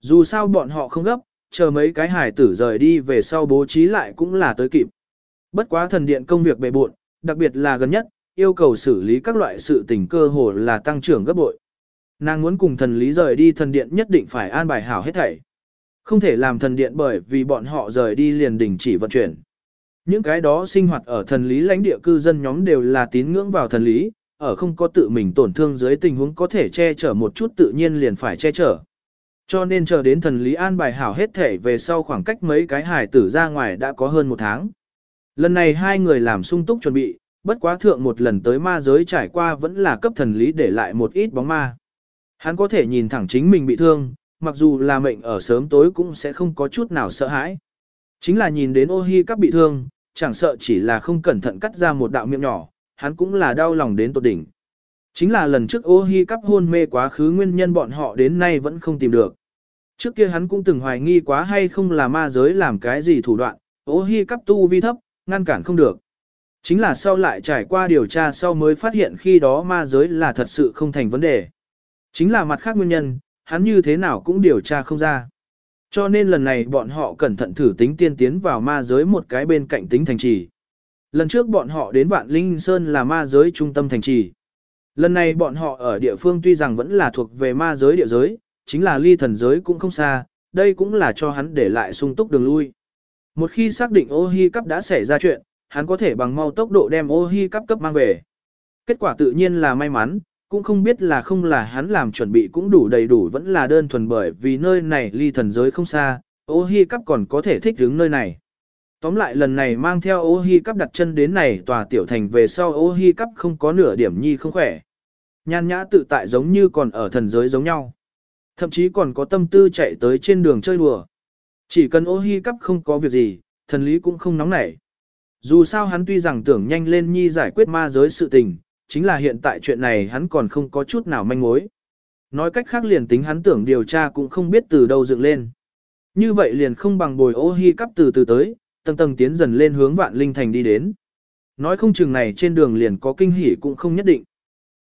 Dù sao bọn họ không gấp, chờ mấy cái hài tử rời đi về sau bố trí lại cũng là tới kịp. Bất quá thần điện công việc bề bộn, đặc biệt là gần nhất, yêu cầu xử lý các loại sự tình cơ hồ là tăng trưởng gấp bội. Nàng muốn cùng thần lý rời đi thần điện nhất định phải an bài hảo hết thảy. Không thể làm thần điện bởi vì bọn họ rời đi liền đình chỉ vận chuyển. Những cái đó sinh hoạt ở thần lý lãnh địa cư dân nhóm đều là tín ngưỡng vào thần lý, ở không có tự mình tổn thương dưới tình huống có thể che chở một chút tự nhiên liền phải che chở. Cho nên chờ đến thần lý an bài hảo hết thể về sau khoảng cách mấy cái hải tử ra ngoài đã có hơn một tháng. Lần này hai người làm sung túc chuẩn bị, bất quá thượng một lần tới ma giới trải qua vẫn là cấp thần lý để lại một ít bóng ma. Hắn có thể nhìn thẳng chính mình bị thương, mặc dù là mệnh ở sớm tối cũng sẽ không có chút nào sợ hãi. Chính là nhìn đến ô hi các bị thương, chẳng sợ chỉ là không cẩn thận cắt ra một đạo miệng nhỏ, hắn cũng là đau lòng đến tột đỉnh. Chính là lần trước ô hi cắp hôn mê quá khứ nguyên nhân bọn họ đến nay vẫn không tìm được. Trước kia hắn cũng từng hoài nghi quá hay không là ma giới làm cái gì thủ đoạn, ô hi cắp tu vi thấp, ngăn cản không được. Chính là sau lại trải qua điều tra sau mới phát hiện khi đó ma giới là thật sự không thành vấn đề. Chính là mặt khác nguyên nhân, hắn như thế nào cũng điều tra không ra. Cho nên lần này bọn họ cẩn thận thử tính tiên tiến vào ma giới một cái bên cạnh tính thành trì. Lần trước bọn họ đến Vạn Linh Sơn là ma giới trung tâm thành trì. Lần này bọn họ ở địa phương tuy rằng vẫn là thuộc về ma giới địa giới, chính là ly thần giới cũng không xa, đây cũng là cho hắn để lại sung túc đường lui. Một khi xác định ô hi cấp đã xảy ra chuyện, hắn có thể bằng mau tốc độ đem ô hi cấp cấp mang về. Kết quả tự nhiên là may mắn, cũng không biết là không là hắn làm chuẩn bị cũng đủ đầy đủ vẫn là đơn thuần bởi vì nơi này ly thần giới không xa, ô hi cắp còn có thể thích đứng nơi này. Tóm lại lần này mang theo ô hi cắp đặt chân đến này tòa tiểu thành về sau ô hi cắp không có nửa điểm nhi không khỏe. Nhan nhã tự tại giống như còn ở thần giới giống nhau. Thậm chí còn có tâm tư chạy tới trên đường chơi đùa. Chỉ cần ô hi cắp không có việc gì, thần lý cũng không nóng nảy. Dù sao hắn tuy rằng tưởng nhanh lên nhi giải quyết ma giới sự tình, chính là hiện tại chuyện này hắn còn không có chút nào manh mối. Nói cách khác liền tính hắn tưởng điều tra cũng không biết từ đâu dựng lên. Như vậy liền không bằng bồi ô hi cắp từ từ tới, tầng tầng tiến dần lên hướng vạn linh thành đi đến. Nói không chừng này trên đường liền có kinh hỉ cũng không nhất định.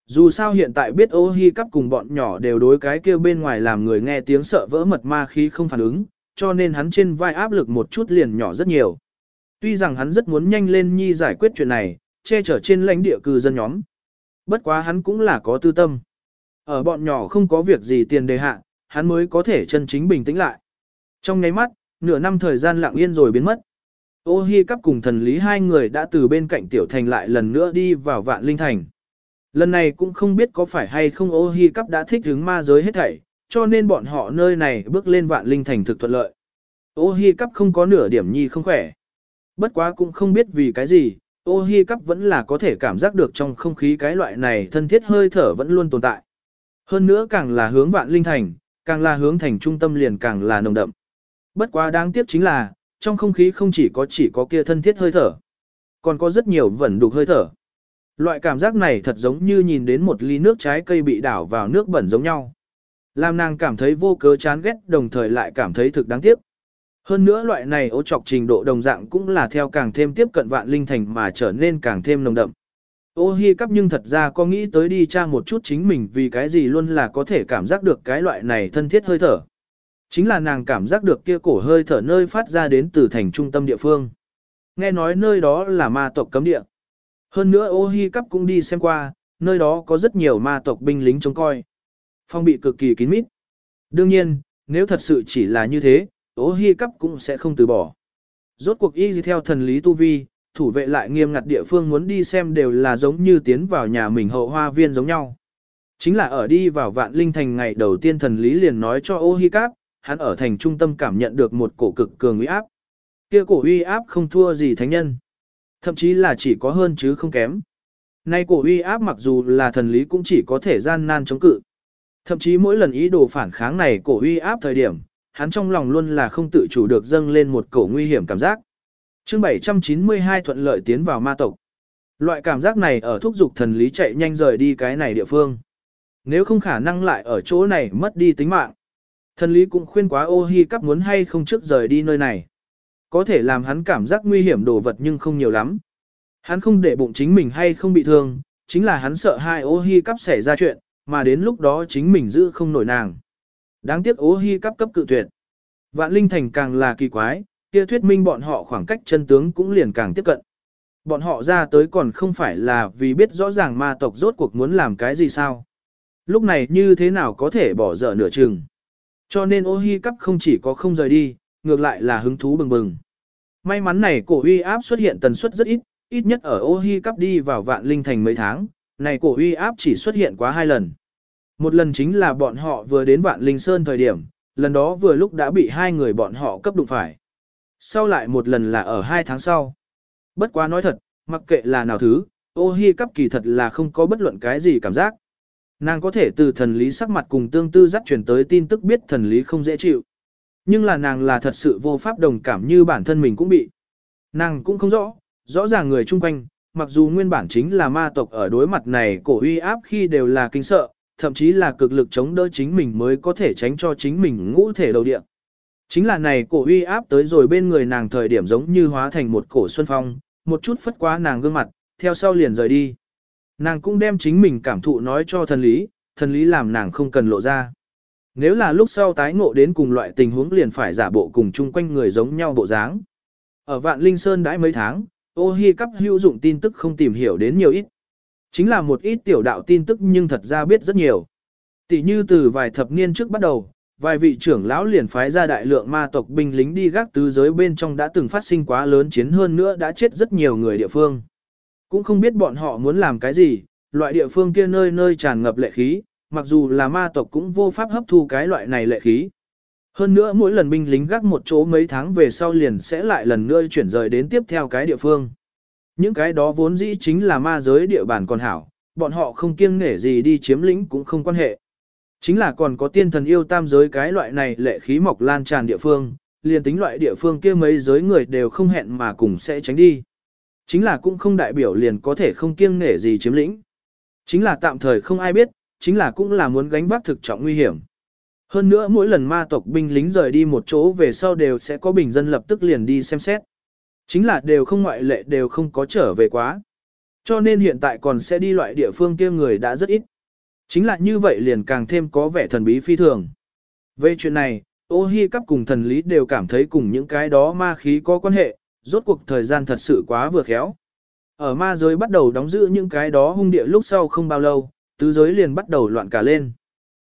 Dù sao hiện tại biết ô hi cắp cùng bọn nhỏ đều đối cái kia bên ngoài làm người nghe tiếng sợ vỡ mật ma khi không phản ứng, cho nên hắn trên vai áp lực một chút liền nhỏ rất nhiều. Tuy rằng hắn rất muốn nhanh lên nhi giải quyết chuyện này, che chở trên lãnh địa cư dân nhóm. Bất quá hắn cũng là có tư tâm. Ở bọn nhỏ không có việc gì tiền đề hạ, hắn mới có thể chân chính bình tĩnh lại. Trong nháy mắt, nửa năm thời gian lặng yên rồi biến mất. Ô Hi Cắp cùng thần lý hai người đã từ bên cạnh tiểu thành lại lần nữa đi vào vạn linh thành. Lần này cũng không biết có phải hay không ô Hi Cắp đã thích hướng ma giới hết thảy, cho nên bọn họ nơi này bước lên vạn linh thành thực thuận lợi. Ô Hi Cắp không có nửa điểm nhi không khỏe. Bất quá cũng không biết vì cái gì, ô hi cắp vẫn là có thể cảm giác được trong không khí cái loại này thân thiết hơi thở vẫn luôn tồn tại. Hơn nữa càng là hướng vạn linh thành, càng là hướng thành trung tâm liền càng là nồng đậm. Bất quá đáng tiếc chính là, trong không khí không chỉ có chỉ có kia thân thiết hơi thở, còn có rất nhiều vẩn đục hơi thở. Loại cảm giác này thật giống như nhìn đến một ly nước trái cây bị đảo vào nước bẩn giống nhau. Làm nàng cảm thấy vô cớ chán ghét đồng thời lại cảm thấy thực đáng tiếc. Hơn nữa loại này ô trọc trình độ đồng dạng cũng là theo càng thêm tiếp cận vạn linh thành mà trở nên càng thêm nồng đậm. Ô hi cắp nhưng thật ra có nghĩ tới đi tra một chút chính mình vì cái gì luôn là có thể cảm giác được cái loại này thân thiết hơi thở. Chính là nàng cảm giác được kia cổ hơi thở nơi phát ra đến từ thành trung tâm địa phương. Nghe nói nơi đó là ma tộc cấm địa. Hơn nữa ô hi cắp cũng đi xem qua, nơi đó có rất nhiều ma tộc binh lính trông coi. Phong bị cực kỳ kín mít. Đương nhiên, nếu thật sự chỉ là như thế, ố hy cắp cũng sẽ không từ bỏ. Rốt cuộc y theo thần lý tu vi, thủ vệ lại nghiêm ngặt địa phương muốn đi xem đều là giống như tiến vào nhà mình hậu hoa viên giống nhau. Chính là ở đi vào vạn linh thành ngày đầu tiên thần lý liền nói cho ô hi cắp, hắn ở thành trung tâm cảm nhận được một cổ cực cường uy áp. Kia cổ uy áp không thua gì thánh nhân. Thậm chí là chỉ có hơn chứ không kém. Nay cổ uy áp mặc dù là thần lý cũng chỉ có thể gian nan chống cự. Thậm chí mỗi lần ý đồ phản kháng này cổ uy áp thời điểm, hắn trong lòng luôn là không tự chủ được dâng lên một cổ nguy hiểm cảm giác. chương 792 thuận lợi tiến vào ma tộc. Loại cảm giác này ở thúc dục thần lý chạy nhanh rời đi cái này địa phương. Nếu không khả năng lại ở chỗ này mất đi tính mạng. Thần lý cũng khuyên quá ô hi cắp muốn hay không trước rời đi nơi này. Có thể làm hắn cảm giác nguy hiểm đồ vật nhưng không nhiều lắm. Hắn không để bụng chính mình hay không bị thương, chính là hắn sợ hai ô hi cắp xảy ra chuyện, mà đến lúc đó chính mình giữ không nổi nàng. Đáng tiếc ố hy cấp cấp cự tuyệt. Vạn linh thành càng là kỳ quái, kia thuyết minh bọn họ khoảng cách chân tướng cũng liền càng tiếp cận. Bọn họ ra tới còn không phải là vì biết rõ ràng ma tộc rốt cuộc muốn làm cái gì sao. Lúc này như thế nào có thể bỏ dở nửa chừng. Cho nên ô hi cắp không chỉ có không rời đi, ngược lại là hứng thú bừng bừng. May mắn này cổ uy áp xuất hiện tần suất rất ít, ít nhất ở ô hi cắp đi vào vạn linh thành mấy tháng, này cổ uy áp chỉ xuất hiện quá hai lần. Một lần chính là bọn họ vừa đến vạn linh sơn thời điểm, lần đó vừa lúc đã bị hai người bọn họ cấp đụng phải. Sau lại một lần là ở hai tháng sau. Bất quá nói thật, mặc kệ là nào thứ, ô hi cấp kỳ thật là không có bất luận cái gì cảm giác. Nàng có thể từ thần lý sắc mặt cùng tương tư dắt truyền tới tin tức biết thần lý không dễ chịu. Nhưng là nàng là thật sự vô pháp đồng cảm như bản thân mình cũng bị. Nàng cũng không rõ, rõ ràng người chung quanh, mặc dù nguyên bản chính là ma tộc ở đối mặt này cổ uy áp khi đều là kinh sợ, thậm chí là cực lực chống đỡ chính mình mới có thể tránh cho chính mình ngũ thể đầu địa. Chính là này cổ uy áp tới rồi bên người nàng thời điểm giống như hóa thành một cổ xuân phong, một chút phất quá nàng gương mặt, theo sau liền rời đi. Nàng cũng đem chính mình cảm thụ nói cho thần lý, thần lý làm nàng không cần lộ ra. Nếu là lúc sau tái ngộ đến cùng loại tình huống liền phải giả bộ cùng chung quanh người giống nhau bộ dáng. Ở Vạn Linh Sơn đãi mấy tháng, ô hi cắp hữu dụng tin tức không tìm hiểu đến nhiều ít. Chính là một ít tiểu đạo tin tức nhưng thật ra biết rất nhiều. Tỷ như từ vài thập niên trước bắt đầu, vài vị trưởng lão liền phái ra đại lượng ma tộc binh lính đi gác tứ giới bên trong đã từng phát sinh quá lớn chiến hơn nữa đã chết rất nhiều người địa phương. Cũng không biết bọn họ muốn làm cái gì, loại địa phương kia nơi nơi tràn ngập lệ khí, mặc dù là ma tộc cũng vô pháp hấp thu cái loại này lệ khí. Hơn nữa mỗi lần binh lính gác một chỗ mấy tháng về sau liền sẽ lại lần nữa chuyển rời đến tiếp theo cái địa phương. Những cái đó vốn dĩ chính là ma giới địa bàn còn hảo, bọn họ không kiêng nể gì đi chiếm lĩnh cũng không quan hệ. Chính là còn có tiên thần yêu tam giới cái loại này lệ khí mọc lan tràn địa phương, liền tính loại địa phương kia mấy giới người đều không hẹn mà cùng sẽ tránh đi. Chính là cũng không đại biểu liền có thể không kiêng nể gì chiếm lĩnh. Chính là tạm thời không ai biết, chính là cũng là muốn gánh vác thực trọng nguy hiểm. Hơn nữa mỗi lần ma tộc binh lính rời đi một chỗ về sau đều sẽ có bình dân lập tức liền đi xem xét. Chính là đều không ngoại lệ đều không có trở về quá. Cho nên hiện tại còn sẽ đi loại địa phương kia người đã rất ít. Chính là như vậy liền càng thêm có vẻ thần bí phi thường. Về chuyện này, ô hi cắp cùng thần lý đều cảm thấy cùng những cái đó ma khí có quan hệ, rốt cuộc thời gian thật sự quá vừa khéo. Ở ma giới bắt đầu đóng giữ những cái đó hung địa lúc sau không bao lâu, tứ giới liền bắt đầu loạn cả lên.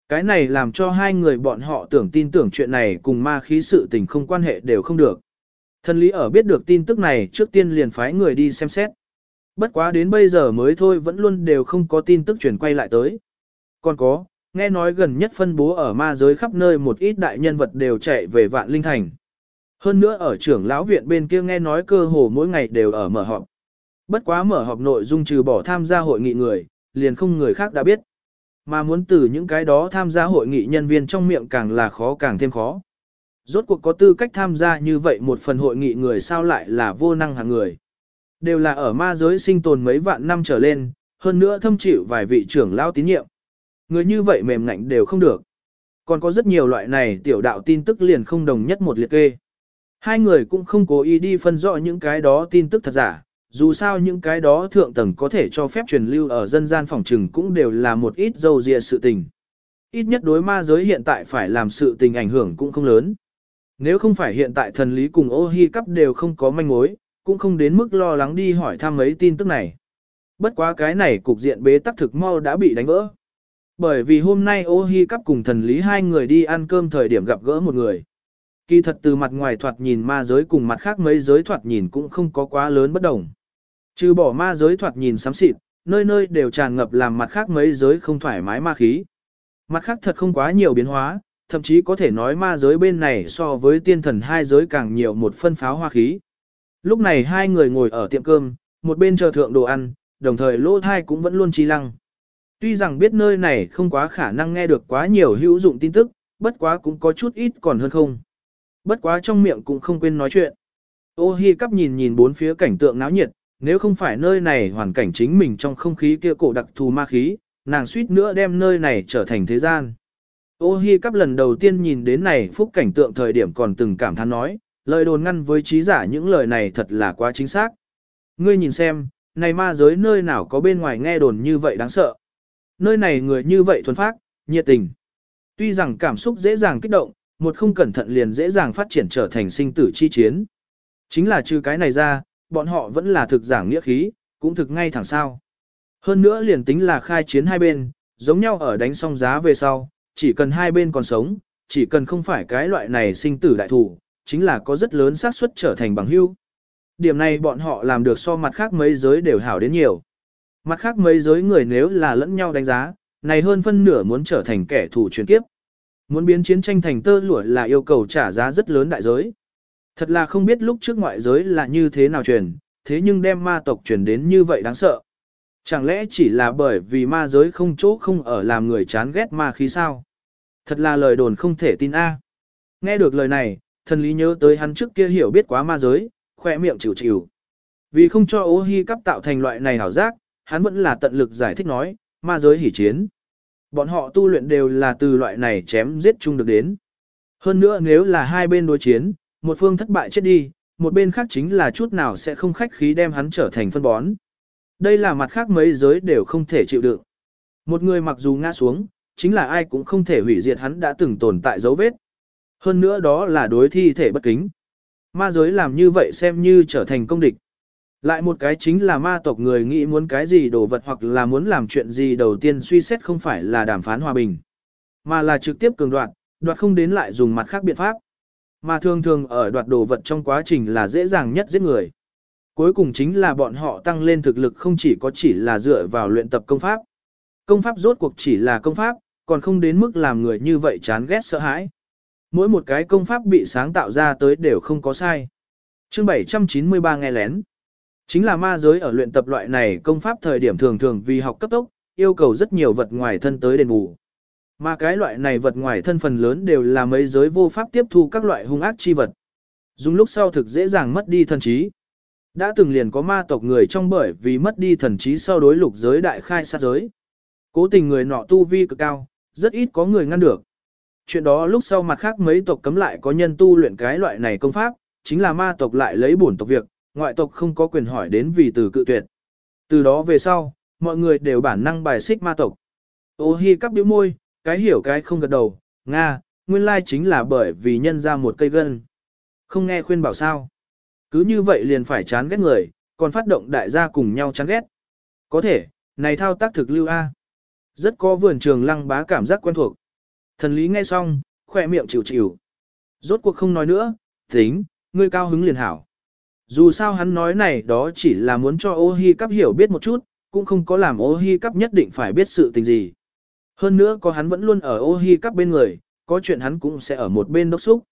Cái này làm cho hai người bọn họ tưởng tin tưởng chuyện này cùng ma khí sự tình không quan hệ đều không được. Thần lý ở biết được tin tức này trước tiên liền phái người đi xem xét. Bất quá đến bây giờ mới thôi vẫn luôn đều không có tin tức chuyển quay lại tới. Còn có, nghe nói gần nhất phân bố ở ma giới khắp nơi một ít đại nhân vật đều chạy về vạn linh thành. Hơn nữa ở trưởng lão viện bên kia nghe nói cơ hồ mỗi ngày đều ở mở họp. Bất quá mở họp nội dung trừ bỏ tham gia hội nghị người, liền không người khác đã biết. Mà muốn từ những cái đó tham gia hội nghị nhân viên trong miệng càng là khó càng thêm khó. Rốt cuộc có tư cách tham gia như vậy một phần hội nghị người sao lại là vô năng hàng người. Đều là ở ma giới sinh tồn mấy vạn năm trở lên, hơn nữa thâm chịu vài vị trưởng lao tín nhiệm. Người như vậy mềm ngạnh đều không được. Còn có rất nhiều loại này tiểu đạo tin tức liền không đồng nhất một liệt kê. Hai người cũng không cố ý đi phân rõ những cái đó tin tức thật giả, dù sao những cái đó thượng tầng có thể cho phép truyền lưu ở dân gian phòng trừng cũng đều là một ít dâu dịa sự tình. Ít nhất đối ma giới hiện tại phải làm sự tình ảnh hưởng cũng không lớn. Nếu không phải hiện tại thần lý cùng ô hi cắp đều không có manh mối, cũng không đến mức lo lắng đi hỏi thăm mấy tin tức này. Bất quá cái này cục diện bế tắc thực mau đã bị đánh vỡ. Bởi vì hôm nay ô hi cắp cùng thần lý hai người đi ăn cơm thời điểm gặp gỡ một người. Kỳ thật từ mặt ngoài thoạt nhìn ma giới cùng mặt khác mấy giới thoạt nhìn cũng không có quá lớn bất đồng. Trừ bỏ ma giới thoạt nhìn xám xịt, nơi nơi đều tràn ngập làm mặt khác mấy giới không thoải mái ma khí. Mặt khác thật không quá nhiều biến hóa, thậm chí có thể nói ma giới bên này so với tiên thần hai giới càng nhiều một phân pháo hoa khí. Lúc này hai người ngồi ở tiệm cơm, một bên chờ thượng đồ ăn, đồng thời lỗ thai cũng vẫn luôn trí lăng. Tuy rằng biết nơi này không quá khả năng nghe được quá nhiều hữu dụng tin tức, bất quá cũng có chút ít còn hơn không. Bất quá trong miệng cũng không quên nói chuyện. Ô hi cắp nhìn nhìn bốn phía cảnh tượng náo nhiệt, nếu không phải nơi này hoàn cảnh chính mình trong không khí kia cổ đặc thù ma khí, nàng suýt nữa đem nơi này trở thành thế gian. Ô hi cắp lần đầu tiên nhìn đến này phúc cảnh tượng thời điểm còn từng cảm thán nói, lời đồn ngăn với trí giả những lời này thật là quá chính xác. Ngươi nhìn xem, này ma giới nơi nào có bên ngoài nghe đồn như vậy đáng sợ. Nơi này người như vậy thuần phác, nhiệt tình. Tuy rằng cảm xúc dễ dàng kích động, một không cẩn thận liền dễ dàng phát triển trở thành sinh tử chi chiến. Chính là trừ cái này ra, bọn họ vẫn là thực giảng nghĩa khí, cũng thực ngay thẳng sao. Hơn nữa liền tính là khai chiến hai bên, giống nhau ở đánh xong giá về sau, chỉ cần hai bên còn sống, chỉ cần không phải cái loại này sinh tử đại thủ, chính là có rất lớn xác suất trở thành bằng hữu. Điểm này bọn họ làm được so mặt khác mấy giới đều hảo đến nhiều. Mặt khác mấy giới người nếu là lẫn nhau đánh giá, này hơn phân nửa muốn trở thành kẻ thù truyền kiếp. Muốn biến chiến tranh thành tơ lụa là yêu cầu trả giá rất lớn đại giới. Thật là không biết lúc trước ngoại giới là như thế nào truyền, thế nhưng đem ma tộc truyền đến như vậy đáng sợ. Chẳng lẽ chỉ là bởi vì ma giới không chỗ không ở làm người chán ghét ma khí sao? Thật là lời đồn không thể tin a. Nghe được lời này, thần lý nhớ tới hắn trước kia hiểu biết quá ma giới, khỏe miệng chịu chịu. Vì không cho ô hi cắp tạo thành loại này hảo giác, hắn vẫn là tận lực giải thích nói, ma giới hỉ chiến. Bọn họ tu luyện đều là từ loại này chém giết chung được đến. Hơn nữa nếu là hai bên đối chiến, một phương thất bại chết đi, một bên khác chính là chút nào sẽ không khách khí đem hắn trở thành phân bón. Đây là mặt khác mấy giới đều không thể chịu đựng. Một người mặc dù ngã xuống, chính là ai cũng không thể hủy diệt hắn đã từng tồn tại dấu vết. Hơn nữa đó là đối thi thể bất kính. Ma giới làm như vậy xem như trở thành công địch. Lại một cái chính là ma tộc người nghĩ muốn cái gì đồ vật hoặc là muốn làm chuyện gì đầu tiên suy xét không phải là đàm phán hòa bình, mà là trực tiếp cường đoạt, đoạt không đến lại dùng mặt khác biện pháp. Mà thường thường ở đoạt đồ vật trong quá trình là dễ dàng nhất giết người. Cuối cùng chính là bọn họ tăng lên thực lực không chỉ có chỉ là dựa vào luyện tập công pháp. Công pháp rốt cuộc chỉ là công pháp, còn không đến mức làm người như vậy chán ghét sợ hãi. Mỗi một cái công pháp bị sáng tạo ra tới đều không có sai. Chương 793 nghe lén. Chính là ma giới ở luyện tập loại này công pháp thời điểm thường thường vì học cấp tốc, yêu cầu rất nhiều vật ngoài thân tới đền bù. Mà cái loại này vật ngoài thân phần lớn đều là mấy giới vô pháp tiếp thu các loại hung ác chi vật. Dùng lúc sau thực dễ dàng mất đi thần trí. Đã từng liền có ma tộc người trong bởi vì mất đi thần trí sau đối lục giới đại khai sát giới. Cố tình người nọ tu vi cực cao, rất ít có người ngăn được. Chuyện đó lúc sau mặt khác mấy tộc cấm lại có nhân tu luyện cái loại này công pháp, chính là ma tộc lại lấy bổn tộc việc, ngoại tộc không có quyền hỏi đến vì từ cự tuyệt. Từ đó về sau, mọi người đều bản năng bài xích ma tộc. Ô hi cắp biểu môi, cái hiểu cái không gật đầu, Nga, nguyên lai chính là bởi vì nhân ra một cây gân. Không nghe khuyên bảo sao. Cứ như vậy liền phải chán ghét người, còn phát động đại gia cùng nhau chán ghét. Có thể, này thao tác thực lưu A. Rất có vườn trường lăng bá cảm giác quen thuộc. Thần lý nghe xong, khỏe miệng chịu chịu. Rốt cuộc không nói nữa, tính, ngươi cao hứng liền hảo. Dù sao hắn nói này đó chỉ là muốn cho ô hi cắp hiểu biết một chút, cũng không có làm ô hi cắp nhất định phải biết sự tình gì. Hơn nữa có hắn vẫn luôn ở ô hi cắp bên người, có chuyện hắn cũng sẽ ở một bên đốc xúc.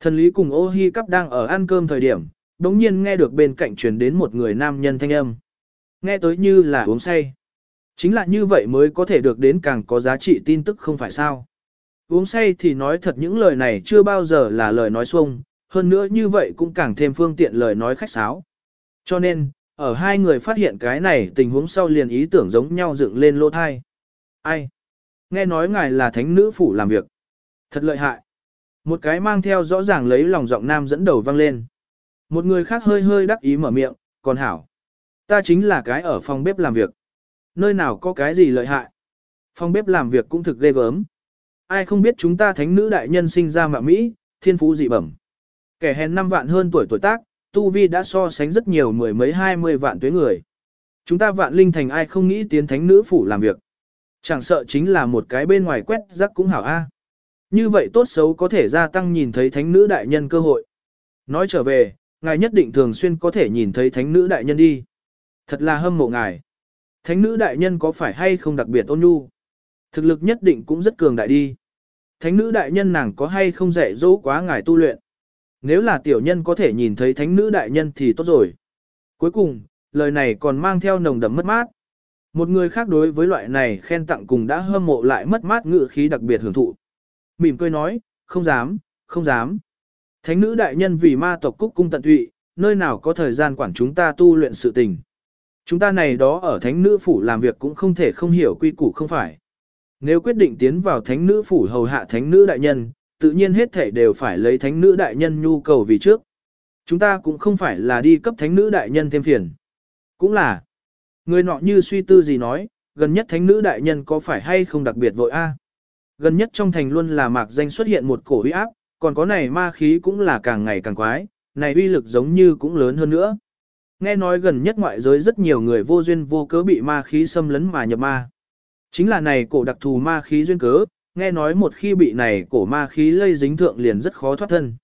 Thần lý cùng ô hi cắp đang ở ăn cơm thời điểm, đống nhiên nghe được bên cạnh truyền đến một người nam nhân thanh âm. Nghe tới như là uống say. Chính là như vậy mới có thể được đến càng có giá trị tin tức không phải sao. Uống say thì nói thật những lời này chưa bao giờ là lời nói xuông, hơn nữa như vậy cũng càng thêm phương tiện lời nói khách sáo. Cho nên, ở hai người phát hiện cái này tình huống sau liền ý tưởng giống nhau dựng lên lô thai. Ai? Nghe nói ngài là thánh nữ phủ làm việc. Thật lợi hại. Một cái mang theo rõ ràng lấy lòng giọng nam dẫn đầu vang lên. Một người khác hơi hơi đắc ý mở miệng, còn hảo. Ta chính là cái ở phòng bếp làm việc. Nơi nào có cái gì lợi hại. Phòng bếp làm việc cũng thực ghê gớm. Ai không biết chúng ta thánh nữ đại nhân sinh ra mạ Mỹ, thiên phú dị bẩm. Kẻ hèn năm vạn hơn tuổi tuổi tác, tu vi đã so sánh rất nhiều mười mấy hai mươi vạn tuế người. Chúng ta vạn linh thành ai không nghĩ tiến thánh nữ phủ làm việc. Chẳng sợ chính là một cái bên ngoài quét rắc cũng hảo a. Như vậy tốt xấu có thể gia tăng nhìn thấy thánh nữ đại nhân cơ hội. Nói trở về, ngài nhất định thường xuyên có thể nhìn thấy thánh nữ đại nhân đi. Thật là hâm mộ ngài. Thánh nữ đại nhân có phải hay không đặc biệt ôn nhu? Thực lực nhất định cũng rất cường đại đi. Thánh nữ đại nhân nàng có hay không dạy dỗ quá ngài tu luyện? Nếu là tiểu nhân có thể nhìn thấy thánh nữ đại nhân thì tốt rồi. Cuối cùng, lời này còn mang theo nồng đậm mất mát. Một người khác đối với loại này khen tặng cùng đã hâm mộ lại mất mát ngự khí đặc biệt hưởng thụ. Mỉm cười nói, không dám, không dám. Thánh nữ đại nhân vì ma tộc cúc cung tận tụy, nơi nào có thời gian quản chúng ta tu luyện sự tình. Chúng ta này đó ở thánh nữ phủ làm việc cũng không thể không hiểu quy củ không phải. Nếu quyết định tiến vào thánh nữ phủ hầu hạ thánh nữ đại nhân, tự nhiên hết thể đều phải lấy thánh nữ đại nhân nhu cầu vì trước. Chúng ta cũng không phải là đi cấp thánh nữ đại nhân thêm phiền. Cũng là, người nọ như suy tư gì nói, gần nhất thánh nữ đại nhân có phải hay không đặc biệt vội a? Gần nhất trong thành luôn là mạc danh xuất hiện một cổ uy áp, còn có này ma khí cũng là càng ngày càng quái, này uy lực giống như cũng lớn hơn nữa. Nghe nói gần nhất ngoại giới rất nhiều người vô duyên vô cớ bị ma khí xâm lấn mà nhập ma. Chính là này cổ đặc thù ma khí duyên cớ, nghe nói một khi bị này cổ ma khí lây dính thượng liền rất khó thoát thân.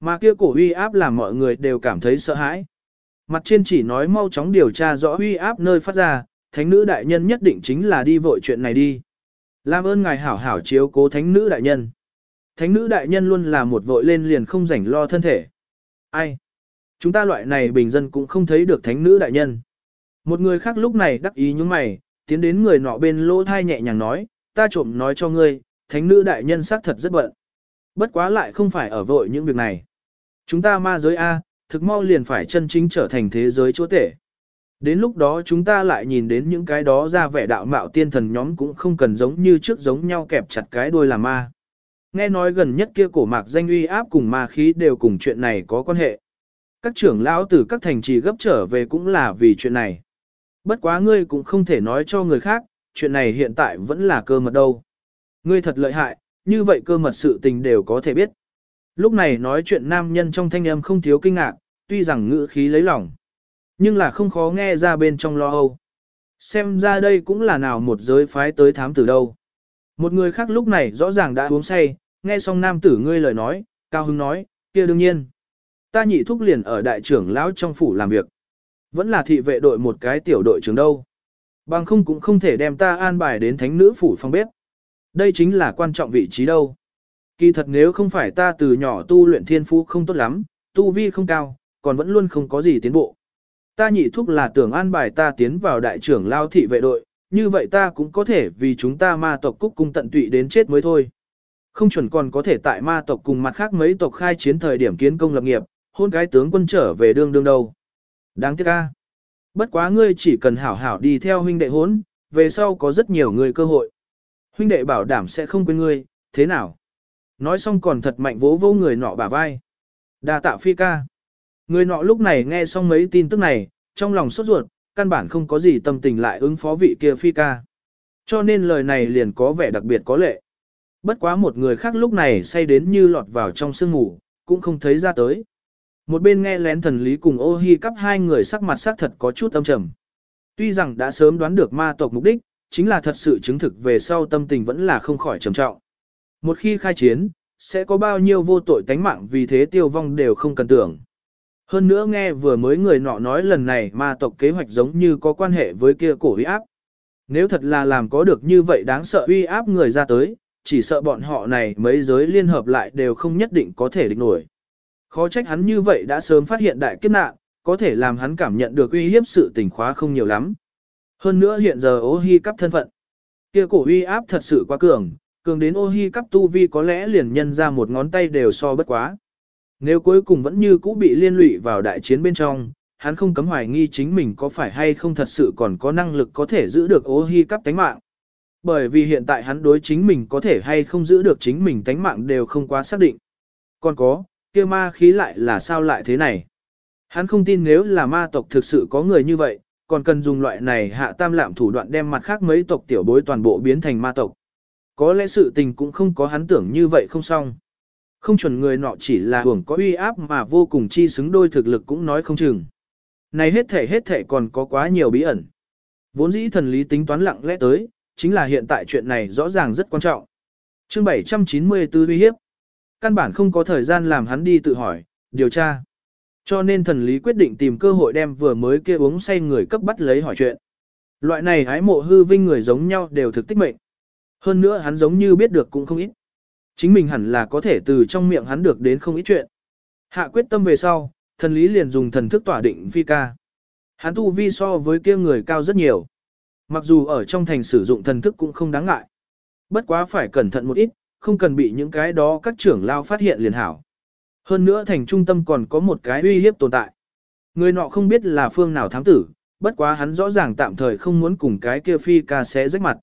Mà kia cổ uy áp làm mọi người đều cảm thấy sợ hãi. Mặt trên chỉ nói mau chóng điều tra rõ uy áp nơi phát ra, thánh nữ đại nhân nhất định chính là đi vội chuyện này đi. Làm ơn ngài hảo hảo chiếu cố thánh nữ đại nhân. Thánh nữ đại nhân luôn là một vội lên liền không rảnh lo thân thể. Ai? Chúng ta loại này bình dân cũng không thấy được thánh nữ đại nhân. Một người khác lúc này đắc ý những mày, tiến đến người nọ bên lỗ thai nhẹ nhàng nói, ta trộm nói cho ngươi, thánh nữ đại nhân xác thật rất bận. Bất quá lại không phải ở vội những việc này. Chúng ta ma giới A, thực mau liền phải chân chính trở thành thế giới chúa tể. Đến lúc đó chúng ta lại nhìn đến những cái đó ra vẻ đạo mạo tiên thần nhóm cũng không cần giống như trước giống nhau kẹp chặt cái đuôi làm ma. Nghe nói gần nhất kia cổ mạc danh uy áp cùng ma khí đều cùng chuyện này có quan hệ. Các trưởng lão từ các thành trì gấp trở về cũng là vì chuyện này. Bất quá ngươi cũng không thể nói cho người khác, chuyện này hiện tại vẫn là cơ mật đâu. Ngươi thật lợi hại, như vậy cơ mật sự tình đều có thể biết. Lúc này nói chuyện nam nhân trong thanh âm không thiếu kinh ngạc, tuy rằng ngữ khí lấy lòng. Nhưng là không khó nghe ra bên trong lo âu. Xem ra đây cũng là nào một giới phái tới thám tử đâu. Một người khác lúc này rõ ràng đã uống say, nghe xong nam tử ngươi lời nói, cao hứng nói, kia đương nhiên. Ta nhị thúc liền ở đại trưởng lão trong phủ làm việc. Vẫn là thị vệ đội một cái tiểu đội trưởng đâu. Bằng không cũng không thể đem ta an bài đến thánh nữ phủ phòng bếp. Đây chính là quan trọng vị trí đâu. Kỳ thật nếu không phải ta từ nhỏ tu luyện thiên phú không tốt lắm, tu vi không cao, còn vẫn luôn không có gì tiến bộ. Ta nhị thúc là tưởng an bài ta tiến vào đại trưởng lao thị vệ đội, như vậy ta cũng có thể vì chúng ta ma tộc cúc cung tận tụy đến chết mới thôi. Không chuẩn còn có thể tại ma tộc cùng mặt khác mấy tộc khai chiến thời điểm kiến công lập nghiệp, hôn cái tướng quân trở về đương đương đâu. Đáng tiếc a. Bất quá ngươi chỉ cần hảo hảo đi theo huynh đệ hốn, về sau có rất nhiều người cơ hội. Huynh đệ bảo đảm sẽ không quên ngươi, thế nào? Nói xong còn thật mạnh vỗ vô người nọ bả vai. Đa tạo phi ca. Người nọ lúc này nghe xong mấy tin tức này, trong lòng sốt ruột, căn bản không có gì tâm tình lại ứng phó vị kia phi ca. Cho nên lời này liền có vẻ đặc biệt có lệ. Bất quá một người khác lúc này say đến như lọt vào trong sương ngủ, cũng không thấy ra tới. Một bên nghe lén thần lý cùng ô hi cắp hai người sắc mặt sắc thật có chút âm trầm. Tuy rằng đã sớm đoán được ma tộc mục đích, chính là thật sự chứng thực về sau tâm tình vẫn là không khỏi trầm trọng. Một khi khai chiến, sẽ có bao nhiêu vô tội tánh mạng vì thế tiêu vong đều không cần tưởng. Hơn nữa nghe vừa mới người nọ nói lần này ma tộc kế hoạch giống như có quan hệ với kia cổ uy áp. Nếu thật là làm có được như vậy đáng sợ uy áp người ra tới, chỉ sợ bọn họ này mấy giới liên hợp lại đều không nhất định có thể địch nổi. Khó trách hắn như vậy đã sớm phát hiện đại kiếp nạn, có thể làm hắn cảm nhận được uy hiếp sự tình khóa không nhiều lắm. Hơn nữa hiện giờ ô hi cắp thân phận. Kia cổ uy áp thật sự quá cường, cường đến ô hi cắp tu vi có lẽ liền nhân ra một ngón tay đều so bất quá. Nếu cuối cùng vẫn như cũ bị liên lụy vào đại chiến bên trong, hắn không cấm hoài nghi chính mình có phải hay không thật sự còn có năng lực có thể giữ được ô hi cắp tánh mạng. Bởi vì hiện tại hắn đối chính mình có thể hay không giữ được chính mình tánh mạng đều không quá xác định. Còn có, kia ma khí lại là sao lại thế này? Hắn không tin nếu là ma tộc thực sự có người như vậy, còn cần dùng loại này hạ tam lạm thủ đoạn đem mặt khác mấy tộc tiểu bối toàn bộ biến thành ma tộc. Có lẽ sự tình cũng không có hắn tưởng như vậy không xong. Không chuẩn người nọ chỉ là hưởng có uy áp mà vô cùng chi xứng đôi thực lực cũng nói không chừng. Này hết thể hết thể còn có quá nhiều bí ẩn. Vốn dĩ thần lý tính toán lặng lẽ tới, chính là hiện tại chuyện này rõ ràng rất quan trọng. Chương 794 uy hiếp. Căn bản không có thời gian làm hắn đi tự hỏi, điều tra. Cho nên thần lý quyết định tìm cơ hội đem vừa mới kia uống say người cấp bắt lấy hỏi chuyện. Loại này hái mộ hư vinh người giống nhau đều thực tích mệnh. Hơn nữa hắn giống như biết được cũng không ít. Chính mình hẳn là có thể từ trong miệng hắn được đến không ít chuyện. Hạ quyết tâm về sau, thần lý liền dùng thần thức tỏa định phi ca. Hắn tu vi so với kia người cao rất nhiều. Mặc dù ở trong thành sử dụng thần thức cũng không đáng ngại. Bất quá phải cẩn thận một ít, không cần bị những cái đó các trưởng lao phát hiện liền hảo. Hơn nữa thành trung tâm còn có một cái uy hiếp tồn tại. Người nọ không biết là phương nào thám tử, bất quá hắn rõ ràng tạm thời không muốn cùng cái kia phi ca sẽ rách mặt.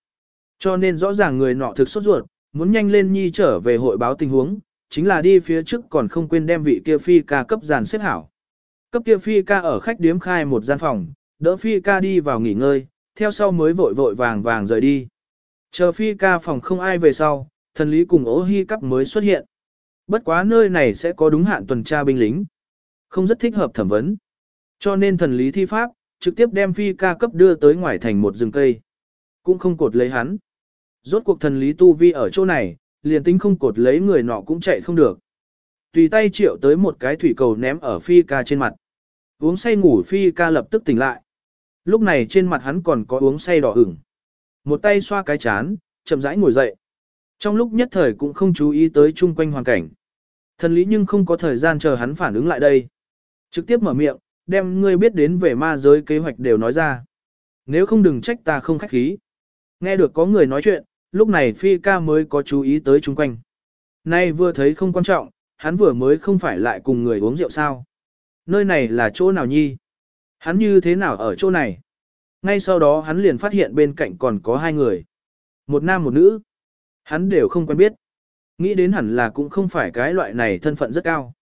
Cho nên rõ ràng người nọ thực sốt ruột, muốn nhanh lên nhi trở về hội báo tình huống, chính là đi phía trước còn không quên đem vị kia phi ca cấp giàn xếp hảo. Cấp kia phi ca ở khách điếm khai một gian phòng, đỡ phi ca đi vào nghỉ ngơi, theo sau mới vội vội vàng vàng rời đi. Chờ phi ca phòng không ai về sau, thần lý cùng ố hy cấp mới xuất hiện. Bất quá nơi này sẽ có đúng hạn tuần tra binh lính. Không rất thích hợp thẩm vấn. Cho nên thần lý thi pháp, trực tiếp đem phi ca cấp đưa tới ngoài thành một rừng cây. Cũng không cột lấy hắn. Rốt cuộc thần lý tu vi ở chỗ này, liền tính không cột lấy người nọ cũng chạy không được. Tùy tay triệu tới một cái thủy cầu ném ở phi ca trên mặt. Uống say ngủ phi ca lập tức tỉnh lại. Lúc này trên mặt hắn còn có uống say đỏ ửng. Một tay xoa cái chán, chậm rãi ngồi dậy. Trong lúc nhất thời cũng không chú ý tới chung quanh hoàn cảnh. Thần lý nhưng không có thời gian chờ hắn phản ứng lại đây. Trực tiếp mở miệng, đem ngươi biết đến về ma giới kế hoạch đều nói ra. Nếu không đừng trách ta không khách khí. Nghe được có người nói chuyện, lúc này phi ca mới có chú ý tới chung quanh. Nay vừa thấy không quan trọng, hắn vừa mới không phải lại cùng người uống rượu sao. Nơi này là chỗ nào nhi? Hắn như thế nào ở chỗ này? Ngay sau đó hắn liền phát hiện bên cạnh còn có hai người. Một nam một nữ. Hắn đều không quen biết. Nghĩ đến hẳn là cũng không phải cái loại này thân phận rất cao.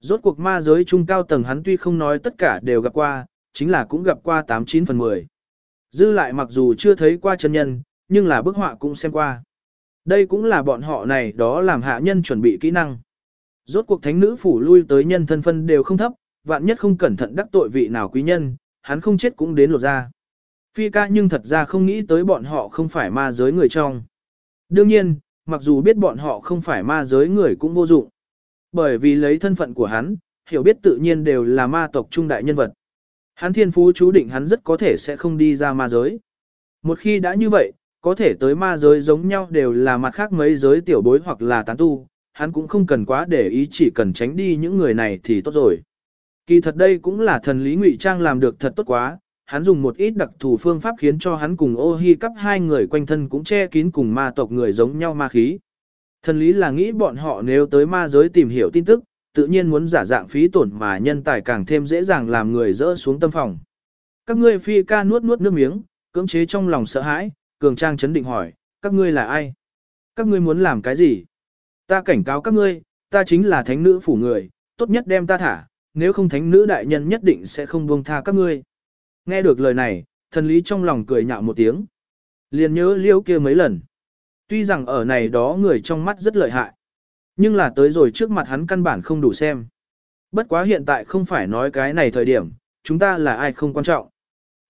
Rốt cuộc ma giới trung cao tầng hắn tuy không nói tất cả đều gặp qua, chính là cũng gặp qua 89 phần 10. Dư lại mặc dù chưa thấy qua chân nhân, nhưng là bức họa cũng xem qua. Đây cũng là bọn họ này đó làm hạ nhân chuẩn bị kỹ năng. Rốt cuộc thánh nữ phủ lui tới nhân thân phân đều không thấp, vạn nhất không cẩn thận đắc tội vị nào quý nhân, hắn không chết cũng đến lột ra. Phi ca nhưng thật ra không nghĩ tới bọn họ không phải ma giới người trong. Đương nhiên, mặc dù biết bọn họ không phải ma giới người cũng vô dụng. Bởi vì lấy thân phận của hắn, hiểu biết tự nhiên đều là ma tộc trung đại nhân vật. Hắn thiên phú chú định hắn rất có thể sẽ không đi ra ma giới. Một khi đã như vậy, có thể tới ma giới giống nhau đều là mặt khác mấy giới tiểu bối hoặc là tán tu, hắn cũng không cần quá để ý chỉ cần tránh đi những người này thì tốt rồi. Kỳ thật đây cũng là thần lý ngụy trang làm được thật tốt quá, hắn dùng một ít đặc thù phương pháp khiến cho hắn cùng ô hi cắp hai người quanh thân cũng che kín cùng ma tộc người giống nhau ma khí. Thần lý là nghĩ bọn họ nếu tới ma giới tìm hiểu tin tức, tự nhiên muốn giả dạng phí tổn mà nhân tài càng thêm dễ dàng làm người rỡ xuống tâm phòng. Các ngươi phi ca nuốt nuốt nước miếng, cưỡng chế trong lòng sợ hãi, cường trang chấn định hỏi, các ngươi là ai? Các ngươi muốn làm cái gì? Ta cảnh cáo các ngươi, ta chính là thánh nữ phủ người, tốt nhất đem ta thả, nếu không thánh nữ đại nhân nhất định sẽ không buông tha các ngươi. Nghe được lời này, thần lý trong lòng cười nhạo một tiếng. Liền nhớ liêu kia mấy lần. Tuy rằng ở này đó người trong mắt rất lợi hại. Nhưng là tới rồi trước mặt hắn căn bản không đủ xem. Bất quá hiện tại không phải nói cái này thời điểm, chúng ta là ai không quan trọng.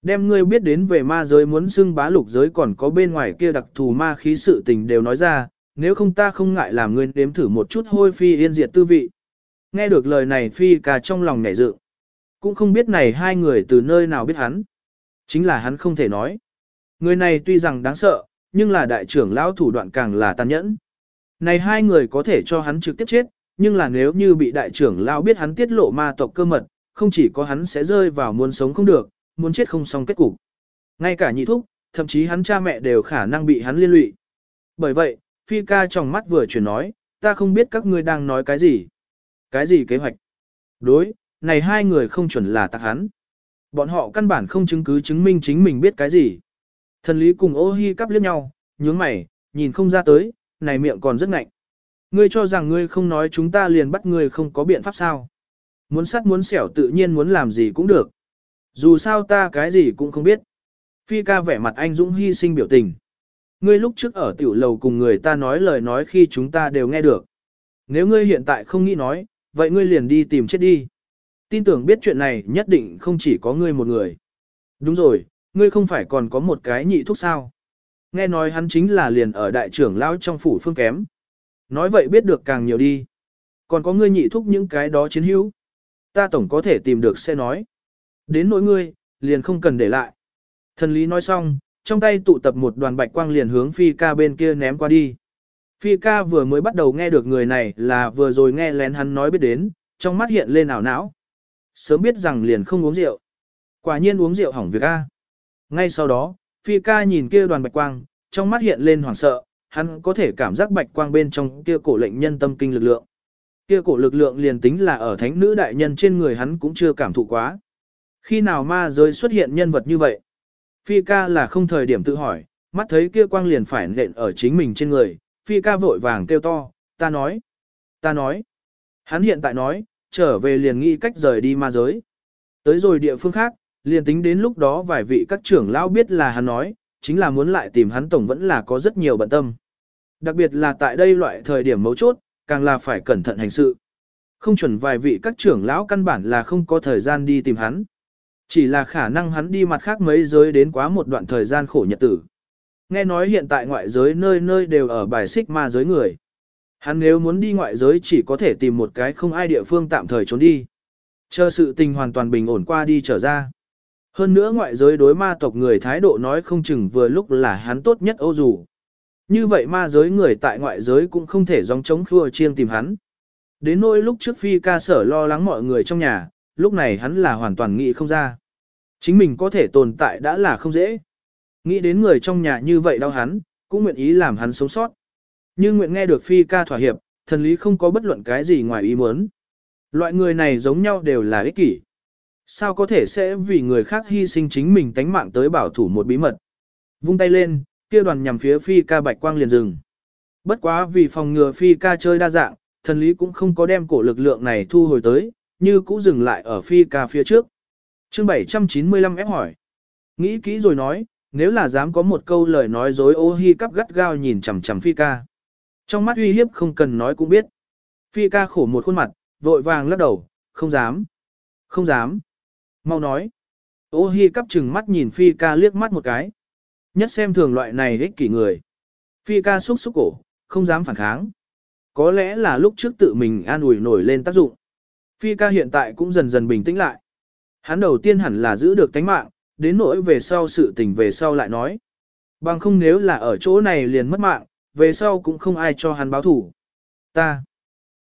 Đem ngươi biết đến về ma giới muốn xưng bá lục giới còn có bên ngoài kia đặc thù ma khí sự tình đều nói ra, nếu không ta không ngại làm ngươi nếm thử một chút hôi phi yên diệt tư vị. Nghe được lời này phi cả trong lòng nhảy dự. Cũng không biết này hai người từ nơi nào biết hắn. Chính là hắn không thể nói. Người này tuy rằng đáng sợ, nhưng là đại trưởng lão thủ đoạn càng là tàn nhẫn. Này hai người có thể cho hắn trực tiếp chết, nhưng là nếu như bị đại trưởng lão biết hắn tiết lộ ma tộc cơ mật, không chỉ có hắn sẽ rơi vào muốn sống không được, muốn chết không xong kết cục. Ngay cả nhị thúc, thậm chí hắn cha mẹ đều khả năng bị hắn liên lụy. Bởi vậy, Phi ca trong mắt vừa chuyển nói, ta không biết các ngươi đang nói cái gì. Cái gì kế hoạch? Đối, này hai người không chuẩn là tặc hắn. Bọn họ căn bản không chứng cứ chứng minh chính mình biết cái gì. Thần lý cùng ô hi cắp liếc nhau, nhướng mày, nhìn không ra tới, này miệng còn rất ngạnh. Ngươi cho rằng ngươi không nói chúng ta liền bắt ngươi không có biện pháp sao. Muốn sắt muốn xẻo tự nhiên muốn làm gì cũng được. Dù sao ta cái gì cũng không biết. Phi ca vẻ mặt anh Dũng hy sinh biểu tình. Ngươi lúc trước ở tiểu lầu cùng người ta nói lời nói khi chúng ta đều nghe được. Nếu ngươi hiện tại không nghĩ nói, vậy ngươi liền đi tìm chết đi. Tin tưởng biết chuyện này nhất định không chỉ có ngươi một người. Đúng rồi, ngươi không phải còn có một cái nhị thuốc sao. Nghe nói hắn chính là liền ở đại trưởng lão trong phủ phương kém. Nói vậy biết được càng nhiều đi. Còn có ngươi nhị thúc những cái đó chiến hữu. Ta tổng có thể tìm được sẽ nói. Đến nỗi ngươi, liền không cần để lại. Thần lý nói xong, trong tay tụ tập một đoàn bạch quang liền hướng phi ca bên kia ném qua đi. Phi ca vừa mới bắt đầu nghe được người này là vừa rồi nghe lén hắn nói biết đến, trong mắt hiện lên ảo não. Sớm biết rằng liền không uống rượu. Quả nhiên uống rượu hỏng việc A. Ngay sau đó, Phi ca nhìn kia đoàn bạch quang, trong mắt hiện lên hoảng sợ, hắn có thể cảm giác bạch quang bên trong kia cổ lệnh nhân tâm kinh lực lượng. Kia cổ lực lượng liền tính là ở thánh nữ đại nhân trên người hắn cũng chưa cảm thụ quá. Khi nào ma giới xuất hiện nhân vật như vậy? Phi ca là không thời điểm tự hỏi, mắt thấy kia quang liền phải nện ở chính mình trên người, phi ca vội vàng kêu to, ta nói, ta nói. Hắn hiện tại nói, trở về liền nghĩ cách rời đi ma giới. Tới rồi địa phương khác, liền tính đến lúc đó vài vị các trưởng lão biết là hắn nói, chính là muốn lại tìm hắn tổng vẫn là có rất nhiều bận tâm. Đặc biệt là tại đây loại thời điểm mấu chốt, càng là phải cẩn thận hành sự. Không chuẩn vài vị các trưởng lão căn bản là không có thời gian đi tìm hắn. Chỉ là khả năng hắn đi mặt khác mấy giới đến quá một đoạn thời gian khổ nhật tử. Nghe nói hiện tại ngoại giới nơi nơi đều ở bài xích ma giới người. Hắn nếu muốn đi ngoại giới chỉ có thể tìm một cái không ai địa phương tạm thời trốn đi. Chờ sự tình hoàn toàn bình ổn qua đi trở ra. Hơn nữa ngoại giới đối ma tộc người thái độ nói không chừng vừa lúc là hắn tốt nhất ô dù. Như vậy ma giới người tại ngoại giới cũng không thể dòng chống khua chiêng tìm hắn. Đến nỗi lúc trước phi ca sở lo lắng mọi người trong nhà, lúc này hắn là hoàn toàn nghĩ không ra. Chính mình có thể tồn tại đã là không dễ. Nghĩ đến người trong nhà như vậy đau hắn, cũng nguyện ý làm hắn sống sót. Nhưng nguyện nghe được phi ca thỏa hiệp, thần lý không có bất luận cái gì ngoài ý muốn. Loại người này giống nhau đều là ích kỷ. Sao có thể sẽ vì người khác hy sinh chính mình tánh mạng tới bảo thủ một bí mật. Vung tay lên, kia đoàn nhằm phía phi ca bạch quang liền dừng. Bất quá vì phòng ngừa phi ca chơi đa dạng, thần lý cũng không có đem cổ lực lượng này thu hồi tới, như cũ dừng lại ở phi ca phía trước. chương 795 ép hỏi. Nghĩ kỹ rồi nói, nếu là dám có một câu lời nói dối ô hi cắp gắt gao nhìn chằm chằm phi ca. Trong mắt uy hiếp không cần nói cũng biết. Phi ca khổ một khuôn mặt, vội vàng lắc đầu, không dám. Không dám. Mau nói. Ô hi cắp chừng mắt nhìn phi ca liếc mắt một cái. Nhất xem thường loại này ích kỷ người. Phi ca xúc xúc cổ, không dám phản kháng. Có lẽ là lúc trước tự mình an ủi nổi lên tác dụng. Phi ca hiện tại cũng dần dần bình tĩnh lại. Hắn đầu tiên hẳn là giữ được tánh mạng, đến nỗi về sau sự tình về sau lại nói. Bằng không nếu là ở chỗ này liền mất mạng, về sau cũng không ai cho hắn báo thủ. Ta,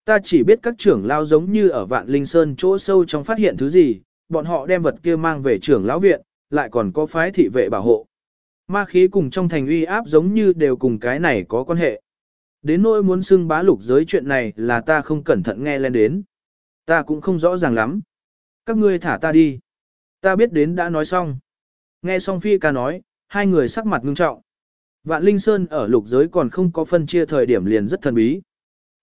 ta chỉ biết các trưởng lao giống như ở vạn linh sơn chỗ sâu trong phát hiện thứ gì, bọn họ đem vật kia mang về trưởng lão viện, lại còn có phái thị vệ bảo hộ. Ma khí cùng trong thành uy áp giống như đều cùng cái này có quan hệ. Đến nỗi muốn xưng bá lục giới chuyện này là ta không cẩn thận nghe lên đến. Ta cũng không rõ ràng lắm. Các ngươi thả ta đi. Ta biết đến đã nói xong. Nghe xong phi ca nói, hai người sắc mặt ngưng trọng. Vạn Linh Sơn ở lục giới còn không có phân chia thời điểm liền rất thần bí.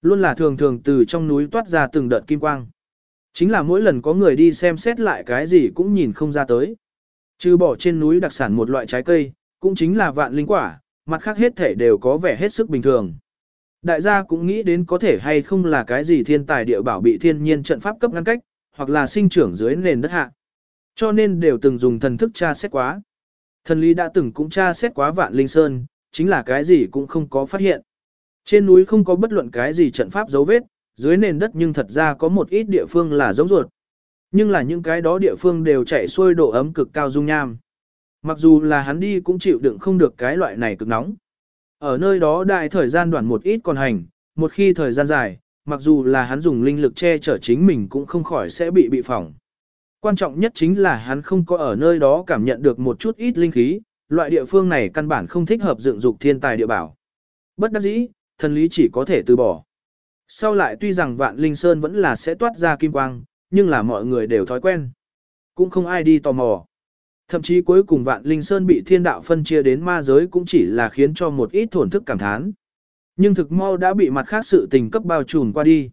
Luôn là thường thường từ trong núi toát ra từng đợt kim quang. Chính là mỗi lần có người đi xem xét lại cái gì cũng nhìn không ra tới. Trừ bỏ trên núi đặc sản một loại trái cây, cũng chính là vạn linh quả, mặt khác hết thể đều có vẻ hết sức bình thường. Đại gia cũng nghĩ đến có thể hay không là cái gì thiên tài địa bảo bị thiên nhiên trận pháp cấp ngăn cách, hoặc là sinh trưởng dưới nền đất hạ. Cho nên đều từng dùng thần thức tra xét quá. Thần lý đã từng cũng tra xét quá vạn linh sơn, chính là cái gì cũng không có phát hiện. Trên núi không có bất luận cái gì trận pháp dấu vết, dưới nền đất nhưng thật ra có một ít địa phương là giống ruột. Nhưng là những cái đó địa phương đều chạy xuôi độ ấm cực cao dung nham. Mặc dù là hắn đi cũng chịu đựng không được cái loại này cực nóng. Ở nơi đó đại thời gian đoạn một ít còn hành, một khi thời gian dài, mặc dù là hắn dùng linh lực che chở chính mình cũng không khỏi sẽ bị bị phỏng. Quan trọng nhất chính là hắn không có ở nơi đó cảm nhận được một chút ít linh khí, loại địa phương này căn bản không thích hợp dựng dục thiên tài địa bảo. Bất đắc dĩ, thần lý chỉ có thể từ bỏ. Sau lại tuy rằng vạn linh sơn vẫn là sẽ toát ra kim quang, nhưng là mọi người đều thói quen. Cũng không ai đi tò mò. Thậm chí cuối cùng vạn linh sơn bị thiên đạo phân chia đến ma giới cũng chỉ là khiến cho một ít thổn thức cảm thán. Nhưng thực mau đã bị mặt khác sự tình cấp bao trùm qua đi.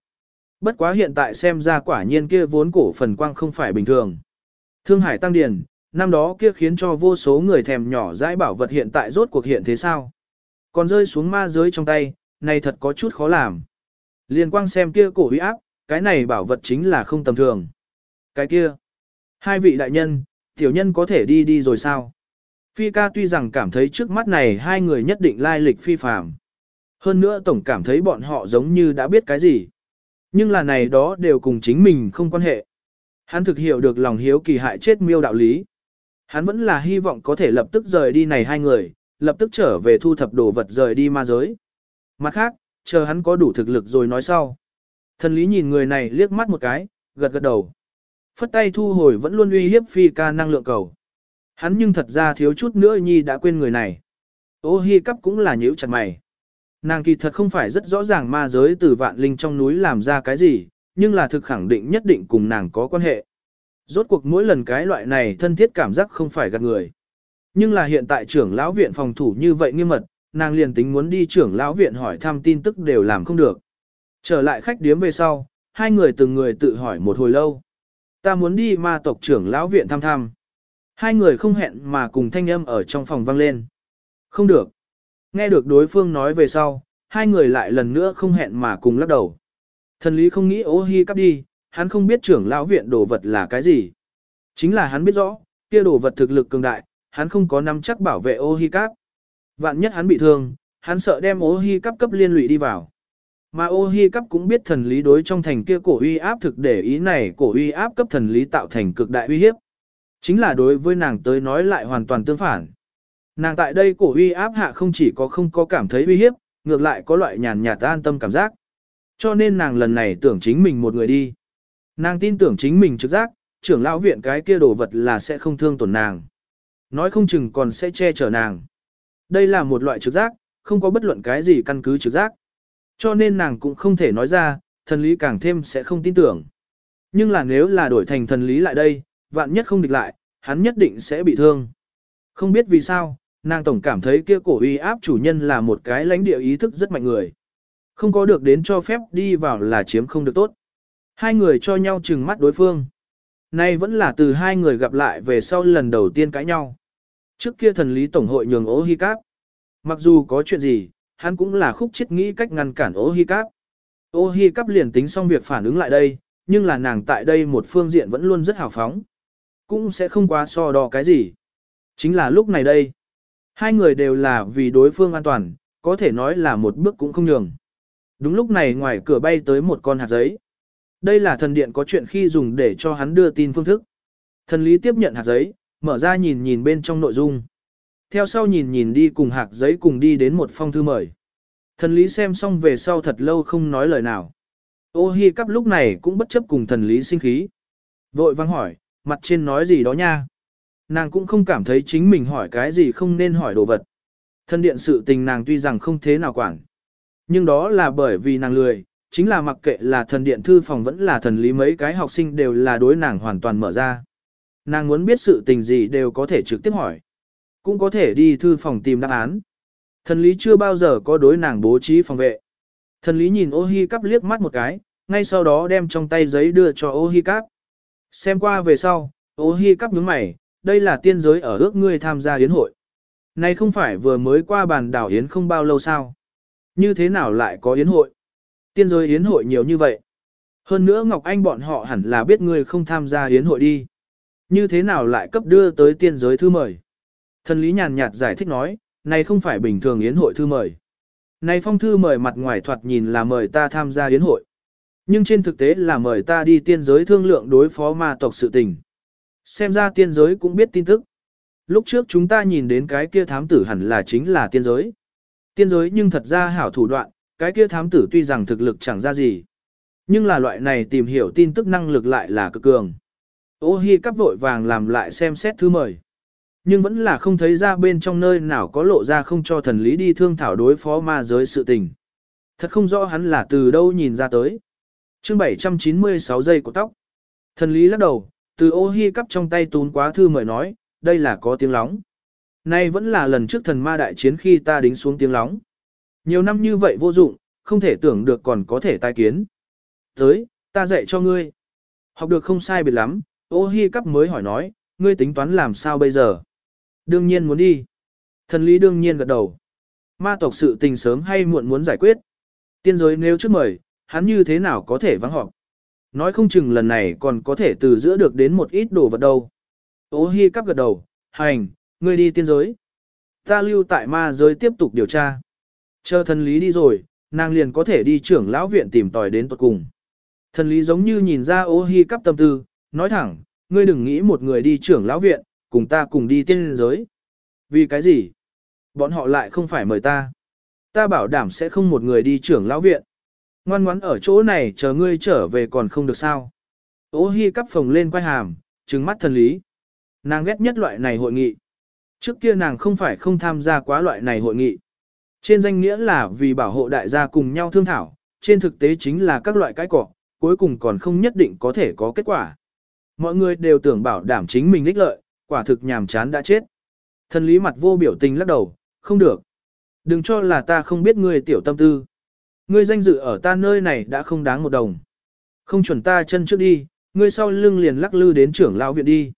Bất quá hiện tại xem ra quả nhiên kia vốn cổ phần quang không phải bình thường. Thương Hải Tăng Điền, năm đó kia khiến cho vô số người thèm nhỏ dãi bảo vật hiện tại rốt cuộc hiện thế sao? Còn rơi xuống ma giới trong tay, này thật có chút khó làm. Liên quang xem kia cổ uy áp, cái này bảo vật chính là không tầm thường. Cái kia, hai vị đại nhân, tiểu nhân có thể đi đi rồi sao? Phi ca tuy rằng cảm thấy trước mắt này hai người nhất định lai lịch phi phàm. Hơn nữa tổng cảm thấy bọn họ giống như đã biết cái gì. Nhưng là này đó đều cùng chính mình không quan hệ. Hắn thực hiểu được lòng hiếu kỳ hại chết miêu đạo lý. Hắn vẫn là hy vọng có thể lập tức rời đi này hai người, lập tức trở về thu thập đồ vật rời đi ma giới. Mặt khác, chờ hắn có đủ thực lực rồi nói sau. Thần lý nhìn người này liếc mắt một cái, gật gật đầu. Phất tay thu hồi vẫn luôn uy hiếp phi ca năng lượng cầu. Hắn nhưng thật ra thiếu chút nữa nhi đã quên người này. Ô hi cắp cũng là nhíu chặt mày. Nàng kỳ thật không phải rất rõ ràng ma giới từ vạn linh trong núi làm ra cái gì, nhưng là thực khẳng định nhất định cùng nàng có quan hệ. Rốt cuộc mỗi lần cái loại này thân thiết cảm giác không phải gạt người. Nhưng là hiện tại trưởng lão viện phòng thủ như vậy nghiêm mật, nàng liền tính muốn đi trưởng lão viện hỏi thăm tin tức đều làm không được. Trở lại khách điếm về sau, hai người từng người tự hỏi một hồi lâu. Ta muốn đi ma tộc trưởng lão viện thăm thăm. Hai người không hẹn mà cùng thanh âm ở trong phòng vang lên. Không được. Nghe được đối phương nói về sau, hai người lại lần nữa không hẹn mà cùng lắc đầu. Thần lý không nghĩ ô hi cắp đi, hắn không biết trưởng lão viện đồ vật là cái gì. Chính là hắn biết rõ, kia đồ vật thực lực cường đại, hắn không có nắm chắc bảo vệ ô hi cắp. Vạn nhất hắn bị thương, hắn sợ đem ô hi cắp cấp liên lụy đi vào. Mà ô hi cắp cũng biết thần lý đối trong thành kia cổ uy áp thực để ý này cổ uy áp cấp thần lý tạo thành cực đại uy hiếp. Chính là đối với nàng tới nói lại hoàn toàn tương phản. Nàng tại đây cổ uy áp hạ không chỉ có không có cảm thấy uy hiếp, ngược lại có loại nhàn nhạt an tâm cảm giác. Cho nên nàng lần này tưởng chính mình một người đi. Nàng tin tưởng chính mình trực giác, trưởng lão viện cái kia đồ vật là sẽ không thương tổn nàng. Nói không chừng còn sẽ che chở nàng. Đây là một loại trực giác, không có bất luận cái gì căn cứ trực giác. Cho nên nàng cũng không thể nói ra, thần lý càng thêm sẽ không tin tưởng. Nhưng là nếu là đổi thành thần lý lại đây, vạn nhất không địch lại, hắn nhất định sẽ bị thương. Không biết vì sao, nàng tổng cảm thấy kia cổ uy áp chủ nhân là một cái lãnh địa ý thức rất mạnh người. Không có được đến cho phép đi vào là chiếm không được tốt. Hai người cho nhau chừng mắt đối phương. Nay vẫn là từ hai người gặp lại về sau lần đầu tiên cãi nhau. Trước kia thần lý tổng hội nhường ố hi cáp. Mặc dù có chuyện gì, hắn cũng là khúc chết nghĩ cách ngăn cản ố hi cáp. Ô hi cáp liền tính xong việc phản ứng lại đây, nhưng là nàng tại đây một phương diện vẫn luôn rất hào phóng. Cũng sẽ không quá so đo cái gì. Chính là lúc này đây. Hai người đều là vì đối phương an toàn, có thể nói là một bước cũng không nhường. Đúng lúc này ngoài cửa bay tới một con hạt giấy. Đây là thần điện có chuyện khi dùng để cho hắn đưa tin phương thức. Thần lý tiếp nhận hạt giấy, mở ra nhìn nhìn bên trong nội dung. Theo sau nhìn nhìn đi cùng hạt giấy cùng đi đến một phong thư mời. Thần lý xem xong về sau thật lâu không nói lời nào. Ô hi cắp lúc này cũng bất chấp cùng thần lý sinh khí. Vội vang hỏi, mặt trên nói gì đó nha. Nàng cũng không cảm thấy chính mình hỏi cái gì không nên hỏi đồ vật. Thân điện sự tình nàng tuy rằng không thế nào quản. Nhưng đó là bởi vì nàng lười, chính là mặc kệ là thần điện thư phòng vẫn là thần lý mấy cái học sinh đều là đối nàng hoàn toàn mở ra. Nàng muốn biết sự tình gì đều có thể trực tiếp hỏi. Cũng có thể đi thư phòng tìm đáp án. Thần lý chưa bao giờ có đối nàng bố trí phòng vệ. Thần lý nhìn ô hi cắp liếc mắt một cái, ngay sau đó đem trong tay giấy đưa cho ô hi cắp. Xem qua về sau, ô hi cắp nhướng mày, đây là tiên giới ở ước ngươi tham gia yến hội. Này không phải vừa mới qua bàn đảo yến không bao lâu sao? Như thế nào lại có yến hội? Tiên giới yến hội nhiều như vậy. Hơn nữa Ngọc Anh bọn họ hẳn là biết ngươi không tham gia yến hội đi. Như thế nào lại cấp đưa tới tiên giới thư mời? Thần lý nhàn nhạt giải thích nói, này không phải bình thường yến hội thư mời. Này phong thư mời mặt ngoài thoạt nhìn là mời ta tham gia yến hội. Nhưng trên thực tế là mời ta đi tiên giới thương lượng đối phó ma tộc sự tình. Xem ra tiên giới cũng biết tin tức. Lúc trước chúng ta nhìn đến cái kia thám tử hẳn là chính là tiên giới. Tiên giới nhưng thật ra hảo thủ đoạn, cái kia thám tử tuy rằng thực lực chẳng ra gì. Nhưng là loại này tìm hiểu tin tức năng lực lại là cực cường. Ô hi cắp vội vàng làm lại xem xét thư mời. Nhưng vẫn là không thấy ra bên trong nơi nào có lộ ra không cho thần lý đi thương thảo đối phó ma giới sự tình. Thật không rõ hắn là từ đâu nhìn ra tới. chương 796 giây của tóc. Thần lý lắc đầu, từ ô hi cắp trong tay tún quá thư mời nói, đây là có tiếng lóng. Nay vẫn là lần trước thần ma đại chiến khi ta đính xuống tiếng lóng. Nhiều năm như vậy vô dụng, không thể tưởng được còn có thể tai kiến. Tới, ta dạy cho ngươi. Học được không sai biệt lắm, ô hi cắp mới hỏi nói, ngươi tính toán làm sao bây giờ? Đương nhiên muốn đi. Thần lý đương nhiên gật đầu. Ma tộc sự tình sớm hay muộn muốn giải quyết. Tiên giới nếu trước mời, hắn như thế nào có thể vắng họp. Nói không chừng lần này còn có thể từ giữa được đến một ít đồ vật đâu. Ô hi cắp gật đầu, hành, ngươi đi tiên giới. Ta lưu tại ma giới tiếp tục điều tra. Chờ thần lý đi rồi, nàng liền có thể đi trưởng lão viện tìm tòi đến tuật cùng. Thần lý giống như nhìn ra ô hi cắp tâm tư, nói thẳng, ngươi đừng nghĩ một người đi trưởng lão viện, cùng ta cùng đi tiên giới. Vì cái gì? Bọn họ lại không phải mời ta. Ta bảo đảm sẽ không một người đi trưởng lão viện. Ngoan ngoãn ở chỗ này chờ ngươi trở về còn không được sao. Ô hi cắp phồng lên quay hàm, trừng mắt thần lý. Nàng ghét nhất loại này hội nghị. Trước kia nàng không phải không tham gia quá loại này hội nghị. Trên danh nghĩa là vì bảo hộ đại gia cùng nhau thương thảo, trên thực tế chính là các loại cái cỏ, cuối cùng còn không nhất định có thể có kết quả. Mọi người đều tưởng bảo đảm chính mình ích lợi, quả thực nhàm chán đã chết. Thần lý mặt vô biểu tình lắc đầu, không được. Đừng cho là ta không biết ngươi tiểu tâm tư. Ngươi danh dự ở ta nơi này đã không đáng một đồng. Không chuẩn ta chân trước đi, ngươi sau lưng liền lắc lư đến trưởng lão viện đi.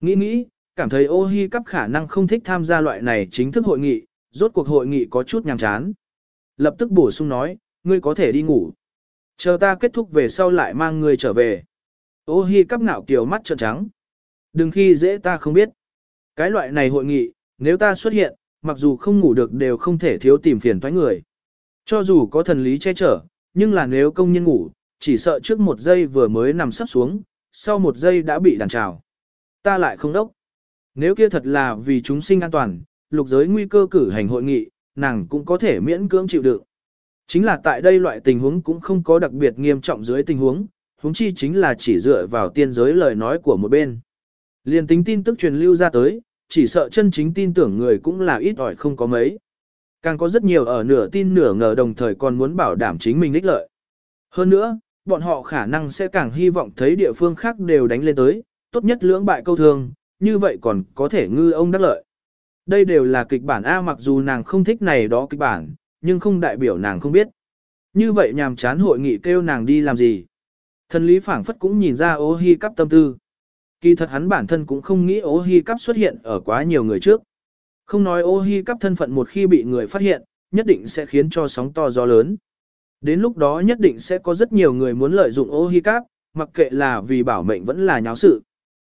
Nghĩ nghĩ, cảm thấy ô hi cắp khả năng không thích tham gia loại này chính thức hội nghị, rốt cuộc hội nghị có chút nhàm chán. Lập tức bổ sung nói, ngươi có thể đi ngủ. Chờ ta kết thúc về sau lại mang ngươi trở về. Ô hi cắp ngạo kiều mắt trợn trắng. Đừng khi dễ ta không biết. Cái loại này hội nghị, nếu ta xuất hiện, mặc dù không ngủ được đều không thể thiếu tìm phiền thoái người. Cho dù có thần lý che chở, nhưng là nếu công nhân ngủ, chỉ sợ trước một giây vừa mới nằm sắp xuống, sau một giây đã bị đàn trào. Ta lại không đốc. Nếu kia thật là vì chúng sinh an toàn, lục giới nguy cơ cử hành hội nghị, nàng cũng có thể miễn cưỡng chịu đựng. Chính là tại đây loại tình huống cũng không có đặc biệt nghiêm trọng dưới tình huống, huống chi chính là chỉ dựa vào tiên giới lời nói của một bên. Liên tính tin tức truyền lưu ra tới, chỉ sợ chân chính tin tưởng người cũng là ít ỏi không có mấy. Càng có rất nhiều ở nửa tin nửa ngờ đồng thời còn muốn bảo đảm chính mình ích lợi. Hơn nữa, bọn họ khả năng sẽ càng hy vọng thấy địa phương khác đều đánh lên tới, tốt nhất lưỡng bại câu thương, như vậy còn có thể ngư ông đắc lợi. Đây đều là kịch bản A mặc dù nàng không thích này đó kịch bản, nhưng không đại biểu nàng không biết. Như vậy nhàm chán hội nghị kêu nàng đi làm gì. Thần lý phảng phất cũng nhìn ra ô hi cắp tâm tư. Kỳ thật hắn bản thân cũng không nghĩ ô hi cắp xuất hiện ở quá nhiều người trước. Không nói ô hi cắp thân phận một khi bị người phát hiện, nhất định sẽ khiến cho sóng to gió lớn. Đến lúc đó nhất định sẽ có rất nhiều người muốn lợi dụng ô hi cắp, mặc kệ là vì bảo mệnh vẫn là nháo sự.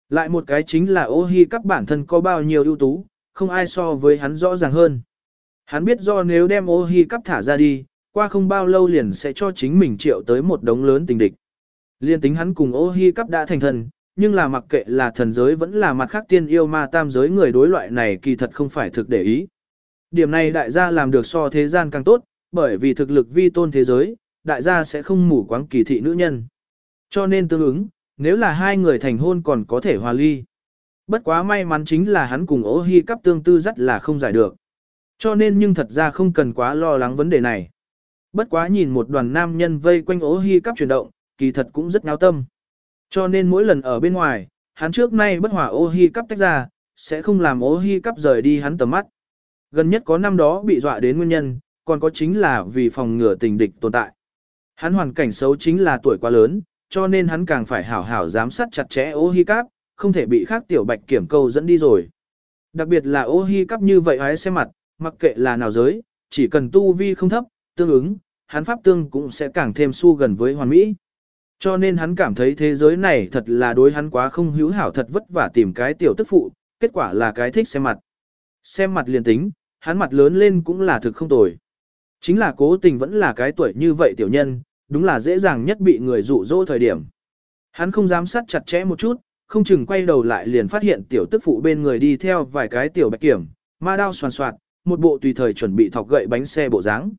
Lại một cái chính là ô hi cắp bản thân có bao nhiêu ưu tú, không ai so với hắn rõ ràng hơn. Hắn biết do nếu đem ô hi cắp thả ra đi, qua không bao lâu liền sẽ cho chính mình triệu tới một đống lớn tình địch. Liên tính hắn cùng ô hi cắp đã thành thần, nhưng là mặc kệ là thần giới vẫn là mặt khác tiên yêu ma tam giới người đối loại này kỳ thật không phải thực để ý. Điểm này đại gia làm được so thế gian càng tốt, bởi vì thực lực vi tôn thế giới, đại gia sẽ không mù quáng kỳ thị nữ nhân. Cho nên tương ứng, nếu là hai người thành hôn còn có thể hòa ly. Bất quá may mắn chính là hắn cùng ô hi cắp tương tư rất là không giải được. Cho nên nhưng thật ra không cần quá lo lắng vấn đề này. Bất quá nhìn một đoàn nam nhân vây quanh ô hi cắp chuyển động, kỳ thật cũng rất nháo tâm. Cho nên mỗi lần ở bên ngoài, hắn trước nay bất hòa ô hi cắp tách ra, sẽ không làm ô hi cắp rời đi hắn tầm mắt. Gần nhất có năm đó bị dọa đến nguyên nhân, còn có chính là vì phòng ngừa tình địch tồn tại. Hắn hoàn cảnh xấu chính là tuổi quá lớn, cho nên hắn càng phải hảo hảo giám sát chặt chẽ ô hi cắp, không thể bị khác tiểu bạch kiểm câu dẫn đi rồi. Đặc biệt là ô hi cắp như vậy hái xem mặt, mặc kệ là nào giới, chỉ cần tu vi không thấp, tương ứng, hắn pháp tương cũng sẽ càng thêm su gần với hoàn mỹ. Cho nên hắn cảm thấy thế giới này thật là đối hắn quá không hữu hảo thật vất vả tìm cái tiểu tức phụ, kết quả là cái thích xem mặt. Xem mặt liền tính, hắn mặt lớn lên cũng là thực không tồi. Chính là cố tình vẫn là cái tuổi như vậy tiểu nhân, đúng là dễ dàng nhất bị người dụ dỗ thời điểm. Hắn không dám sát chặt chẽ một chút, không chừng quay đầu lại liền phát hiện tiểu tức phụ bên người đi theo vài cái tiểu bạch kiểm, ma đao soàn soạt, một bộ tùy thời chuẩn bị thọc gậy bánh xe bộ dáng.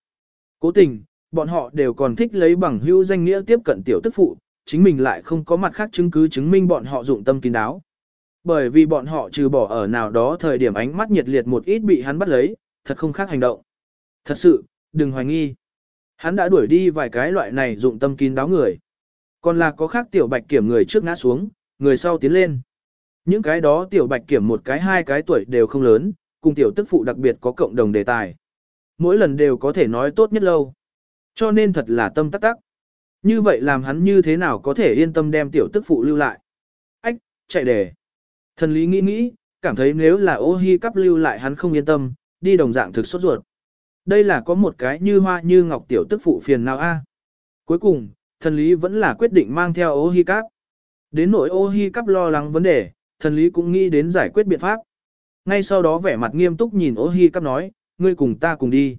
Cố tình, bọn họ đều còn thích lấy bằng hữu danh nghĩa tiếp cận tiểu tức phụ, chính mình lại không có mặt khác chứng cứ chứng minh bọn họ dụng tâm kín đáo. Bởi vì bọn họ trừ bỏ ở nào đó thời điểm ánh mắt nhiệt liệt một ít bị hắn bắt lấy, thật không khác hành động. Thật sự, đừng hoài nghi. Hắn đã đuổi đi vài cái loại này dụng tâm kín đáo người. Còn là có khác tiểu bạch kiểm người trước ngã xuống, người sau tiến lên. Những cái đó tiểu bạch kiểm một cái hai cái tuổi đều không lớn, cùng tiểu tức phụ đặc biệt có cộng đồng đề tài. Mỗi lần đều có thể nói tốt nhất lâu. Cho nên thật là tâm tắc tắc. Như vậy làm hắn như thế nào có thể yên tâm đem tiểu tức phụ lưu lại. Ách, chạy đề. Thần lý nghĩ nghĩ, cảm thấy nếu là ô hi cắp lưu lại hắn không yên tâm, đi đồng dạng thực sốt ruột. Đây là có một cái như hoa như ngọc tiểu tức phụ phiền nào a. À? Cuối cùng, thần lý vẫn là quyết định mang theo ô hi cắp. Đến nỗi ô hi cắp lo lắng vấn đề, thần lý cũng nghĩ đến giải quyết biện pháp. Ngay sau đó vẻ mặt nghiêm túc nhìn ô hi cắp nói, ngươi cùng ta cùng đi.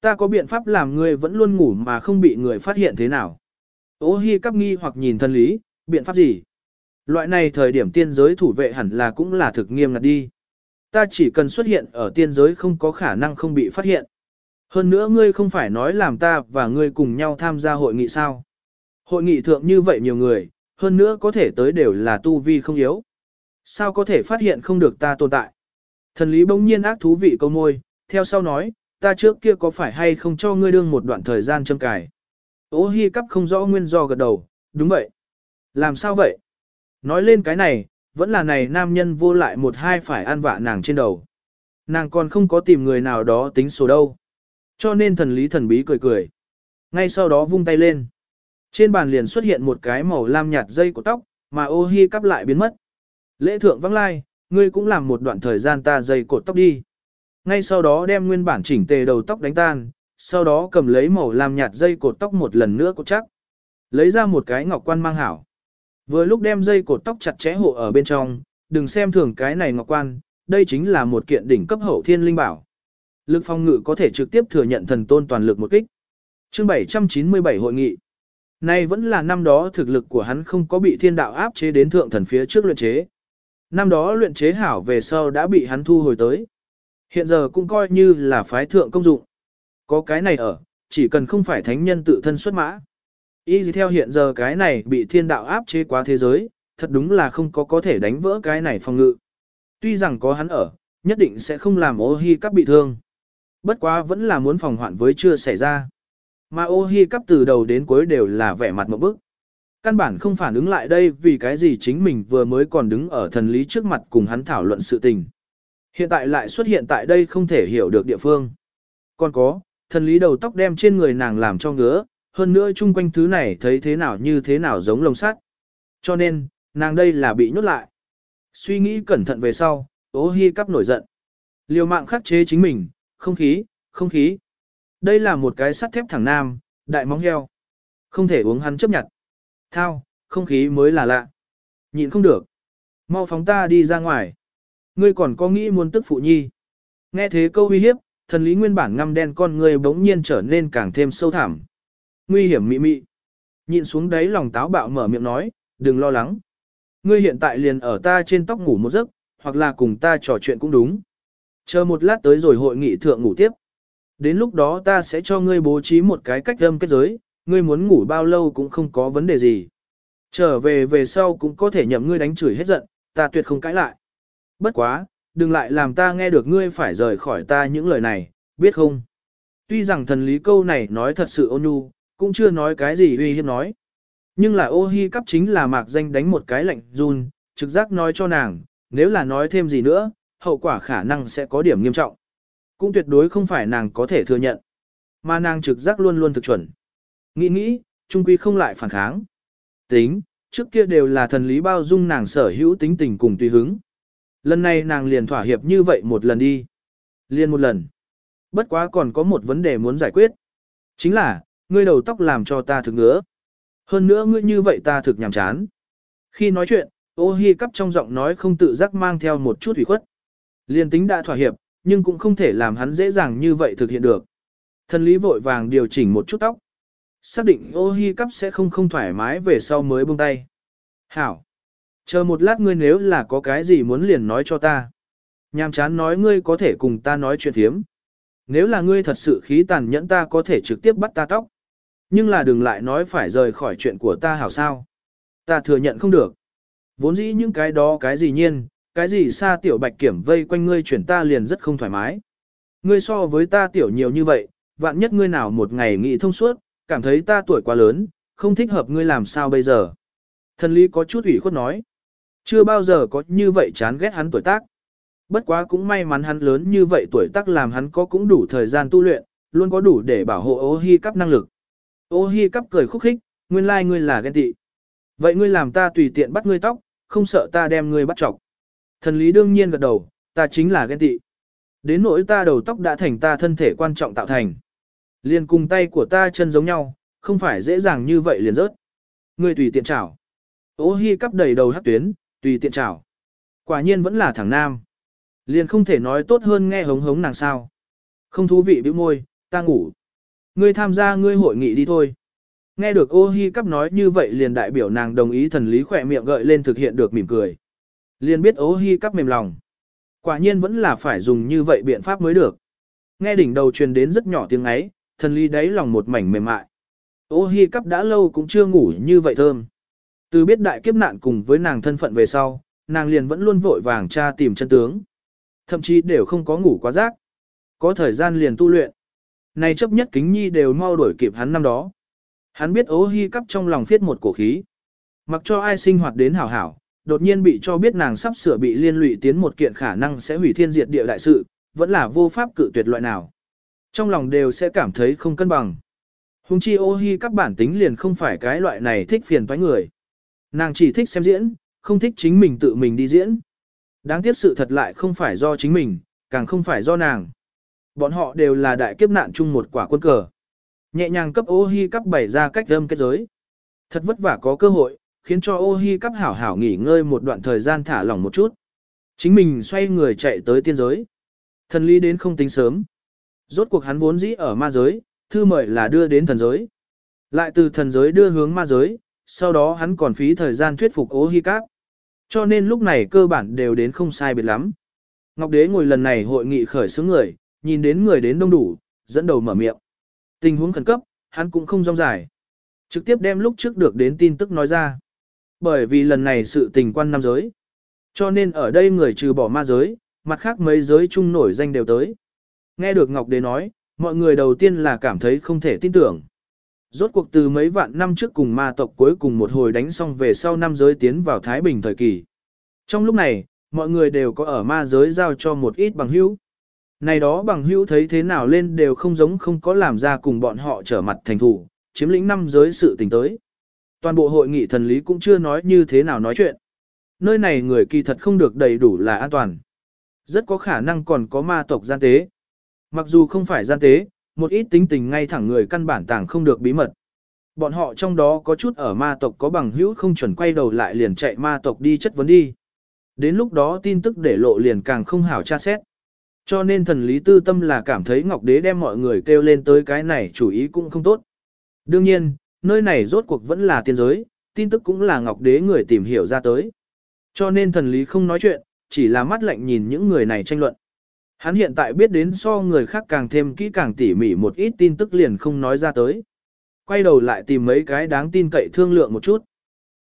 Ta có biện pháp làm ngươi vẫn luôn ngủ mà không bị người phát hiện thế nào. Ô hi cắp nghi hoặc nhìn thần lý, biện pháp gì? Loại này thời điểm tiên giới thủ vệ hẳn là cũng là thực nghiêm ngặt đi. Ta chỉ cần xuất hiện ở tiên giới không có khả năng không bị phát hiện. Hơn nữa ngươi không phải nói làm ta và ngươi cùng nhau tham gia hội nghị sao. Hội nghị thượng như vậy nhiều người, hơn nữa có thể tới đều là tu vi không yếu. Sao có thể phát hiện không được ta tồn tại? Thần lý bỗng nhiên ác thú vị câu môi, theo sau nói, ta trước kia có phải hay không cho ngươi đương một đoạn thời gian châm cài. Ô hi cắp không rõ nguyên do gật đầu, đúng vậy. Làm sao vậy? Nói lên cái này, vẫn là này nam nhân vô lại một hai phải ăn vạ nàng trên đầu. Nàng còn không có tìm người nào đó tính số đâu. Cho nên thần lý thần bí cười cười. Ngay sau đó vung tay lên. Trên bàn liền xuất hiện một cái màu lam nhạt dây của tóc, mà ô hi cắp lại biến mất. Lễ thượng vắng lai, ngươi cũng làm một đoạn thời gian ta dây cột tóc đi. Ngay sau đó đem nguyên bản chỉnh tề đầu tóc đánh tan, sau đó cầm lấy màu làm nhạt dây cột tóc một lần nữa cột chắc. Lấy ra một cái ngọc quan mang hảo. Vừa lúc đem dây cột tóc chặt chẽ hộ ở bên trong, đừng xem thường cái này ngọc quan, đây chính là một kiện đỉnh cấp hậu thiên linh bảo. Lực phong ngự có thể trực tiếp thừa nhận thần tôn toàn lực một kích. Chương 797 hội nghị. Nay vẫn là năm đó thực lực của hắn không có bị thiên đạo áp chế đến thượng thần phía trước luyện chế. Năm đó luyện chế hảo về sau đã bị hắn thu hồi tới. Hiện giờ cũng coi như là phái thượng công dụng. Có cái này ở, chỉ cần không phải thánh nhân tự thân xuất mã. Y gì theo hiện giờ cái này bị thiên đạo áp chế quá thế giới, thật đúng là không có có thể đánh vỡ cái này phòng ngự. Tuy rằng có hắn ở, nhất định sẽ không làm ô hi cắp bị thương. Bất quá vẫn là muốn phòng hoạn với chưa xảy ra. Mà ô hi cắp từ đầu đến cuối đều là vẻ mặt một bức. Căn bản không phản ứng lại đây vì cái gì chính mình vừa mới còn đứng ở thần lý trước mặt cùng hắn thảo luận sự tình. Hiện tại lại xuất hiện tại đây không thể hiểu được địa phương. Còn có, thần lý đầu tóc đem trên người nàng làm cho ngứa, hơn nữa chung quanh thứ này thấy thế nào như thế nào giống lồng sắt. Cho nên, nàng đây là bị nhốt lại. Suy nghĩ cẩn thận về sau, ố hi cắp nổi giận. Liều mạng khắc chế chính mình, không khí, không khí. Đây là một cái sắt thép thẳng nam, đại móng heo. Không thể uống hắn chấp nhận. Thao, không khí mới là lạ. Nhịn không được. Mau phóng ta đi ra ngoài. Ngươi còn có nghĩ muốn tức phụ nhi. Nghe thế câu uy hiếp, thần lý nguyên bản ngăm đen con người bỗng nhiên trở nên càng thêm sâu thẳm. Nguy hiểm mị mị. Nhìn xuống đấy lòng táo bạo mở miệng nói, đừng lo lắng. Ngươi hiện tại liền ở ta trên tóc ngủ một giấc, hoặc là cùng ta trò chuyện cũng đúng. Chờ một lát tới rồi hội nghị thượng ngủ tiếp. Đến lúc đó ta sẽ cho ngươi bố trí một cái cách âm kết giới, ngươi muốn ngủ bao lâu cũng không có vấn đề gì. Trở về về sau cũng có thể nhậm ngươi đánh chửi hết giận, ta tuyệt không cãi lại. Bất quá, đừng lại làm ta nghe được ngươi phải rời khỏi ta những lời này, biết không? Tuy rằng thần lý câu này nói thật sự ôn nhu, cũng chưa nói cái gì uy hiếp nói. Nhưng là ô hi cắp chính là mạc danh đánh một cái lạnh run, trực giác nói cho nàng, nếu là nói thêm gì nữa, hậu quả khả năng sẽ có điểm nghiêm trọng. Cũng tuyệt đối không phải nàng có thể thừa nhận. Mà nàng trực giác luôn luôn thực chuẩn. Nghĩ nghĩ, trung quy không lại phản kháng. Tính, trước kia đều là thần lý bao dung nàng sở hữu tính tình cùng tùy hứng. Lần này nàng liền thỏa hiệp như vậy một lần đi. Liên một lần. Bất quá còn có một vấn đề muốn giải quyết. Chính là, ngươi đầu tóc làm cho ta thực ngứa. Hơn nữa ngươi như vậy ta thực nhàm chán. Khi nói chuyện, ô hi cắp trong giọng nói không tự giác mang theo một chút ủy khuất. Liên tính đã thỏa hiệp, nhưng cũng không thể làm hắn dễ dàng như vậy thực hiện được. Thần lý vội vàng điều chỉnh một chút tóc. Xác định ô hi cắp sẽ không không thoải mái về sau mới buông tay. Hảo. Chờ một lát ngươi nếu là có cái gì muốn liền nói cho ta. Nhàm chán nói ngươi có thể cùng ta nói chuyện thiếm. Nếu là ngươi thật sự khí tàn nhẫn ta có thể trực tiếp bắt ta tóc. Nhưng là đừng lại nói phải rời khỏi chuyện của ta hảo sao. Ta thừa nhận không được. Vốn dĩ những cái đó cái gì nhiên, cái gì xa tiểu bạch kiểm vây quanh ngươi chuyển ta liền rất không thoải mái. Ngươi so với ta tiểu nhiều như vậy, vạn nhất ngươi nào một ngày nghĩ thông suốt, cảm thấy ta tuổi quá lớn, không thích hợp ngươi làm sao bây giờ. Thần lý có chút ủy khuất nói. Chưa bao giờ có như vậy chán ghét hắn tuổi tác. Bất quá cũng may mắn hắn lớn như vậy tuổi tác làm hắn có cũng đủ thời gian tu luyện, luôn có đủ để bảo hộ ô hi cắp năng lực. Ô hi cắp cười khúc khích, nguyên lai like ngươi là ghen tị. Vậy ngươi làm ta tùy tiện bắt ngươi tóc, không sợ ta đem ngươi bắt chọc. Thần lý đương nhiên gật đầu, ta chính là ghen tị. Đến nỗi ta đầu tóc đã thành ta thân thể quan trọng tạo thành. Liền cùng tay của ta chân giống nhau, không phải dễ dàng như vậy liền rớt. Ngươi tùy tiện chảo. Ô hi cắp đầy đầu hát tuyến, tùy tiện chảo. Quả nhiên vẫn là thằng nam. Liền không thể nói tốt hơn nghe hống hống nàng sao. Không thú vị bĩu môi, ta ngủ. Ngươi tham gia ngươi hội nghị đi thôi. Nghe được ô hi cắp nói như vậy liền đại biểu nàng đồng ý thần lý khỏe miệng gợi lên thực hiện được mỉm cười. Liền biết ô hi cắp mềm lòng. Quả nhiên vẫn là phải dùng như vậy biện pháp mới được. Nghe đỉnh đầu truyền đến rất nhỏ tiếng ấy, thần lý đáy lòng một mảnh mềm mại. Ô hi cắp đã lâu cũng chưa ngủ như vậy thơm. Từ biết đại kiếp nạn cùng với nàng thân phận về sau, nàng liền vẫn luôn vội vàng tra tìm chân tướng. Thậm chí đều không có ngủ quá giấc. Có thời gian liền tu luyện. Này chấp nhất kính nhi đều mau đuổi kịp hắn năm đó. Hắn biết ố hy cắp trong lòng phiết một cổ khí. Mặc cho ai sinh hoạt đến hảo hảo, đột nhiên bị cho biết nàng sắp sửa bị liên lụy tiến một kiện khả năng sẽ hủy thiên diệt địa đại sự, vẫn là vô pháp cự tuyệt loại nào. Trong lòng đều sẽ cảm thấy không cân bằng. Hùng chi ô hi các bản tính liền không phải cái loại này thích phiền toái người. Nàng chỉ thích xem diễn, không thích chính mình tự mình đi diễn. Đáng tiếc sự thật lại không phải do chính mình, càng không phải do nàng. Bọn họ đều là đại kiếp nạn chung một quả quân cờ. Nhẹ nhàng cấp ô hi cắp bày ra cách âm kết giới. Thật vất vả có cơ hội, khiến cho ô hi cắp hảo hảo nghỉ ngơi một đoạn thời gian thả lỏng một chút. Chính mình xoay người chạy tới tiên giới. Thần lý đến không tính sớm. Rốt cuộc hắn vốn dĩ ở ma giới, thư mời là đưa đến thần giới. Lại từ thần giới đưa hướng ma giới, sau đó hắn còn phí thời gian thuyết phục ố hi cáp. Cho nên lúc này cơ bản đều đến không sai biệt lắm. Ngọc Đế ngồi lần này hội nghị khởi xướng người, nhìn đến người đến đông đủ, dẫn đầu mở miệng. Tình huống khẩn cấp, hắn cũng không rong dài. Trực tiếp đem lúc trước được đến tin tức nói ra. Bởi vì lần này sự tình quan nam giới. Cho nên ở đây người trừ bỏ ma giới, mặt khác mấy giới chung nổi danh đều tới. Nghe được Ngọc Đế nói, mọi người đầu tiên là cảm thấy không thể tin tưởng. Rốt cuộc từ mấy vạn năm trước cùng ma tộc cuối cùng một hồi đánh xong về sau năm giới tiến vào Thái Bình thời kỳ. Trong lúc này, mọi người đều có ở ma giới giao cho một ít bằng hữu. Này đó bằng hữu thấy thế nào lên đều không giống không có làm ra cùng bọn họ trở mặt thành thủ, chiếm lĩnh năm giới sự tình tới. Toàn bộ hội nghị thần lý cũng chưa nói như thế nào nói chuyện. Nơi này người kỳ thật không được đầy đủ là an toàn. Rất có khả năng còn có ma tộc gian tế. Mặc dù không phải gian tế, một ít tính tình ngay thẳng người căn bản tàng không được bí mật. Bọn họ trong đó có chút ở ma tộc có bằng hữu không chuẩn quay đầu lại liền chạy ma tộc đi chất vấn đi. Đến lúc đó tin tức để lộ liền càng không hảo tra xét. Cho nên thần lý tư tâm là cảm thấy Ngọc Đế đem mọi người kêu lên tới cái này chủ ý cũng không tốt. Đương nhiên, nơi này rốt cuộc vẫn là tiên giới, tin tức cũng là Ngọc Đế người tìm hiểu ra tới. Cho nên thần lý không nói chuyện, chỉ là mắt lạnh nhìn những người này tranh luận. Hắn hiện tại biết đến so người khác càng thêm kỹ càng tỉ mỉ một ít tin tức liền không nói ra tới. Quay đầu lại tìm mấy cái đáng tin cậy thương lượng một chút.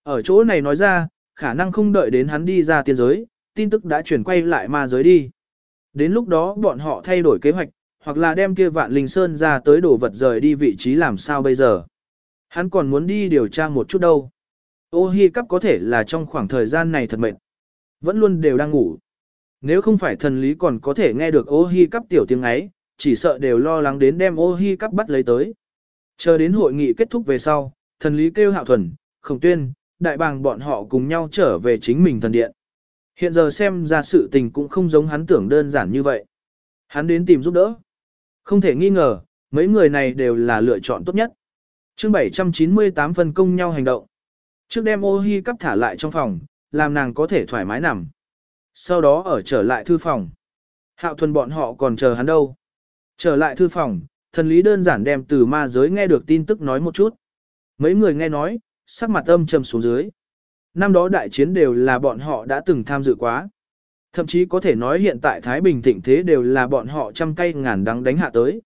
Ở chỗ này nói ra, khả năng không đợi đến hắn đi ra tiên giới, tin tức đã chuyển quay lại ma giới đi. Đến lúc đó bọn họ thay đổi kế hoạch, hoặc là đem kia vạn linh sơn ra tới đổ vật rời đi vị trí làm sao bây giờ. Hắn còn muốn đi điều tra một chút đâu. Ô hi cắp có thể là trong khoảng thời gian này thật mệt. Vẫn luôn đều đang ngủ. Nếu không phải thần lý còn có thể nghe được ô hi cắp tiểu tiếng ấy, chỉ sợ đều lo lắng đến đem ô hi cắp bắt lấy tới. Chờ đến hội nghị kết thúc về sau, thần lý kêu hạo thuần, khổng tuyên, đại bàng bọn họ cùng nhau trở về chính mình thần điện. Hiện giờ xem ra sự tình cũng không giống hắn tưởng đơn giản như vậy. Hắn đến tìm giúp đỡ. Không thể nghi ngờ, mấy người này đều là lựa chọn tốt nhất. chương 798 phân công nhau hành động. Trước đem ô hi cắp thả lại trong phòng, làm nàng có thể thoải mái nằm. Sau đó ở trở lại thư phòng. Hạo thuần bọn họ còn chờ hắn đâu. Trở lại thư phòng, thần lý đơn giản đem từ ma giới nghe được tin tức nói một chút. Mấy người nghe nói, sắc mặt âm trầm xuống dưới. Năm đó đại chiến đều là bọn họ đã từng tham dự quá. Thậm chí có thể nói hiện tại Thái Bình thịnh thế đều là bọn họ trăm cây ngàn đắng đánh hạ tới.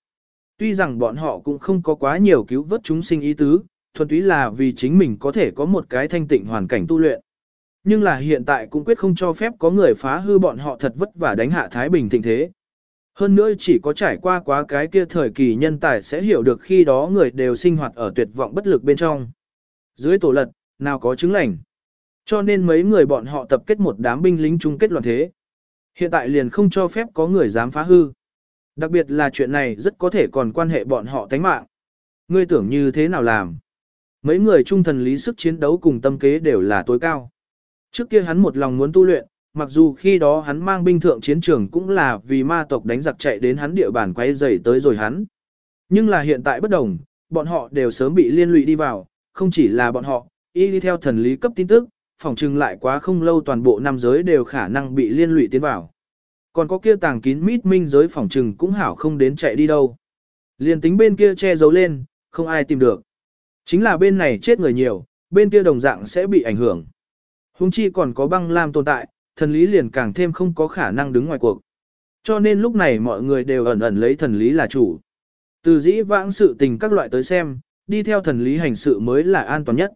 Tuy rằng bọn họ cũng không có quá nhiều cứu vớt chúng sinh ý tứ, thuần túy là vì chính mình có thể có một cái thanh tịnh hoàn cảnh tu luyện. Nhưng là hiện tại cũng quyết không cho phép có người phá hư bọn họ thật vất vả đánh hạ Thái Bình thịnh thế. Hơn nữa chỉ có trải qua quá cái kia thời kỳ nhân tài sẽ hiểu được khi đó người đều sinh hoạt ở tuyệt vọng bất lực bên trong. Dưới tổ lật, nào có chứng lành. Cho nên mấy người bọn họ tập kết một đám binh lính chung kết loạn thế. Hiện tại liền không cho phép có người dám phá hư. Đặc biệt là chuyện này rất có thể còn quan hệ bọn họ tánh mạng. Ngươi tưởng như thế nào làm? Mấy người trung thần lý sức chiến đấu cùng tâm kế đều là tối cao. Trước kia hắn một lòng muốn tu luyện, mặc dù khi đó hắn mang binh thượng chiến trường cũng là vì ma tộc đánh giặc chạy đến hắn địa bàn quay dày tới rồi hắn. Nhưng là hiện tại bất đồng, bọn họ đều sớm bị liên lụy đi vào, không chỉ là bọn họ, y đi theo thần lý cấp tin tức, phòng trừng lại quá không lâu toàn bộ nam giới đều khả năng bị liên lụy tiến vào. Còn có kia tàng kín mít minh giới phòng trừng cũng hảo không đến chạy đi đâu. Liên tính bên kia che giấu lên, không ai tìm được. Chính là bên này chết người nhiều, bên kia đồng dạng sẽ bị ảnh hưởng. Hùng chi còn có băng lam tồn tại, thần lý liền càng thêm không có khả năng đứng ngoài cuộc. Cho nên lúc này mọi người đều ẩn ẩn lấy thần lý là chủ. Từ dĩ vãng sự tình các loại tới xem, đi theo thần lý hành sự mới là an toàn nhất.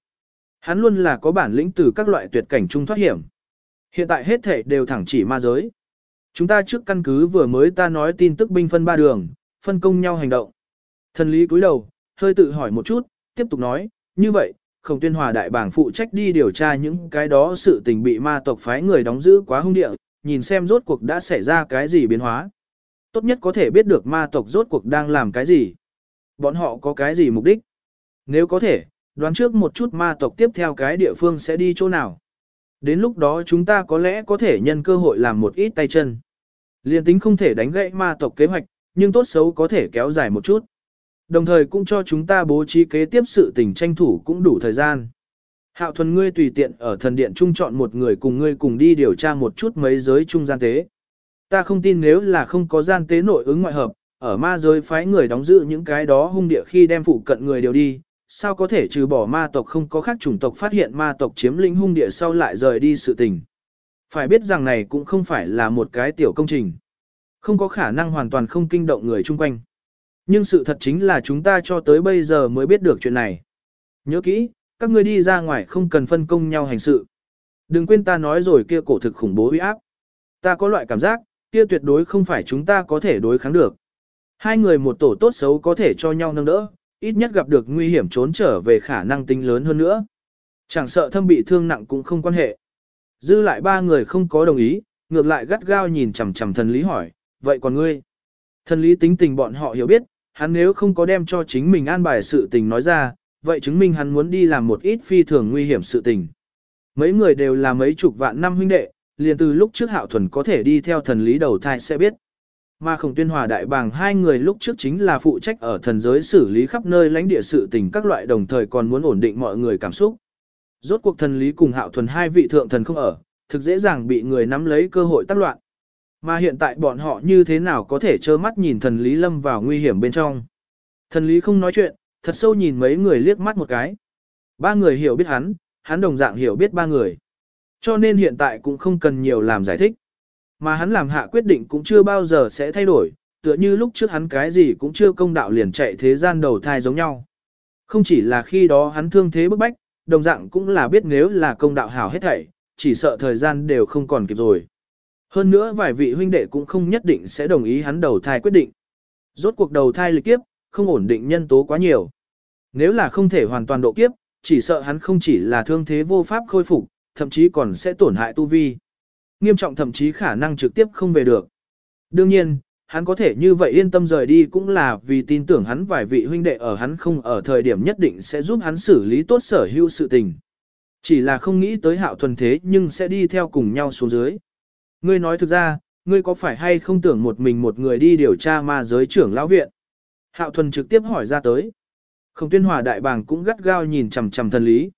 Hắn luôn là có bản lĩnh từ các loại tuyệt cảnh trung thoát hiểm. Hiện tại hết thể đều thẳng chỉ ma giới. Chúng ta trước căn cứ vừa mới ta nói tin tức binh phân ba đường, phân công nhau hành động. Thần lý cúi đầu, hơi tự hỏi một chút, tiếp tục nói, như vậy, khổng tuyên hòa đại bảng phụ trách đi điều tra những cái đó sự tình bị ma tộc phái người đóng giữ quá hung địa, nhìn xem rốt cuộc đã xảy ra cái gì biến hóa. Tốt nhất có thể biết được ma tộc rốt cuộc đang làm cái gì. Bọn họ có cái gì mục đích. Nếu có thể, đoán trước một chút ma tộc tiếp theo cái địa phương sẽ đi chỗ nào. Đến lúc đó chúng ta có lẽ có thể nhân cơ hội làm một ít tay chân. Liên tính không thể đánh gãy ma tộc kế hoạch, nhưng tốt xấu có thể kéo dài một chút. Đồng thời cũng cho chúng ta bố trí kế tiếp sự tình tranh thủ cũng đủ thời gian. Hạo thuần ngươi tùy tiện ở thần điện trung chọn một người cùng ngươi cùng đi điều tra một chút mấy giới trung gian tế. Ta không tin nếu là không có gian tế nội ứng ngoại hợp, ở ma giới phái người đóng giữ những cái đó hung địa khi đem phụ cận người đều đi, sao có thể trừ bỏ ma tộc không có khác chủng tộc phát hiện ma tộc chiếm lĩnh hung địa sau lại rời đi sự tình. Phải biết rằng này cũng không phải là một cái tiểu công trình. Không có khả năng hoàn toàn không kinh động người chung quanh. Nhưng sự thật chính là chúng ta cho tới bây giờ mới biết được chuyện này. Nhớ kỹ, các ngươi đi ra ngoài không cần phân công nhau hành sự. Đừng quên ta nói rồi kia cổ thực khủng bố uy áp. Ta có loại cảm giác, kia tuyệt đối không phải chúng ta có thể đối kháng được. Hai người một tổ tốt xấu có thể cho nhau nâng đỡ, ít nhất gặp được nguy hiểm trốn trở về khả năng tính lớn hơn nữa. Chẳng sợ thâm bị thương nặng cũng không quan hệ. Dư lại ba người không có đồng ý, ngược lại gắt gao nhìn chằm chằm thần lý hỏi, vậy còn ngươi? Thần lý tính tình bọn họ hiểu biết, hắn nếu không có đem cho chính mình an bài sự tình nói ra, vậy chứng minh hắn muốn đi làm một ít phi thường nguy hiểm sự tình. Mấy người đều là mấy chục vạn năm huynh đệ, liền từ lúc trước hạo thuần có thể đi theo thần lý đầu thai sẽ biết. Mà khổng tuyên hòa đại bàng hai người lúc trước chính là phụ trách ở thần giới xử lý khắp nơi lãnh địa sự tình các loại đồng thời còn muốn ổn định mọi người cảm xúc. Rốt cuộc thần lý cùng hạo thuần hai vị thượng thần không ở, thực dễ dàng bị người nắm lấy cơ hội tác loạn. Mà hiện tại bọn họ như thế nào có thể trơ mắt nhìn thần lý lâm vào nguy hiểm bên trong. Thần lý không nói chuyện, thật sâu nhìn mấy người liếc mắt một cái. Ba người hiểu biết hắn, hắn đồng dạng hiểu biết ba người. Cho nên hiện tại cũng không cần nhiều làm giải thích. Mà hắn làm hạ quyết định cũng chưa bao giờ sẽ thay đổi, tựa như lúc trước hắn cái gì cũng chưa công đạo liền chạy thế gian đầu thai giống nhau. Không chỉ là khi đó hắn thương thế bức bách, đồng dạng cũng là biết nếu là công đạo hảo hết thảy, chỉ sợ thời gian đều không còn kịp rồi. Hơn nữa vài vị huynh đệ cũng không nhất định sẽ đồng ý hắn đầu thai quyết định. Rốt cuộc đầu thai lịch kiếp, không ổn định nhân tố quá nhiều. Nếu là không thể hoàn toàn độ kiếp, chỉ sợ hắn không chỉ là thương thế vô pháp khôi phục, thậm chí còn sẽ tổn hại tu vi. Nghiêm trọng thậm chí khả năng trực tiếp không về được. Đương nhiên, hắn có thể như vậy yên tâm rời đi cũng là vì tin tưởng hắn vài vị huynh đệ ở hắn không ở thời điểm nhất định sẽ giúp hắn xử lý tốt sở hữu sự tình. Chỉ là không nghĩ tới hạo thuần thế nhưng sẽ đi theo cùng nhau xuống dưới. Ngươi nói thực ra, ngươi có phải hay không tưởng một mình một người đi điều tra ma giới trưởng lão viện? Hạo thuần trực tiếp hỏi ra tới. Không tuyên hòa đại bàng cũng gắt gao nhìn chằm chằm thần lý.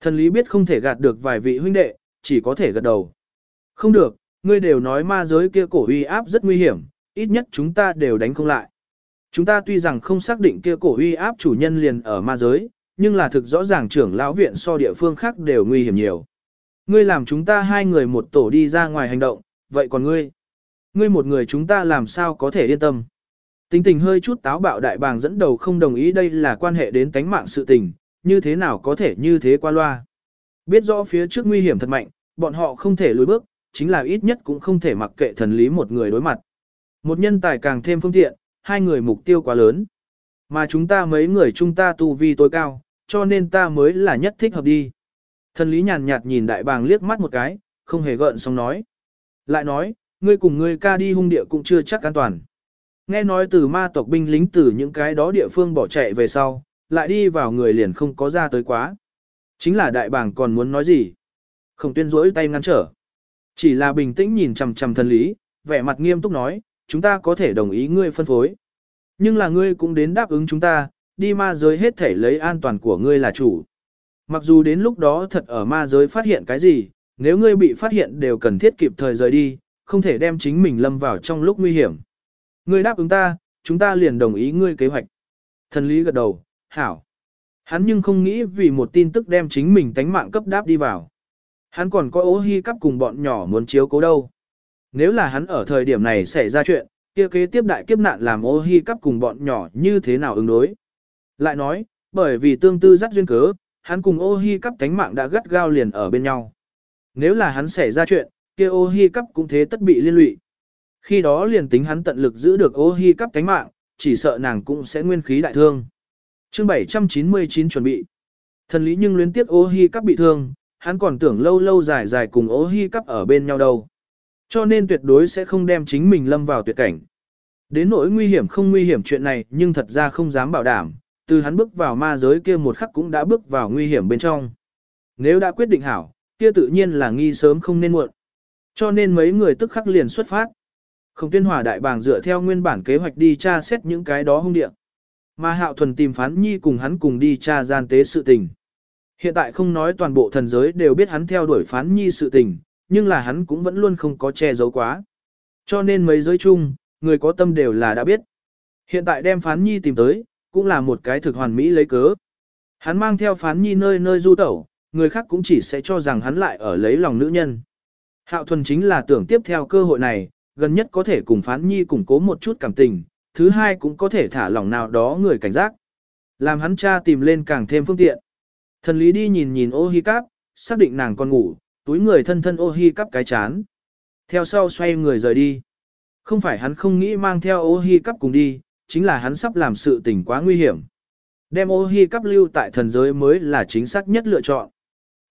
Thần lý biết không thể gạt được vài vị huynh đệ, chỉ có thể gật đầu. Không được, ngươi đều nói ma giới kia cổ uy áp rất nguy hiểm, ít nhất chúng ta đều đánh không lại. Chúng ta tuy rằng không xác định kia cổ uy áp chủ nhân liền ở ma giới, nhưng là thực rõ ràng trưởng lão viện so địa phương khác đều nguy hiểm nhiều. Ngươi làm chúng ta hai người một tổ đi ra ngoài hành động, vậy còn ngươi? Ngươi một người chúng ta làm sao có thể yên tâm? Tính tình hơi chút táo bạo đại bàng dẫn đầu không đồng ý đây là quan hệ đến tánh mạng sự tình, như thế nào có thể như thế qua loa. Biết rõ phía trước nguy hiểm thật mạnh, bọn họ không thể lùi bước, chính là ít nhất cũng không thể mặc kệ thần lý một người đối mặt. Một nhân tài càng thêm phương tiện, hai người mục tiêu quá lớn. Mà chúng ta mấy người chúng ta tu vi tối cao, cho nên ta mới là nhất thích hợp đi. Thần lý nhàn nhạt nhìn đại bàng liếc mắt một cái, không hề gợn xong nói. Lại nói, ngươi cùng ngươi ca đi hung địa cũng chưa chắc an toàn. Nghe nói từ ma tộc binh lính từ những cái đó địa phương bỏ chạy về sau, lại đi vào người liền không có ra tới quá. Chính là đại bàng còn muốn nói gì? Không tuyên rỗi tay ngăn trở. Chỉ là bình tĩnh nhìn chằm chằm thần lý, vẻ mặt nghiêm túc nói, chúng ta có thể đồng ý ngươi phân phối. Nhưng là ngươi cũng đến đáp ứng chúng ta, đi ma giới hết thể lấy an toàn của ngươi là chủ. Mặc dù đến lúc đó thật ở ma giới phát hiện cái gì, nếu ngươi bị phát hiện đều cần thiết kịp thời rời đi, không thể đem chính mình lâm vào trong lúc nguy hiểm. Ngươi đáp ứng ta, chúng ta liền đồng ý ngươi kế hoạch. Thần lý gật đầu, hảo. Hắn nhưng không nghĩ vì một tin tức đem chính mình tánh mạng cấp đáp đi vào. Hắn còn có ố hy cắp cùng bọn nhỏ muốn chiếu cố đâu. Nếu là hắn ở thời điểm này xảy ra chuyện, kia kế tiếp đại kiếp nạn làm ô hi cắp cùng bọn nhỏ như thế nào ứng đối. Lại nói, bởi vì tương tư dắt duyên cớ, hắn cùng ô hi cắp tánh mạng đã gắt gao liền ở bên nhau. Nếu là hắn xảy ra chuyện, kia ô hi cắp cũng thế tất bị liên lụy. Khi đó liền tính hắn tận lực giữ được ô hi cắp tánh mạng, chỉ sợ nàng cũng sẽ nguyên khí đại thương. chương 799 chuẩn bị. Thần lý nhưng luyến tiếc ô hi cắp bị thương, hắn còn tưởng lâu lâu dài dài cùng ô hi cắp ở bên nhau đâu. Cho nên tuyệt đối sẽ không đem chính mình lâm vào tuyệt cảnh. Đến nỗi nguy hiểm không nguy hiểm chuyện này nhưng thật ra không dám bảo đảm, từ hắn bước vào ma giới kia một khắc cũng đã bước vào nguy hiểm bên trong. Nếu đã quyết định hảo, kia tự nhiên là nghi sớm không nên muộn. Cho nên mấy người tức khắc liền xuất phát. Không tuyên hòa đại bàng dựa theo nguyên bản kế hoạch đi tra xét những cái đó hung địa. Mà hạo thuần tìm phán nhi cùng hắn cùng đi tra gian tế sự tình. Hiện tại không nói toàn bộ thần giới đều biết hắn theo đuổi phán nhi sự tình, nhưng là hắn cũng vẫn luôn không có che giấu quá. Cho nên mấy giới chung, người có tâm đều là đã biết. Hiện tại đem phán nhi tìm tới, cũng là một cái thực hoàn mỹ lấy cớ. Hắn mang theo phán nhi nơi nơi du tẩu, người khác cũng chỉ sẽ cho rằng hắn lại ở lấy lòng nữ nhân. Hạo thuần chính là tưởng tiếp theo cơ hội này, gần nhất có thể cùng phán nhi củng cố một chút cảm tình, thứ hai cũng có thể thả lòng nào đó người cảnh giác. Làm hắn cha tìm lên càng thêm phương tiện. Thần lý đi nhìn nhìn ô hi cáp, xác định nàng còn ngủ, túi người thân thân ô hi cắp cái chán. Theo sau xoay người rời đi. Không phải hắn không nghĩ mang theo ô hi cắp cùng đi, chính là hắn sắp làm sự tình quá nguy hiểm. Đem ô hi cắp lưu tại thần giới mới là chính xác nhất lựa chọn.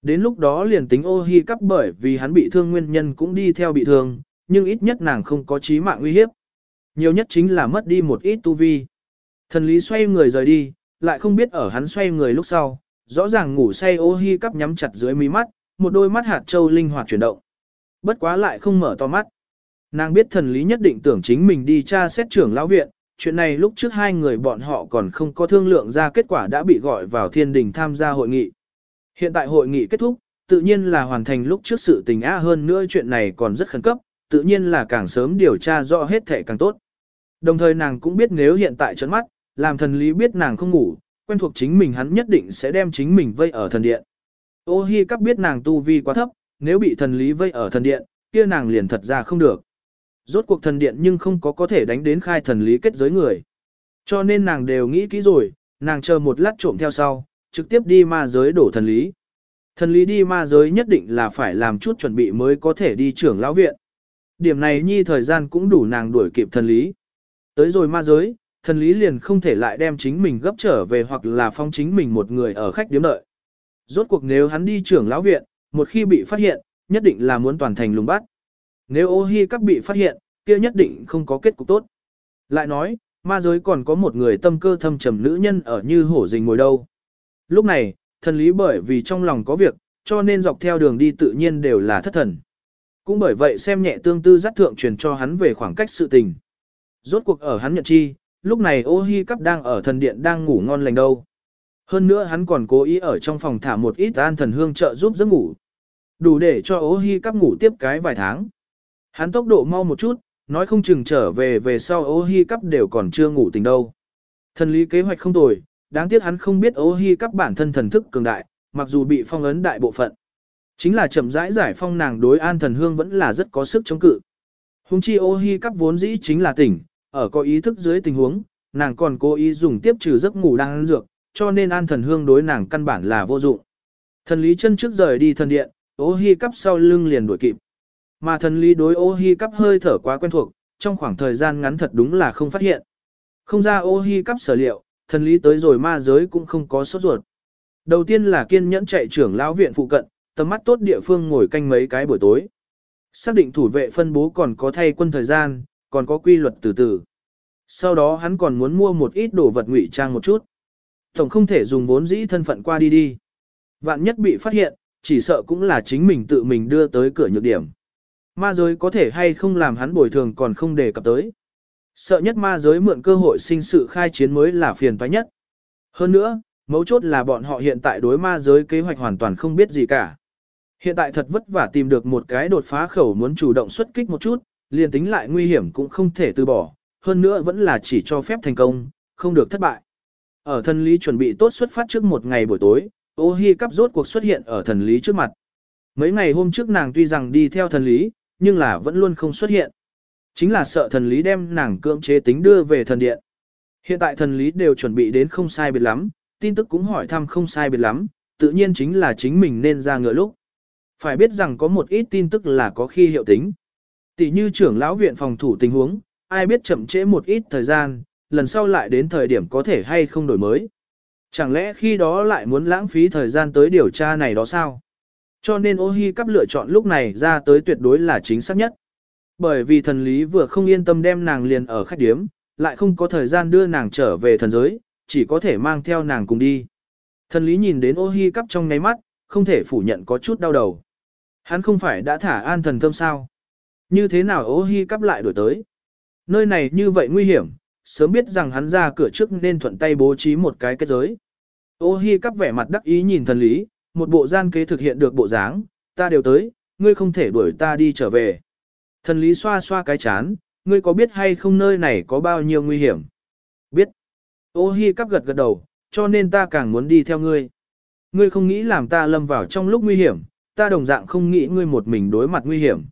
Đến lúc đó liền tính ô hi cắp bởi vì hắn bị thương nguyên nhân cũng đi theo bị thương, nhưng ít nhất nàng không có chí mạng nguy hiếp. Nhiều nhất chính là mất đi một ít tu vi. Thần lý xoay người rời đi, lại không biết ở hắn xoay người lúc sau, rõ ràng ngủ say ô hi cắp nhắm chặt dưới mí mắt, một đôi mắt hạt châu linh hoạt chuyển động. Bất quá lại không mở to mắt. Nàng biết thần lý nhất định tưởng chính mình đi tra xét trưởng lão viện, chuyện này lúc trước hai người bọn họ còn không có thương lượng ra kết quả đã bị gọi vào thiên đình tham gia hội nghị. Hiện tại hội nghị kết thúc, tự nhiên là hoàn thành lúc trước sự tình á hơn nữa chuyện này còn rất khẩn cấp, tự nhiên là càng sớm điều tra rõ hết thể càng tốt. Đồng thời nàng cũng biết nếu hiện tại trấn mắt, làm thần lý biết nàng không ngủ, quen thuộc chính mình hắn nhất định sẽ đem chính mình vây ở thần điện. Ô hi cắp biết nàng tu vi quá thấp, nếu bị thần lý vây ở thần điện, kia nàng liền thật ra không được. Rốt cuộc thần điện nhưng không có có thể đánh đến khai thần lý kết giới người. Cho nên nàng đều nghĩ kỹ rồi, nàng chờ một lát trộm theo sau, trực tiếp đi ma giới đổ thần lý. Thần lý đi ma giới nhất định là phải làm chút chuẩn bị mới có thể đi trưởng lão viện. Điểm này nhi thời gian cũng đủ nàng đuổi kịp thần lý. Tới rồi ma giới, thần lý liền không thể lại đem chính mình gấp trở về hoặc là phong chính mình một người ở khách điếm đợi. Rốt cuộc nếu hắn đi trưởng lão viện, một khi bị phát hiện, nhất định là muốn toàn thành lùng bắt. Nếu ô hi các bị phát hiện, kia nhất định không có kết cục tốt. Lại nói, ma giới còn có một người tâm cơ thâm trầm nữ nhân ở như hổ rình ngồi đâu. Lúc này, thần lý bởi vì trong lòng có việc, cho nên dọc theo đường đi tự nhiên đều là thất thần. Cũng bởi vậy xem nhẹ tương tư giác thượng truyền cho hắn về khoảng cách sự tình. Rốt cuộc ở hắn nhận chi, lúc này ô hi cắp đang ở thần điện đang ngủ ngon lành đâu. Hơn nữa hắn còn cố ý ở trong phòng thả một ít an thần hương trợ giúp giấc ngủ. Đủ để cho ố hy cắp ngủ tiếp cái vài tháng. Hắn tốc độ mau một chút, nói không chừng trở về về sau ô hi cắp đều còn chưa ngủ tỉnh đâu. Thần lý kế hoạch không tồi, đáng tiếc hắn không biết ô hi cắp bản thân thần thức cường đại, mặc dù bị phong ấn đại bộ phận. Chính là chậm rãi giải phong nàng đối an thần hương vẫn là rất có sức chống cự. Hùng chi ô hi cắp vốn dĩ chính là tỉnh, ở có ý thức dưới tình huống, nàng còn cố ý dùng tiếp trừ giấc ngủ đang ăn dược, cho nên an thần hương đối nàng căn bản là vô dụng. Thần lý chân trước rời đi thần điện, ô hi cắp sau lưng liền đuổi kịp. Mà thần lý đối ô hi cắp hơi thở quá quen thuộc, trong khoảng thời gian ngắn thật đúng là không phát hiện. Không ra ô hi cắp sở liệu, thần lý tới rồi ma giới cũng không có sốt ruột. Đầu tiên là kiên nhẫn chạy trưởng lão viện phụ cận, tầm mắt tốt địa phương ngồi canh mấy cái buổi tối. Xác định thủ vệ phân bố còn có thay quân thời gian, còn có quy luật từ từ. Sau đó hắn còn muốn mua một ít đồ vật ngụy trang một chút. Tổng không thể dùng vốn dĩ thân phận qua đi đi. Vạn nhất bị phát hiện, chỉ sợ cũng là chính mình tự mình đưa tới cửa nhược điểm. Ma giới có thể hay không làm hắn bồi thường còn không đề cập tới. Sợ nhất ma giới mượn cơ hội sinh sự khai chiến mới là phiền toái nhất. Hơn nữa, mấu chốt là bọn họ hiện tại đối ma giới kế hoạch hoàn toàn không biết gì cả. Hiện tại thật vất vả tìm được một cái đột phá khẩu muốn chủ động xuất kích một chút, liền tính lại nguy hiểm cũng không thể từ bỏ, hơn nữa vẫn là chỉ cho phép thành công, không được thất bại. Ở thần lý chuẩn bị tốt xuất phát trước một ngày buổi tối, ô hi cắp rốt cuộc xuất hiện ở thần lý trước mặt. Mấy ngày hôm trước nàng tuy rằng đi theo thần lý, nhưng là vẫn luôn không xuất hiện. Chính là sợ thần lý đem nàng cưỡng chế tính đưa về thần điện. Hiện tại thần lý đều chuẩn bị đến không sai biệt lắm, tin tức cũng hỏi thăm không sai biệt lắm, tự nhiên chính là chính mình nên ra ngựa lúc. Phải biết rằng có một ít tin tức là có khi hiệu tính. Tỷ như trưởng lão viện phòng thủ tình huống, ai biết chậm trễ một ít thời gian, lần sau lại đến thời điểm có thể hay không đổi mới. Chẳng lẽ khi đó lại muốn lãng phí thời gian tới điều tra này đó sao? Cho nên ô hi cắp lựa chọn lúc này ra tới tuyệt đối là chính xác nhất. Bởi vì thần lý vừa không yên tâm đem nàng liền ở khách điếm, lại không có thời gian đưa nàng trở về thần giới, chỉ có thể mang theo nàng cùng đi. Thần lý nhìn đến ô hi cắp trong ngáy mắt, không thể phủ nhận có chút đau đầu. Hắn không phải đã thả an thần thâm sao? Như thế nào ô hi cắp lại đổi tới? Nơi này như vậy nguy hiểm, sớm biết rằng hắn ra cửa trước nên thuận tay bố trí một cái kết giới. Ô hi cắp vẻ mặt đắc ý nhìn thần lý, một bộ gian kế thực hiện được bộ dáng, ta đều tới, ngươi không thể đuổi ta đi trở về. Thần lý xoa xoa cái chán, ngươi có biết hay không nơi này có bao nhiêu nguy hiểm? Biết. Ô hi cắp gật gật đầu, cho nên ta càng muốn đi theo ngươi. Ngươi không nghĩ làm ta lâm vào trong lúc nguy hiểm, ta đồng dạng không nghĩ ngươi một mình đối mặt nguy hiểm.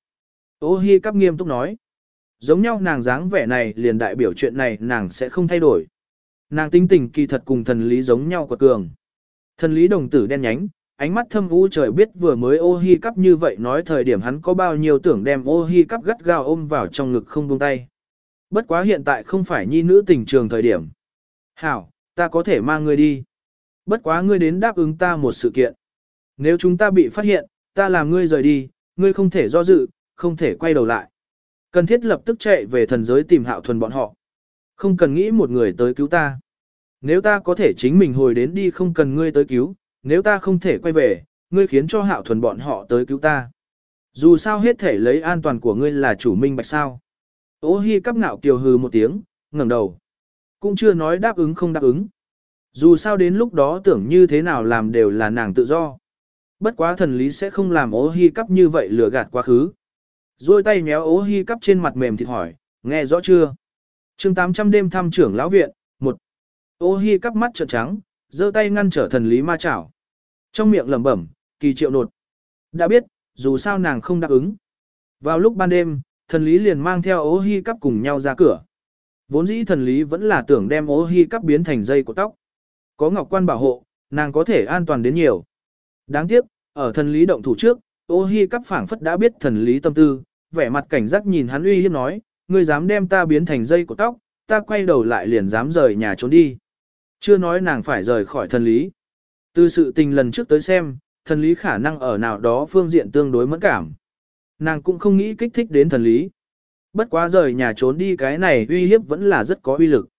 Ô hi cắp nghiêm túc nói. Giống nhau nàng dáng vẻ này liền đại biểu chuyện này nàng sẽ không thay đổi. Nàng tinh tình kỳ thật cùng thần lý giống nhau của cường. Thần lý đồng tử đen nhánh, ánh mắt thâm u trời biết vừa mới ô hi cắp như vậy nói thời điểm hắn có bao nhiêu tưởng đem ô hi cắp gắt gao ôm vào trong ngực không buông tay. Bất quá hiện tại không phải nhi nữ tình trường thời điểm. Hảo, ta có thể mang ngươi đi. Bất quá ngươi đến đáp ứng ta một sự kiện. Nếu chúng ta bị phát hiện, ta làm ngươi rời đi, ngươi không thể do dự, không thể quay đầu lại. Cần thiết lập tức chạy về thần giới tìm hạo thuần bọn họ. Không cần nghĩ một người tới cứu ta. Nếu ta có thể chính mình hồi đến đi không cần ngươi tới cứu, nếu ta không thể quay về, ngươi khiến cho hạo thuần bọn họ tới cứu ta. Dù sao hết thể lấy an toàn của ngươi là chủ minh bạch sao. Ô hi cắp ngạo kiều hừ một tiếng, ngẩng đầu. Cũng chưa nói đáp ứng không đáp ứng. Dù sao đến lúc đó tưởng như thế nào làm đều là nàng tự do. Bất quá thần lý sẽ không làm ô hi cắp như vậy lừa gạt quá khứ. Rồi tay méo ô hi cắp trên mặt mềm thịt hỏi, nghe rõ chưa? chương 800 đêm thăm trưởng lão viện, một Ô hi cắp mắt trợn trắng, giơ tay ngăn trở thần lý ma chảo. Trong miệng lẩm bẩm, kỳ triệu nột. Đã biết, dù sao nàng không đáp ứng. Vào lúc ban đêm, thần lý liền mang theo ô hi cắp cùng nhau ra cửa. Vốn dĩ thần lý vẫn là tưởng đem ô hi cắp biến thành dây của tóc. Có ngọc quan bảo hộ, nàng có thể an toàn đến nhiều. Đáng tiếc, ở thần lý động thủ trước, ô hi cắp phảng phất đã biết thần lý tâm tư, vẻ mặt cảnh giác nhìn hắn uy hiếp nói, ngươi dám đem ta biến thành dây của tóc, ta quay đầu lại liền dám rời nhà trốn đi. Chưa nói nàng phải rời khỏi thần lý. Từ sự tình lần trước tới xem, thần lý khả năng ở nào đó phương diện tương đối mẫn cảm. Nàng cũng không nghĩ kích thích đến thần lý. Bất quá rời nhà trốn đi cái này uy hiếp vẫn là rất có uy lực.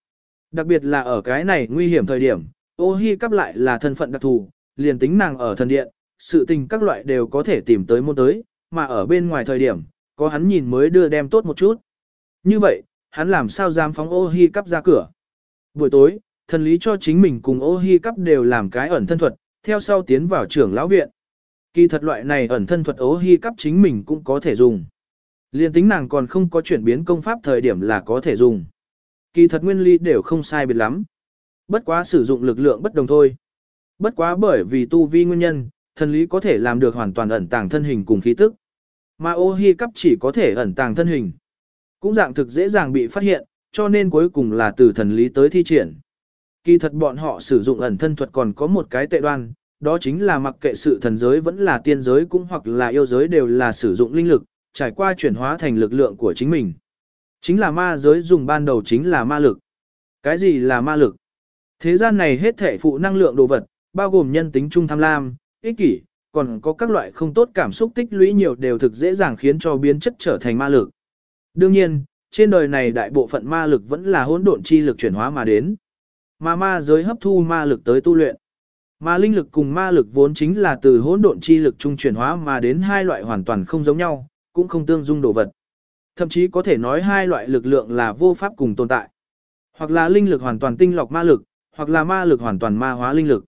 Đặc biệt là ở cái này nguy hiểm thời điểm, ô hi cắp lại là thân phận đặc thù, liền tính nàng ở thần điện, sự tình các loại đều có thể tìm tới môn tới, mà ở bên ngoài thời điểm, có hắn nhìn mới đưa đem tốt một chút. Như vậy, hắn làm sao dám phóng ô hi cắp ra cửa. Buổi tối, thần lý cho chính mình cùng ô hi cắp đều làm cái ẩn thân thuật, theo sau tiến vào trưởng lão viện. Kỳ thật loại này ẩn thân thuật ô hi cắp chính mình cũng có thể dùng. Liên tính nàng còn không có chuyển biến công pháp thời điểm là có thể dùng. Kỳ thật nguyên lý đều không sai biệt lắm. Bất quá sử dụng lực lượng bất đồng thôi. Bất quá bởi vì tu vi nguyên nhân, thần lý có thể làm được hoàn toàn ẩn tàng thân hình cùng khí tức. Mà ô hi cắp chỉ có thể ẩn tàng thân hình. Cũng dạng thực dễ dàng bị phát hiện, cho nên cuối cùng là từ thần lý tới thi triển. Kỳ thật bọn họ sử dụng ẩn thân thuật còn có một cái tệ đoan, đó chính là mặc kệ sự thần giới vẫn là tiên giới cũng hoặc là yêu giới đều là sử dụng linh lực, trải qua chuyển hóa thành lực lượng của chính mình. Chính là ma giới dùng ban đầu chính là ma lực. Cái gì là ma lực? Thế gian này hết thể phụ năng lượng đồ vật, bao gồm nhân tính trung tham lam, ích kỷ, còn có các loại không tốt cảm xúc tích lũy nhiều đều thực dễ dàng khiến cho biến chất trở thành ma lực. Đương nhiên, trên đời này đại bộ phận ma lực vẫn là hỗn độn chi lực chuyển hóa mà đến. Mà ma giới hấp thu ma lực tới tu luyện. Mà linh lực cùng ma lực vốn chính là từ hỗn độn chi lực trung chuyển hóa mà đến hai loại hoàn toàn không giống nhau, cũng không tương dung đồ vật. Thậm chí có thể nói hai loại lực lượng là vô pháp cùng tồn tại. Hoặc là linh lực hoàn toàn tinh lọc ma lực, hoặc là ma lực hoàn toàn ma hóa linh lực.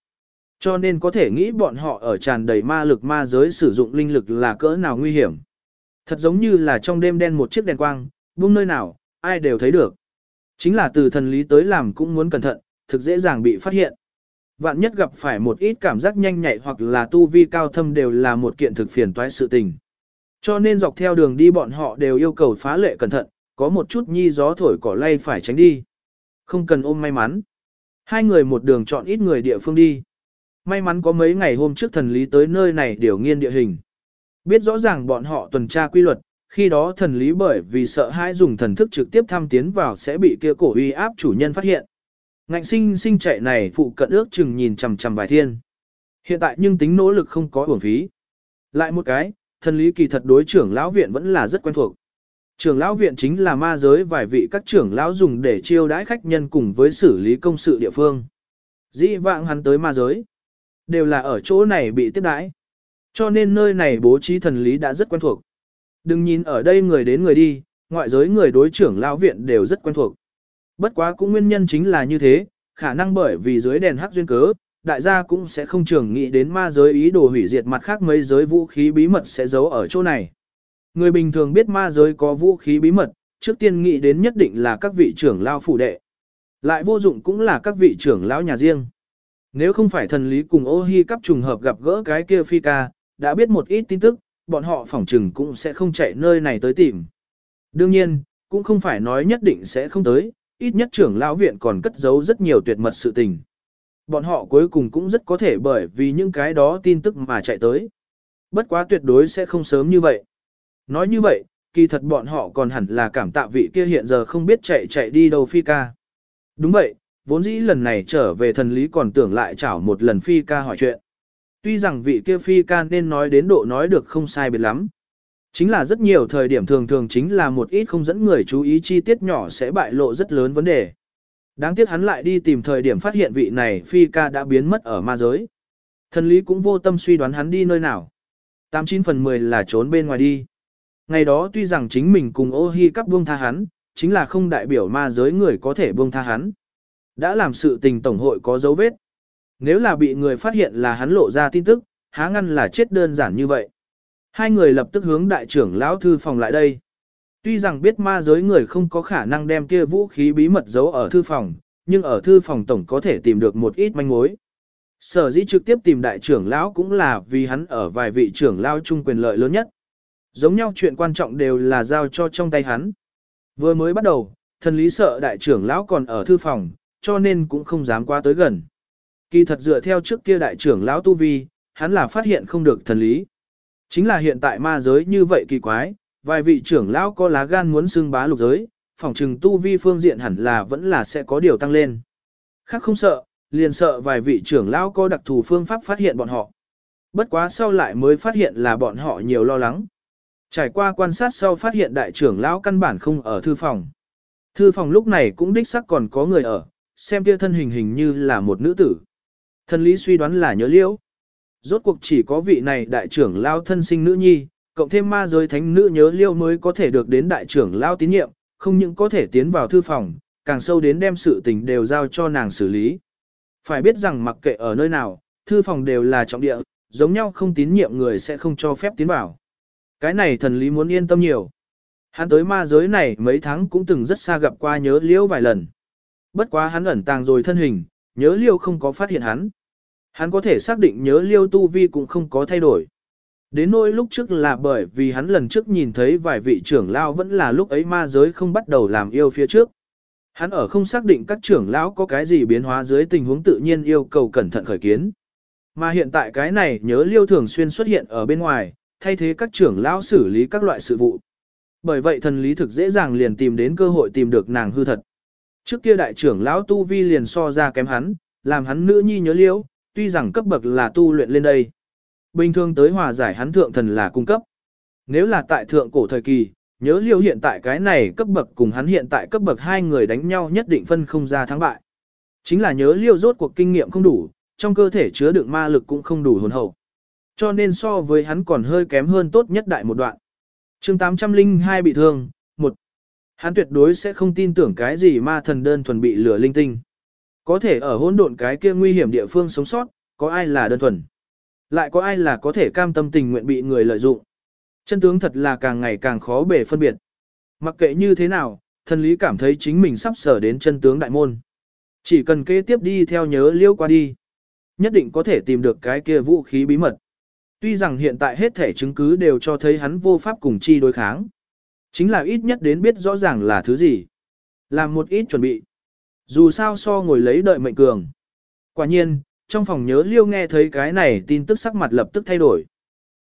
Cho nên có thể nghĩ bọn họ ở tràn đầy ma lực ma giới sử dụng linh lực là cỡ nào nguy hiểm. Thật giống như là trong đêm đen một chiếc đèn quang, buông nơi nào, ai đều thấy được. Chính là từ thần lý tới làm cũng muốn cẩn thận, thực dễ dàng bị phát hiện. Vạn nhất gặp phải một ít cảm giác nhanh nhạy hoặc là tu vi cao thâm đều là một kiện thực phiền toái sự tình. Cho nên dọc theo đường đi bọn họ đều yêu cầu phá lệ cẩn thận, có một chút nhi gió thổi cỏ lay phải tránh đi. Không cần ôm may mắn. Hai người một đường chọn ít người địa phương đi. May mắn có mấy ngày hôm trước thần lý tới nơi này điều nghiên địa hình. Biết rõ ràng bọn họ tuần tra quy luật, khi đó thần lý bởi vì sợ hãi dùng thần thức trực tiếp thăm tiến vào sẽ bị kia cổ uy áp chủ nhân phát hiện. Ngạnh sinh sinh chạy này phụ cận ước chừng nhìn chằm chằm vài thiên. Hiện tại nhưng tính nỗ lực không có uổng phí. Lại một cái, thần lý kỳ thật đối trưởng lão viện vẫn là rất quen thuộc. Trưởng lão viện chính là ma giới vài vị các trưởng lão dùng để chiêu đãi khách nhân cùng với xử lý công sự địa phương. Dĩ vãng hắn tới ma giới, đều là ở chỗ này bị tiếp đãi. Cho nên nơi này bố trí thần lý đã rất quen thuộc. Đừng nhìn ở đây người đến người đi, ngoại giới người đối trưởng lão viện đều rất quen thuộc. Bất quá cũng nguyên nhân chính là như thế, khả năng bởi vì dưới đèn hắc duyên cớ, đại gia cũng sẽ không trường nghĩ đến ma giới ý đồ hủy diệt mặt khác mấy giới vũ khí bí mật sẽ giấu ở chỗ này. Người bình thường biết ma giới có vũ khí bí mật, trước tiên nghĩ đến nhất định là các vị trưởng lao phủ đệ. Lại vô dụng cũng là các vị trưởng lão nhà riêng. Nếu không phải thần lý cùng ô hi cắp trùng hợp gặp gỡ cái kia phi ca, đã biết một ít tin tức, bọn họ phỏng trừng cũng sẽ không chạy nơi này tới tìm. Đương nhiên, cũng không phải nói nhất định sẽ không tới, ít nhất trưởng lão viện còn cất giấu rất nhiều tuyệt mật sự tình. Bọn họ cuối cùng cũng rất có thể bởi vì những cái đó tin tức mà chạy tới. Bất quá tuyệt đối sẽ không sớm như vậy. Nói như vậy, kỳ thật bọn họ còn hẳn là cảm tạ vị kia hiện giờ không biết chạy chạy đi đâu phi ca. Đúng vậy, vốn dĩ lần này trở về thần lý còn tưởng lại chảo một lần phi ca hỏi chuyện. Tuy rằng vị kia phi ca nên nói đến độ nói được không sai biệt lắm. Chính là rất nhiều thời điểm thường thường chính là một ít không dẫn người chú ý chi tiết nhỏ sẽ bại lộ rất lớn vấn đề. Đáng tiếc hắn lại đi tìm thời điểm phát hiện vị này phi ca đã biến mất ở ma giới. Thần lý cũng vô tâm suy đoán hắn đi nơi nào. 89 phần 10 là trốn bên ngoài đi. Ngày đó tuy rằng chính mình cùng ô hi cắp buông tha hắn, chính là không đại biểu ma giới người có thể buông tha hắn. Đã làm sự tình tổng hội có dấu vết. Nếu là bị người phát hiện là hắn lộ ra tin tức, há ngăn là chết đơn giản như vậy. Hai người lập tức hướng đại trưởng lão thư phòng lại đây. Tuy rằng biết ma giới người không có khả năng đem kia vũ khí bí mật giấu ở thư phòng, nhưng ở thư phòng tổng có thể tìm được một ít manh mối. Sở dĩ trực tiếp tìm đại trưởng lão cũng là vì hắn ở vài vị trưởng lão chung quyền lợi lớn nhất. Giống nhau chuyện quan trọng đều là giao cho trong tay hắn. Vừa mới bắt đầu, thần lý sợ đại trưởng lão còn ở thư phòng, cho nên cũng không dám qua tới gần. Kỳ thật dựa theo trước kia đại trưởng lão tu vi, hắn là phát hiện không được thần lý. Chính là hiện tại ma giới như vậy kỳ quái, vài vị trưởng lão có lá gan muốn xưng bá lục giới, phòng trừng tu vi phương diện hẳn là vẫn là sẽ có điều tăng lên. Khác không sợ, liền sợ vài vị trưởng lão có đặc thù phương pháp phát hiện bọn họ. Bất quá sau lại mới phát hiện là bọn họ nhiều lo lắng. Trải qua quan sát sau phát hiện đại trưởng lão căn bản không ở thư phòng. Thư phòng lúc này cũng đích sắc còn có người ở, xem kia thân hình hình như là một nữ tử. Thân lý suy đoán là nhớ liễu. Rốt cuộc chỉ có vị này đại trưởng lao thân sinh nữ nhi, cộng thêm ma giới thánh nữ nhớ liêu mới có thể được đến đại trưởng lao tín nhiệm, không những có thể tiến vào thư phòng, càng sâu đến đem sự tình đều giao cho nàng xử lý. Phải biết rằng mặc kệ ở nơi nào, thư phòng đều là trọng địa, giống nhau không tín nhiệm người sẽ không cho phép tiến vào. Cái này thần lý muốn yên tâm nhiều. Hắn tới ma giới này mấy tháng cũng từng rất xa gặp qua nhớ liễu vài lần. Bất quá hắn ẩn tàng rồi thân hình, nhớ liêu không có phát hiện hắn. Hắn có thể xác định nhớ liêu tu vi cũng không có thay đổi. Đến nỗi lúc trước là bởi vì hắn lần trước nhìn thấy vài vị trưởng lao vẫn là lúc ấy ma giới không bắt đầu làm yêu phía trước. Hắn ở không xác định các trưởng lão có cái gì biến hóa dưới tình huống tự nhiên yêu cầu cẩn thận khởi kiến. Mà hiện tại cái này nhớ liêu thường xuyên xuất hiện ở bên ngoài, thay thế các trưởng lão xử lý các loại sự vụ. Bởi vậy thần lý thực dễ dàng liền tìm đến cơ hội tìm được nàng hư thật. Trước kia đại trưởng lão Tu Vi liền so ra kém hắn, làm hắn nữ nhi nhớ liêu tuy rằng cấp bậc là tu luyện lên đây. Bình thường tới hòa giải hắn thượng thần là cung cấp. Nếu là tại thượng cổ thời kỳ, nhớ liêu hiện tại cái này cấp bậc cùng hắn hiện tại cấp bậc hai người đánh nhau nhất định phân không ra thắng bại. Chính là nhớ liêu rốt cuộc kinh nghiệm không đủ, trong cơ thể chứa đựng ma lực cũng không đủ hồn hậu. Cho nên so với hắn còn hơi kém hơn tốt nhất đại một đoạn. chương 802 bị thương, một Hắn tuyệt đối sẽ không tin tưởng cái gì ma thần đơn thuần bị lửa linh tinh. Có thể ở hỗn độn cái kia nguy hiểm địa phương sống sót, có ai là đơn thuần. Lại có ai là có thể cam tâm tình nguyện bị người lợi dụng. Chân tướng thật là càng ngày càng khó bề phân biệt. Mặc kệ như thế nào, thần lý cảm thấy chính mình sắp sở đến chân tướng đại môn. Chỉ cần kế tiếp đi theo nhớ liêu qua đi. Nhất định có thể tìm được cái kia vũ khí bí mật. Tuy rằng hiện tại hết thể chứng cứ đều cho thấy hắn vô pháp cùng chi đối kháng. Chính là ít nhất đến biết rõ ràng là thứ gì. Làm một ít chuẩn bị. Dù sao so ngồi lấy đợi mệnh cường. Quả nhiên, trong phòng nhớ liêu nghe thấy cái này tin tức sắc mặt lập tức thay đổi.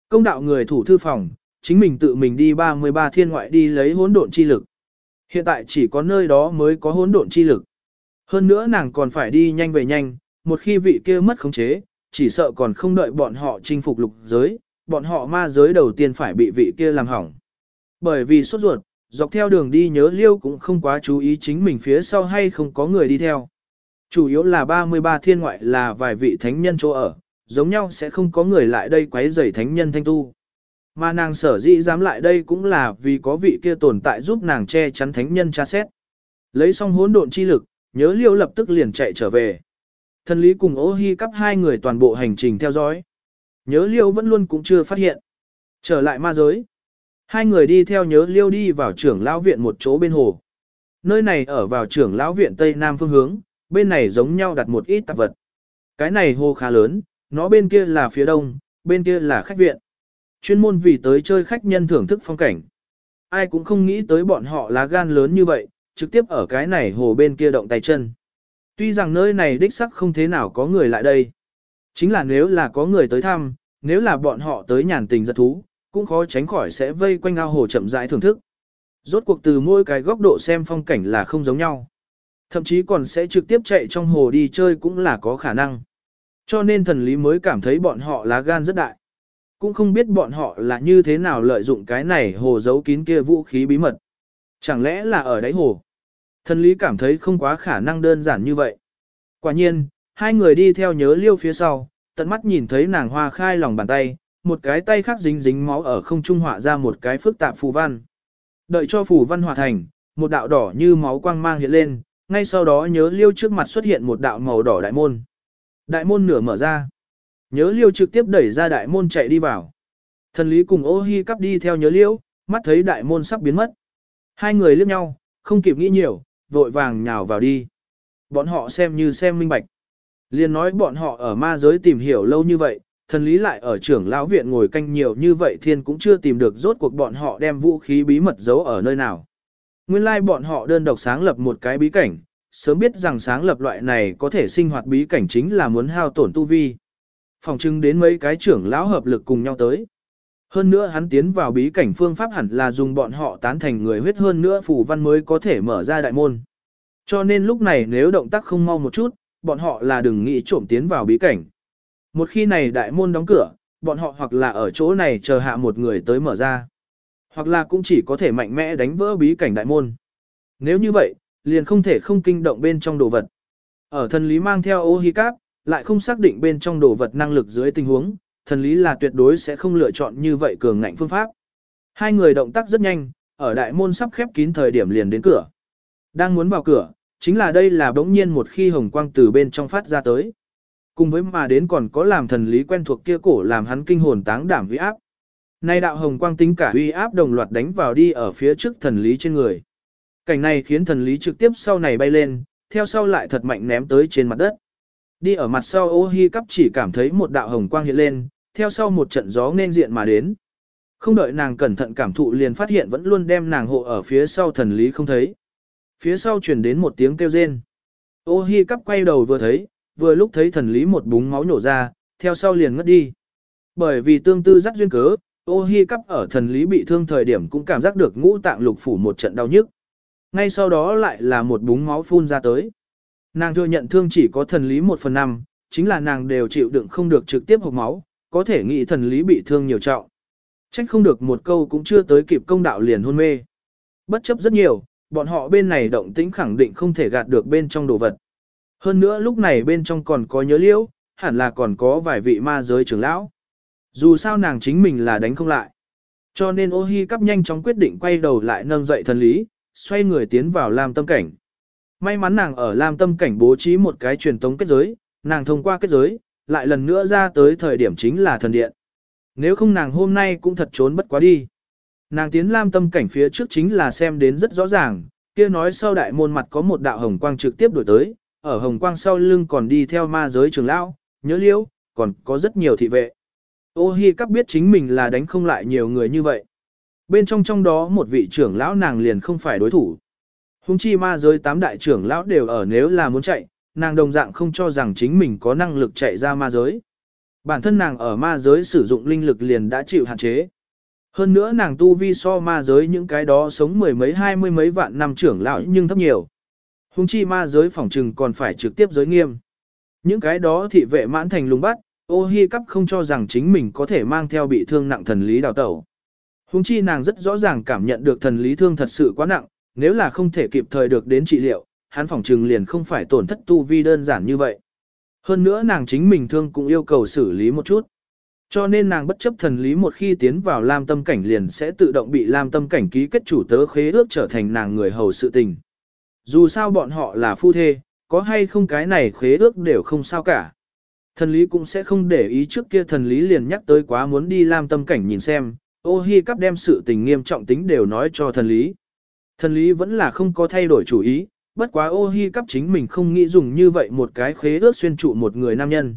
Công đạo người thủ thư phòng, chính mình tự mình đi 33 thiên ngoại đi lấy hỗn độn chi lực. Hiện tại chỉ có nơi đó mới có hỗn độn chi lực. Hơn nữa nàng còn phải đi nhanh về nhanh, một khi vị kia mất khống chế, chỉ sợ còn không đợi bọn họ chinh phục lục giới, bọn họ ma giới đầu tiên phải bị vị kia làm hỏng. Bởi vì sốt ruột, dọc theo đường đi nhớ liêu cũng không quá chú ý chính mình phía sau hay không có người đi theo. Chủ yếu là 33 thiên ngoại là vài vị thánh nhân chỗ ở, giống nhau sẽ không có người lại đây quấy rầy thánh nhân thanh tu. Mà nàng sở dĩ dám lại đây cũng là vì có vị kia tồn tại giúp nàng che chắn thánh nhân tra xét. Lấy xong hỗn độn chi lực, nhớ liêu lập tức liền chạy trở về. Thần lý cùng ô hi cắp hai người toàn bộ hành trình theo dõi. Nhớ liêu vẫn luôn cũng chưa phát hiện. Trở lại ma giới. Hai người đi theo nhớ liêu đi vào trưởng lão viện một chỗ bên hồ. Nơi này ở vào trưởng lão viện tây nam phương hướng, bên này giống nhau đặt một ít tạp vật. Cái này hồ khá lớn, nó bên kia là phía đông, bên kia là khách viện. Chuyên môn vì tới chơi khách nhân thưởng thức phong cảnh. Ai cũng không nghĩ tới bọn họ lá gan lớn như vậy, trực tiếp ở cái này hồ bên kia động tay chân. Tuy rằng nơi này đích sắc không thế nào có người lại đây. Chính là nếu là có người tới thăm, nếu là bọn họ tới nhàn tình giật thú, cũng khó tránh khỏi sẽ vây quanh ao hồ chậm rãi thưởng thức. Rốt cuộc từ mỗi cái góc độ xem phong cảnh là không giống nhau. Thậm chí còn sẽ trực tiếp chạy trong hồ đi chơi cũng là có khả năng. Cho nên thần lý mới cảm thấy bọn họ lá gan rất đại. Cũng không biết bọn họ là như thế nào lợi dụng cái này hồ giấu kín kia vũ khí bí mật. Chẳng lẽ là ở đáy hồ? Thần lý cảm thấy không quá khả năng đơn giản như vậy. Quả nhiên, hai người đi theo nhớ liêu phía sau, tận mắt nhìn thấy nàng hoa khai lòng bàn tay, một cái tay khác dính dính máu ở không trung họa ra một cái phức tạp phù văn. Đợi cho phù văn hòa thành, một đạo đỏ như máu quang mang hiện lên, ngay sau đó nhớ liêu trước mặt xuất hiện một đạo màu đỏ đại môn. Đại môn nửa mở ra. Nhớ liêu trực tiếp đẩy ra đại môn chạy đi vào. Thần lý cùng ô hi cắp đi theo nhớ liêu, mắt thấy đại môn sắp biến mất. Hai người liếc nhau, không kịp nghĩ nhiều, vội vàng nhào vào đi. Bọn họ xem như xem minh bạch. Liên nói bọn họ ở ma giới tìm hiểu lâu như vậy, thần lý lại ở trưởng lão viện ngồi canh nhiều như vậy thiên cũng chưa tìm được rốt cuộc bọn họ đem vũ khí bí mật giấu ở nơi nào. Nguyên lai like bọn họ đơn độc sáng lập một cái bí cảnh, sớm biết rằng sáng lập loại này có thể sinh hoạt bí cảnh chính là muốn hao tổn tu vi. Phòng trưng đến mấy cái trưởng lão hợp lực cùng nhau tới. Hơn nữa hắn tiến vào bí cảnh phương pháp hẳn là dùng bọn họ tán thành người huyết hơn nữa phù văn mới có thể mở ra đại môn. Cho nên lúc này nếu động tác không mau một chút, bọn họ là đừng nghĩ trộm tiến vào bí cảnh. Một khi này đại môn đóng cửa, bọn họ hoặc là ở chỗ này chờ hạ một người tới mở ra. Hoặc là cũng chỉ có thể mạnh mẽ đánh vỡ bí cảnh đại môn. Nếu như vậy, liền không thể không kinh động bên trong đồ vật. Ở thần lý mang theo ô hi cáp, lại không xác định bên trong đồ vật năng lực dưới tình huống, thần lý là tuyệt đối sẽ không lựa chọn như vậy cường ngạnh phương pháp. Hai người động tác rất nhanh, ở đại môn sắp khép kín thời điểm liền đến cửa. Đang muốn vào cửa, chính là đây là bỗng nhiên một khi hồng quang từ bên trong phát ra tới. Cùng với mà đến còn có làm thần lý quen thuộc kia cổ làm hắn kinh hồn táng đảm uy áp. Nay đạo hồng quang tính cả uy áp đồng loạt đánh vào đi ở phía trước thần lý trên người. Cảnh này khiến thần lý trực tiếp sau này bay lên, theo sau lại thật mạnh ném tới trên mặt đất. Đi ở mặt sau ô hi cắp chỉ cảm thấy một đạo hồng quang hiện lên, theo sau một trận gió nên diện mà đến. Không đợi nàng cẩn thận cảm thụ liền phát hiện vẫn luôn đem nàng hộ ở phía sau thần lý không thấy. Phía sau truyền đến một tiếng kêu rên. Ô hi cắp quay đầu vừa thấy, vừa lúc thấy thần lý một búng máu nhổ ra, theo sau liền ngất đi. Bởi vì tương tư dắt duyên cớ, ô hi cắp ở thần lý bị thương thời điểm cũng cảm giác được ngũ tạng lục phủ một trận đau nhức. Ngay sau đó lại là một búng máu phun ra tới. Nàng thừa nhận thương chỉ có thần lý một phần năm, chính là nàng đều chịu đựng không được trực tiếp hộc máu, có thể nghĩ thần lý bị thương nhiều trọng. Trách không được một câu cũng chưa tới kịp công đạo liền hôn mê. Bất chấp rất nhiều, bọn họ bên này động tĩnh khẳng định không thể gạt được bên trong đồ vật. Hơn nữa lúc này bên trong còn có nhớ liễu, hẳn là còn có vài vị ma giới trưởng lão. Dù sao nàng chính mình là đánh không lại. Cho nên ô hi cắp nhanh chóng quyết định quay đầu lại nâng dậy thần lý, xoay người tiến vào Lam tâm cảnh. May mắn nàng ở Lam tâm cảnh bố trí một cái truyền tống kết giới, nàng thông qua kết giới, lại lần nữa ra tới thời điểm chính là thần điện. Nếu không nàng hôm nay cũng thật trốn bất quá đi. Nàng tiến Lam tâm cảnh phía trước chính là xem đến rất rõ ràng, kia nói sau đại môn mặt có một đạo hồng quang trực tiếp đổi tới, ở hồng quang sau lưng còn đi theo ma giới trường lão, nhớ liễu, còn có rất nhiều thị vệ. Ô hi cắp biết chính mình là đánh không lại nhiều người như vậy. Bên trong trong đó một vị trưởng lão nàng liền không phải đối thủ. Hùng chi ma giới tám đại trưởng lão đều ở nếu là muốn chạy, nàng đồng dạng không cho rằng chính mình có năng lực chạy ra ma giới. Bản thân nàng ở ma giới sử dụng linh lực liền đã chịu hạn chế. Hơn nữa nàng tu vi so ma giới những cái đó sống mười mấy hai mươi mấy vạn năm trưởng lão nhưng thấp nhiều. Hùng chi ma giới phỏng trừng còn phải trực tiếp giới nghiêm. Những cái đó thị vệ mãn thành lùng bắt, ô hi cắp không cho rằng chính mình có thể mang theo bị thương nặng thần lý đào tẩu. Hùng chi nàng rất rõ ràng cảm nhận được thần lý thương thật sự quá nặng, nếu là không thể kịp thời được đến trị liệu, hắn phỏng trừng liền không phải tổn thất tu vi đơn giản như vậy. Hơn nữa nàng chính mình thương cũng yêu cầu xử lý một chút. Cho nên nàng bất chấp thần lý một khi tiến vào lam tâm cảnh liền sẽ tự động bị lam tâm cảnh ký kết chủ tớ khế ước trở thành nàng người hầu sự tình. Dù sao bọn họ là phu thê, có hay không cái này khế ước đều không sao cả. Thần lý cũng sẽ không để ý trước kia thần lý liền nhắc tới quá muốn đi làm tâm cảnh nhìn xem, ô hi cắp đem sự tình nghiêm trọng tính đều nói cho thần lý. Thần lý vẫn là không có thay đổi chủ ý, bất quá ô hi cắp chính mình không nghĩ dùng như vậy một cái khế ước xuyên trụ một người nam nhân.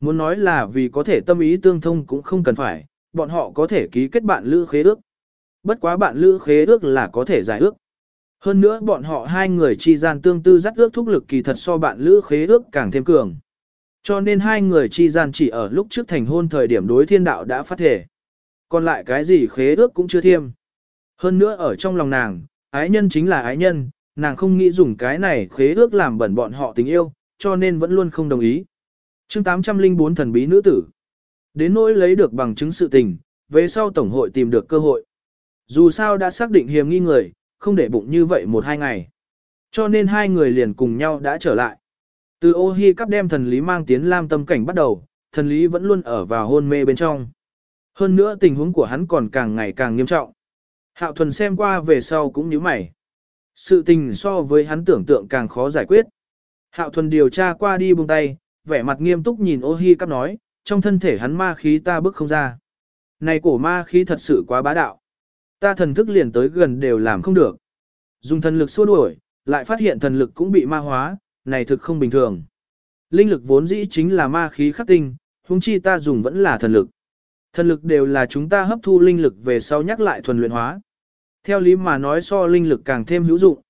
Muốn nói là vì có thể tâm ý tương thông cũng không cần phải, bọn họ có thể ký kết bạn lữ khế ước. Bất quá bạn lữ khế ước là có thể giải ước. Hơn nữa bọn họ hai người chi gian tương tư dắt ước thúc lực kỳ thật so bạn lữ khế ước càng thêm cường. Cho nên hai người chi gian chỉ ở lúc trước thành hôn thời điểm đối thiên đạo đã phát thể. Còn lại cái gì khế ước cũng chưa thiêm. Hơn nữa ở trong lòng nàng, ái nhân chính là ái nhân, nàng không nghĩ dùng cái này khế ước làm bẩn bọn họ tình yêu, cho nên vẫn luôn không đồng ý. chương 804 thần bí nữ tử. Đến nỗi lấy được bằng chứng sự tình, về sau Tổng hội tìm được cơ hội. Dù sao đã xác định hiểm nghi người, không để bụng như vậy một hai ngày. Cho nên hai người liền cùng nhau đã trở lại. Từ ô hi cắp đem thần lý mang tiến lam tâm cảnh bắt đầu, thần lý vẫn luôn ở vào hôn mê bên trong. Hơn nữa tình huống của hắn còn càng ngày càng nghiêm trọng. Hạo thuần xem qua về sau cũng như mày. Sự tình so với hắn tưởng tượng càng khó giải quyết. Hạo thuần điều tra qua đi buông tay, vẻ mặt nghiêm túc nhìn ô hi cắp nói, trong thân thể hắn ma khí ta bức không ra. Này cổ ma khí thật sự quá bá đạo. Ta thần thức liền tới gần đều làm không được. Dùng thần lực xua đuổi, lại phát hiện thần lực cũng bị ma hóa, này thực không bình thường. Linh lực vốn dĩ chính là ma khí khắc tinh, huống chi ta dùng vẫn là thần lực. Thần lực đều là chúng ta hấp thu linh lực về sau nhắc lại thuần luyện hóa. Theo lý mà nói so linh lực càng thêm hữu dụng.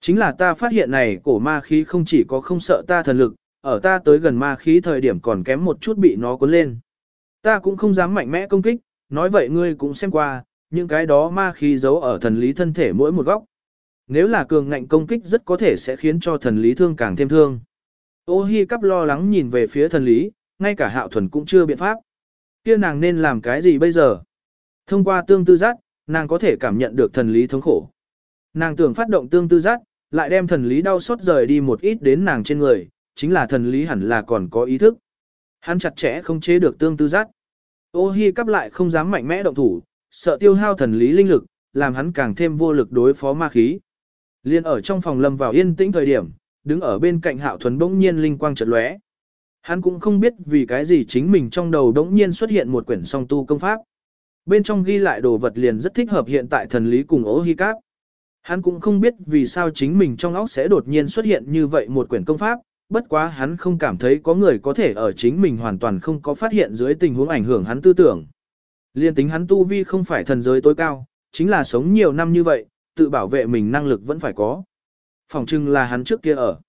Chính là ta phát hiện này cổ ma khí không chỉ có không sợ ta thần lực, ở ta tới gần ma khí thời điểm còn kém một chút bị nó cuốn lên. Ta cũng không dám mạnh mẽ công kích, nói vậy ngươi cũng xem qua, những cái đó ma khí giấu ở thần lý thân thể mỗi một góc. Nếu là cường ngạnh công kích rất có thể sẽ khiến cho thần lý thương càng thêm thương. Ô hi cắp lo lắng nhìn về phía thần lý, ngay cả hạo thuần cũng chưa biện pháp. kia nàng nên làm cái gì bây giờ? Thông qua tương tư giác, nàng có thể cảm nhận được thần lý thống khổ. Nàng tưởng phát động tương tư giác, lại đem thần lý đau xót rời đi một ít đến nàng trên người, chính là thần lý hẳn là còn có ý thức. Hắn chặt chẽ không chế được tương tư giác. Ô hi cắp lại không dám mạnh mẽ động thủ, sợ tiêu hao thần lý linh lực, làm hắn càng thêm vô lực đối phó ma khí. Liên ở trong phòng lâm vào yên tĩnh thời điểm, đứng ở bên cạnh hạo thuần bỗng nhiên linh quang chợt lóe. Hắn cũng không biết vì cái gì chính mình trong đầu đống nhiên xuất hiện một quyển song tu công pháp. Bên trong ghi lại đồ vật liền rất thích hợp hiện tại thần lý cùng ố hy cáp. Hắn cũng không biết vì sao chính mình trong óc sẽ đột nhiên xuất hiện như vậy một quyển công pháp, bất quá hắn không cảm thấy có người có thể ở chính mình hoàn toàn không có phát hiện dưới tình huống ảnh hưởng hắn tư tưởng. Liên tính hắn tu vi không phải thần giới tối cao, chính là sống nhiều năm như vậy, tự bảo vệ mình năng lực vẫn phải có. Phòng trưng là hắn trước kia ở.